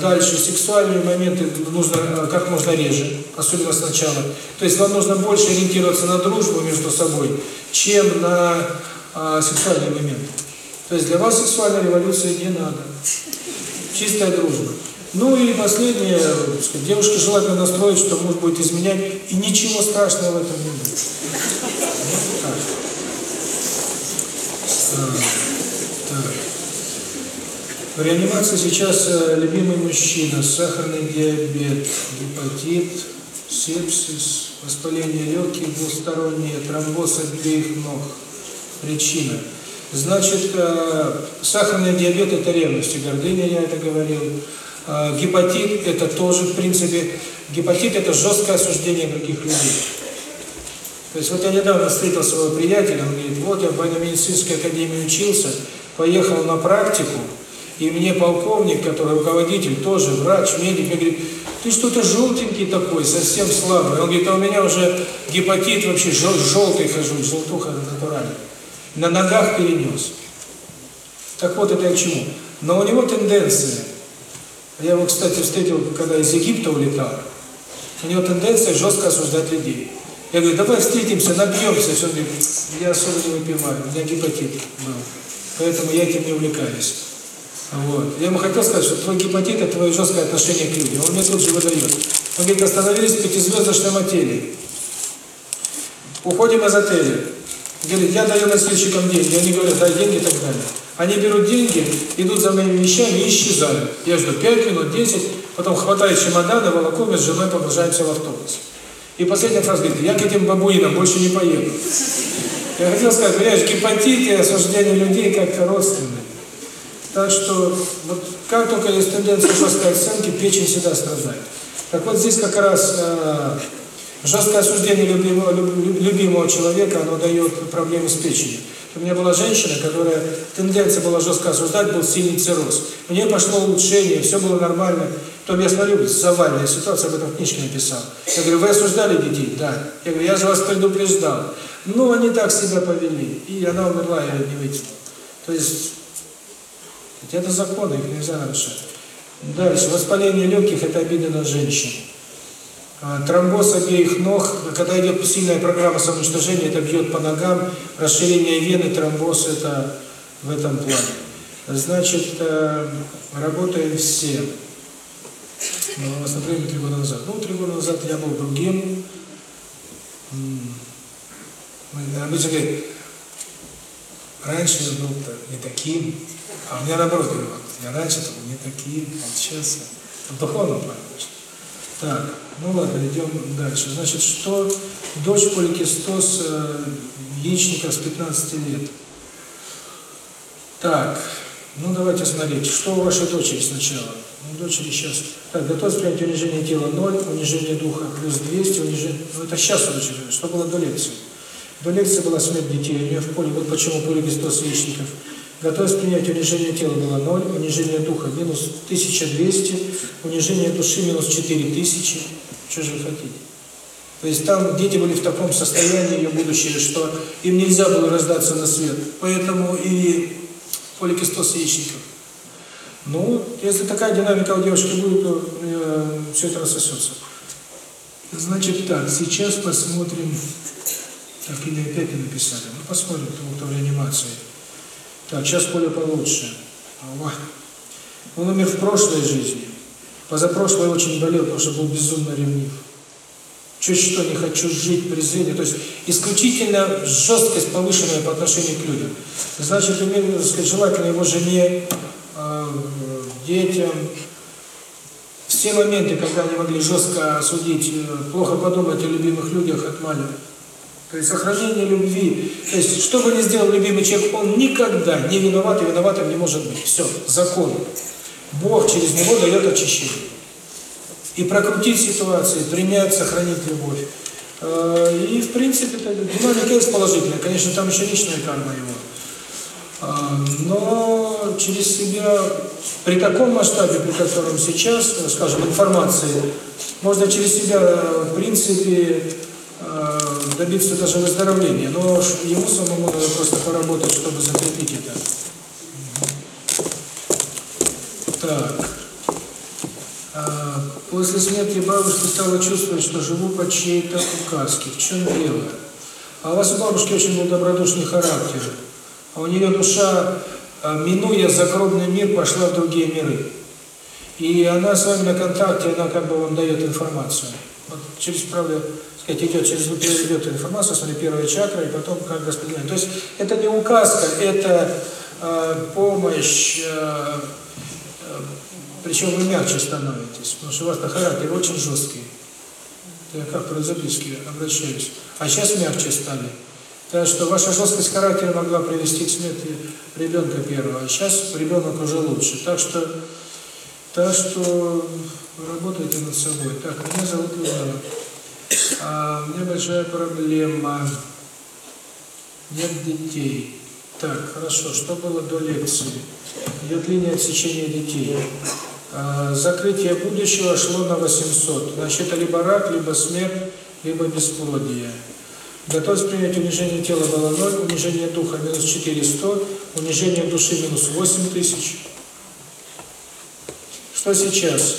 Дальше, сексуальные моменты нужно как можно реже, особенно сначала. То есть вам нужно больше ориентироваться на дружбу между собой, чем на а, сексуальные моменты. То есть для вас сексуальная революция не надо. Чистая дружба. Ну и последнее, сказать, девушке желательно настроить, что муж будет изменять, и ничего страшного в этом не будет. Так. В реанимации сейчас э, любимый мужчина, сахарный диабет, гепатит, сепсис, воспаление легких двустороннее, тромбоз обеих ног. Причина. Значит, э, сахарный диабет – это ревность и гордыня, я это говорил. Э, гепатит – это тоже, в принципе, гепатит – это жесткое осуждение других людей. То есть вот я недавно встретил своего приятеля, он говорит, вот я в военно-медицинской академии учился, поехал на практику, и мне полковник, который руководитель, тоже врач, медик, говорит, ты что-то желтенький такой, совсем слабый. Он говорит, а у меня уже гепатит вообще, жел желтый хожу, желтуха натуральная. На ногах перенес. Так вот это я к чему. Но у него тенденция, я его, кстати, встретил, когда из Египта улетал, у него тенденция жестко осуждать людей. Я говорю, давай встретимся, набьемся. Все, говорит, я особо не выпиваю, у меня гепатит был. Поэтому я этим не увлекаюсь. Вот. Я ему хотел сказать, что твой гепатит – это твое жесткое отношение к людям. Он мне тут же выдает. Он говорит, остановились в пятизвездочном отеле. Уходим из отеля. Говорит, я даю носильщикам деньги. Они говорят, дай деньги и так далее. Они берут деньги, идут за моими вещами и исчезают. Я жду 5 минут, 10, потом хватаю чемоданы, волоком и с женой погружаемся в автобус. И последняя фраза говорит, я к этим бабуинам больше не поеду. Я хотел сказать, понимаешь, гепатит и осуждение людей как родственные. Так что, вот как только есть тенденция жесткой оценки, печень всегда страдает. Так вот здесь как раз э, жесткое осуждение любимого, любимого человека, оно дает проблемы с печенью. У меня была женщина, которая, тенденция была жестко осуждать, был сильный цирроз. У нее пошло улучшение, все было нормально. Потом я смотрю, завальная ситуация, об этом в книжке написал. Я говорю, вы осуждали детей? Да. Я говорю, я же вас предупреждал. Ну, они так себя повели. И она умерла, я не вытянула. То есть, это законы, их нельзя нарушать. Дальше. Воспаление легких – это обида на женщин. А, тромбоз обеих ног, когда идет сильная программа самоуничтожения, это бьет по ногам, расширение вены, тромбоз – это в этом плане. Значит, э, работаем все. Ну, вас, например, три года назад. Ну, три года назад я был другим. Обычно говорят, раньше я был не таким, а у меня наоборот, я раньше был не таким, а сейчас в духовном плане. Так, ну ладно, идем дальше. Значит, что дочь поликистоз э, яичника с 15 лет. Так, ну давайте смотреть, что у вашей дочери сначала. Ну, дочери сейчас. Так, готовность принять унижение тела 0, унижение духа плюс 200, унижение... Ну это сейчас у дочери, что было до лекции? До лекции была смерть детей, у нее в поле, вот почему поликистоз яичников. Готовность принять унижение тела было 0, унижение духа минус 1200, унижение души минус 4000. Что же вы хотите? То есть там дети были в таком состоянии, ее будущее, что им нельзя было раздаться на свет. Поэтому и поликистоз яичников. Ну, если такая динамика у девушки будет, то э, все это рассосется. Значит так, сейчас посмотрим. Так, или опять написали. Ну, посмотрим, кто в реанимации. Так, сейчас поле получше. Он умер в прошлой жизни. Позапрошлой очень болел, потому что был безумно ревнив. Чуть что не хочу жить, презрение. То есть исключительно жесткость повышенная по отношению к людям. Значит, сказать, желательно его жене, э, детям, все моменты, когда они могли жестко осудить, э, плохо подумать о любимых людях, отмаливать. То есть сохранение любви. То есть, что бы ни сделал любимый человек, он никогда не виноват и виноватым не может быть. Все, закон. Бог через него дает очищение. И прокрутить ситуации, принять, сохранить любовь. Э, и, в принципе, динамика есть положительная. Конечно, там еще личная карма его. А, но через себя, при таком масштабе, при котором сейчас, скажем, информации, можно через себя, в принципе, добиться даже выздоровления. Но ему самому надо просто поработать, чтобы закрепить это. Так. А, после смерти бабушки стала чувствовать, что живу по чьей-то указке. В чем дело? А у вас у бабушки очень был добродушный характер. А у нее душа, а, минуя загробный мир, пошла в другие миры. И она с вами на контакте, она как бы вам дает информацию. Вот через, правда, сказать, идет через идет информация, смотри, первая чакра, и потом как распределение. То есть это не указка, это э, помощь, э, э, причем вы мягче становитесь, потому что у вас характер очень жесткий. Я как про записки обращаюсь. А сейчас мягче стали. Так что ваша жесткость характера могла привести к смерти ребенка первого, а сейчас ребенок уже лучше. Так что, так что работайте над собой. Так, меня зовут Людмила. А, у меня большая проблема. Нет детей. Так, хорошо. Что было до лекции? Идет линия отсечения детей. А, закрытие будущего шло на 800. Значит, либо рак, либо смерть, либо бесплодие. Готовность принять унижение тела было 0, унижение духа минус 400, унижение души минус 8 тысяч. Что сейчас?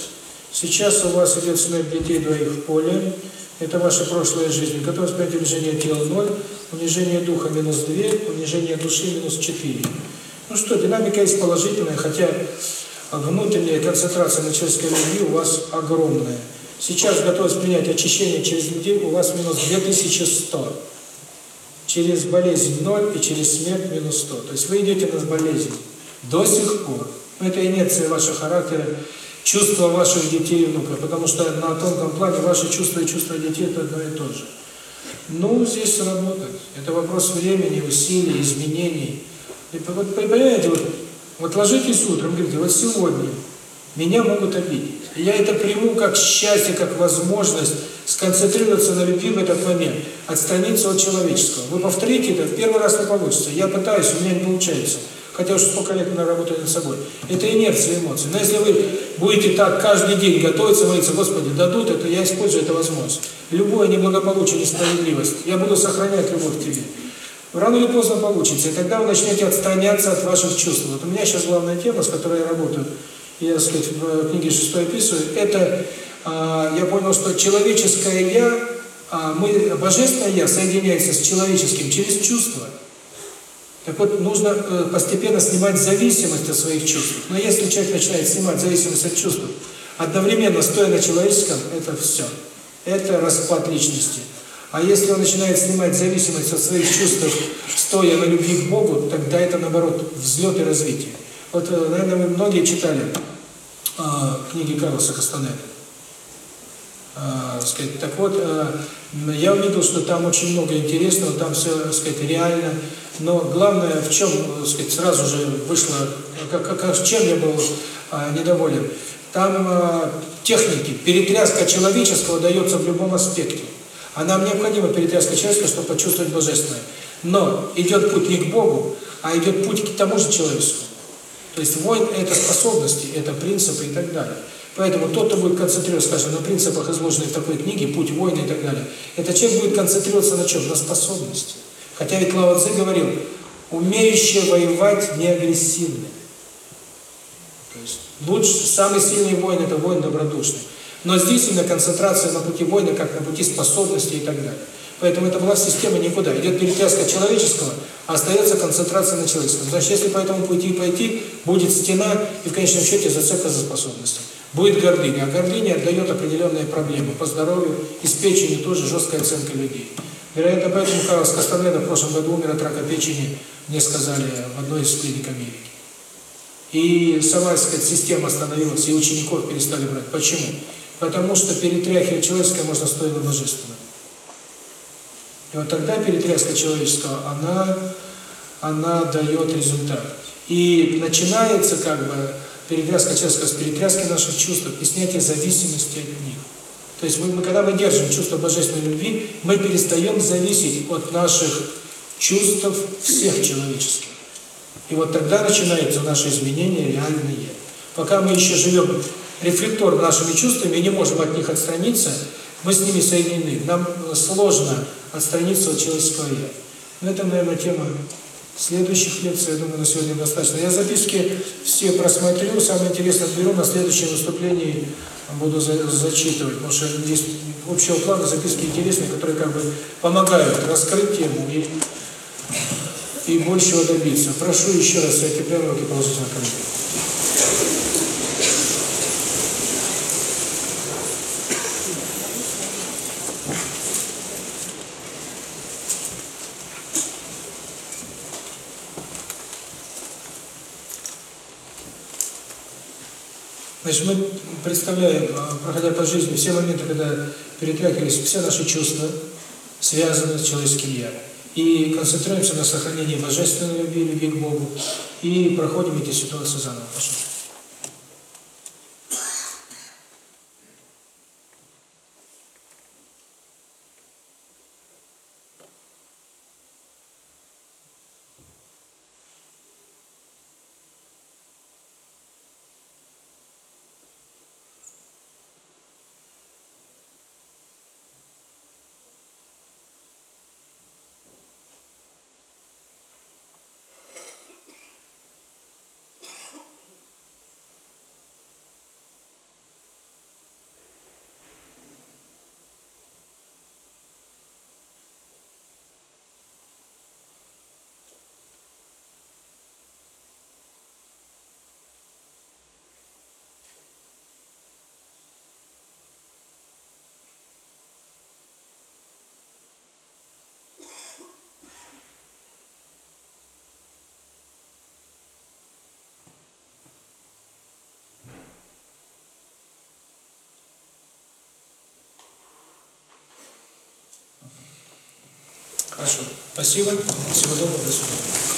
Сейчас у вас идет смерть детей двоих в поле, это ваша прошлая жизнь. Готовность принять унижение тела 0, унижение духа минус 2, унижение души минус 4. Ну что, динамика есть положительная, хотя внутренняя концентрация на человеческой любви у вас огромная. Сейчас готовность принять очищение через людей у вас минус 2100. Через болезнь 0 и через смерть минус 100. То есть вы идете на болезнь до сих пор. Но это инерция вашего характера, чувства ваших детей и внуков. Потому что на тонком плане ваши чувства и чувства детей это одно и то же. Ну, здесь работать. Это вопрос времени, усилий, изменений. И, вот, понимаете, вот, вот ложитесь утром, говорите, вот сегодня меня могут обидеть. Я это приму как счастье, как возможность сконцентрироваться на в этот момент, отстраниться от человеческого. Вы повторите это, в первый раз не получится. Я пытаюсь, у меня не получается. Хотя уже сколько лет мы работаем над собой. Это инерция эмоций. Но если вы будете так каждый день готовиться, молиться, Господи, дадут это, я использую эту возможность. Любое неблагополучие, несправедливость, я буду сохранять любовь к тебе. Рано или поздно получится, и тогда вы начнете отстраняться от ваших чувств. Вот у меня сейчас главная тема, с которой я работаю, я, так сказать, в книге шестой описываю, это а, я понял, что человеческое «я», а, мы, божественное «я» соединяется с человеческим через чувства. Так вот, нужно э, постепенно снимать зависимость от своих чувств. Но если человек начинает снимать зависимость от чувств, одновременно стоя на человеческом, это все. Это распад личности. А если он начинает снимать зависимость от своих чувств, стоя на любви к Богу, тогда это, наоборот, взлет и развитие. Вот, э, наверное, вы многие читали э, книги Карлоса Кастанеда. Э, сказать, так вот, э, я увидел, что там очень много интересного, там все, сказать, реально. Но главное, в чем, сказать, сразу же вышло, как, как, чем я был э, недоволен. Там э, техники, перетряска человеческого дается в любом аспекте. А нам необходима перетряска человеческого, чтобы почувствовать божественное. Но идет путь не к Богу, а идет путь к тому же человеческому. То есть воин – это способности, это принципы и так далее. Поэтому тот, кто будет концентрироваться, скажем, на принципах, изложенных в такой книге, «Путь воина» и так далее, этот человек будет концентрироваться на чем? На способности. Хотя ведь Лао Цзэ говорил, умеющий воевать не агрессивный. То есть лучше, самый сильный воин – это воин добродушный. Но здесь именно концентрация на пути воина, как на пути способностей и так далее. Поэтому это была система никуда. Идет перетряска человеческого, а остается концентрация на человеческом. Значит, если по этому пути пойти, будет стена и в конечном счете зацепка за способности. Будет гордыня. А гордыня дает определенные проблемы по здоровью и с печенью тоже жесткая оценка людей. Вероятно, поэтому Карлос Кастанеда в прошлом году умер от рака печени, мне сказали, в одной из клиник Америки. И сама, сказать, система остановилась, и учеников перестали брать. Почему? Потому что перетряхивать человеческое можно стоило божественное. И вот тогда перетряска человеческого, она, она дает результат. И начинается как бы перетряска человеческого с перетряски наших чувств и снятия зависимости от них. То есть мы, мы когда мы держим чувство божественной любви, мы перестаем зависеть от наших чувств всех человеческих. И вот тогда начинается наше изменение реальные. Пока мы еще живем рефлектор нашими чувствами и не можем от них отстраниться, мы с ними соединены. Нам сложно отстраниться от человеческого «я». Но это, наверное, тема следующих лекций. Я думаю, на сегодня достаточно. Я записки все просмотрю, самое интересное беру, на следующем выступлении буду за, зачитывать, потому что есть общего плана записки интересные, которые как бы помогают раскрыть тему и, и большего добиться. Прошу еще раз эти прямо руки положить на колени. Значит, мы представляем, проходя по жизни, все моменты, когда перетряхивались все наши чувства, связанные с человеческим «я». И концентрируемся на сохранении божественной любви, любви к Богу, и проходим эти ситуации заново. Пожалуйста. Хорошо. Спасибо. Всего доброго. До свидания.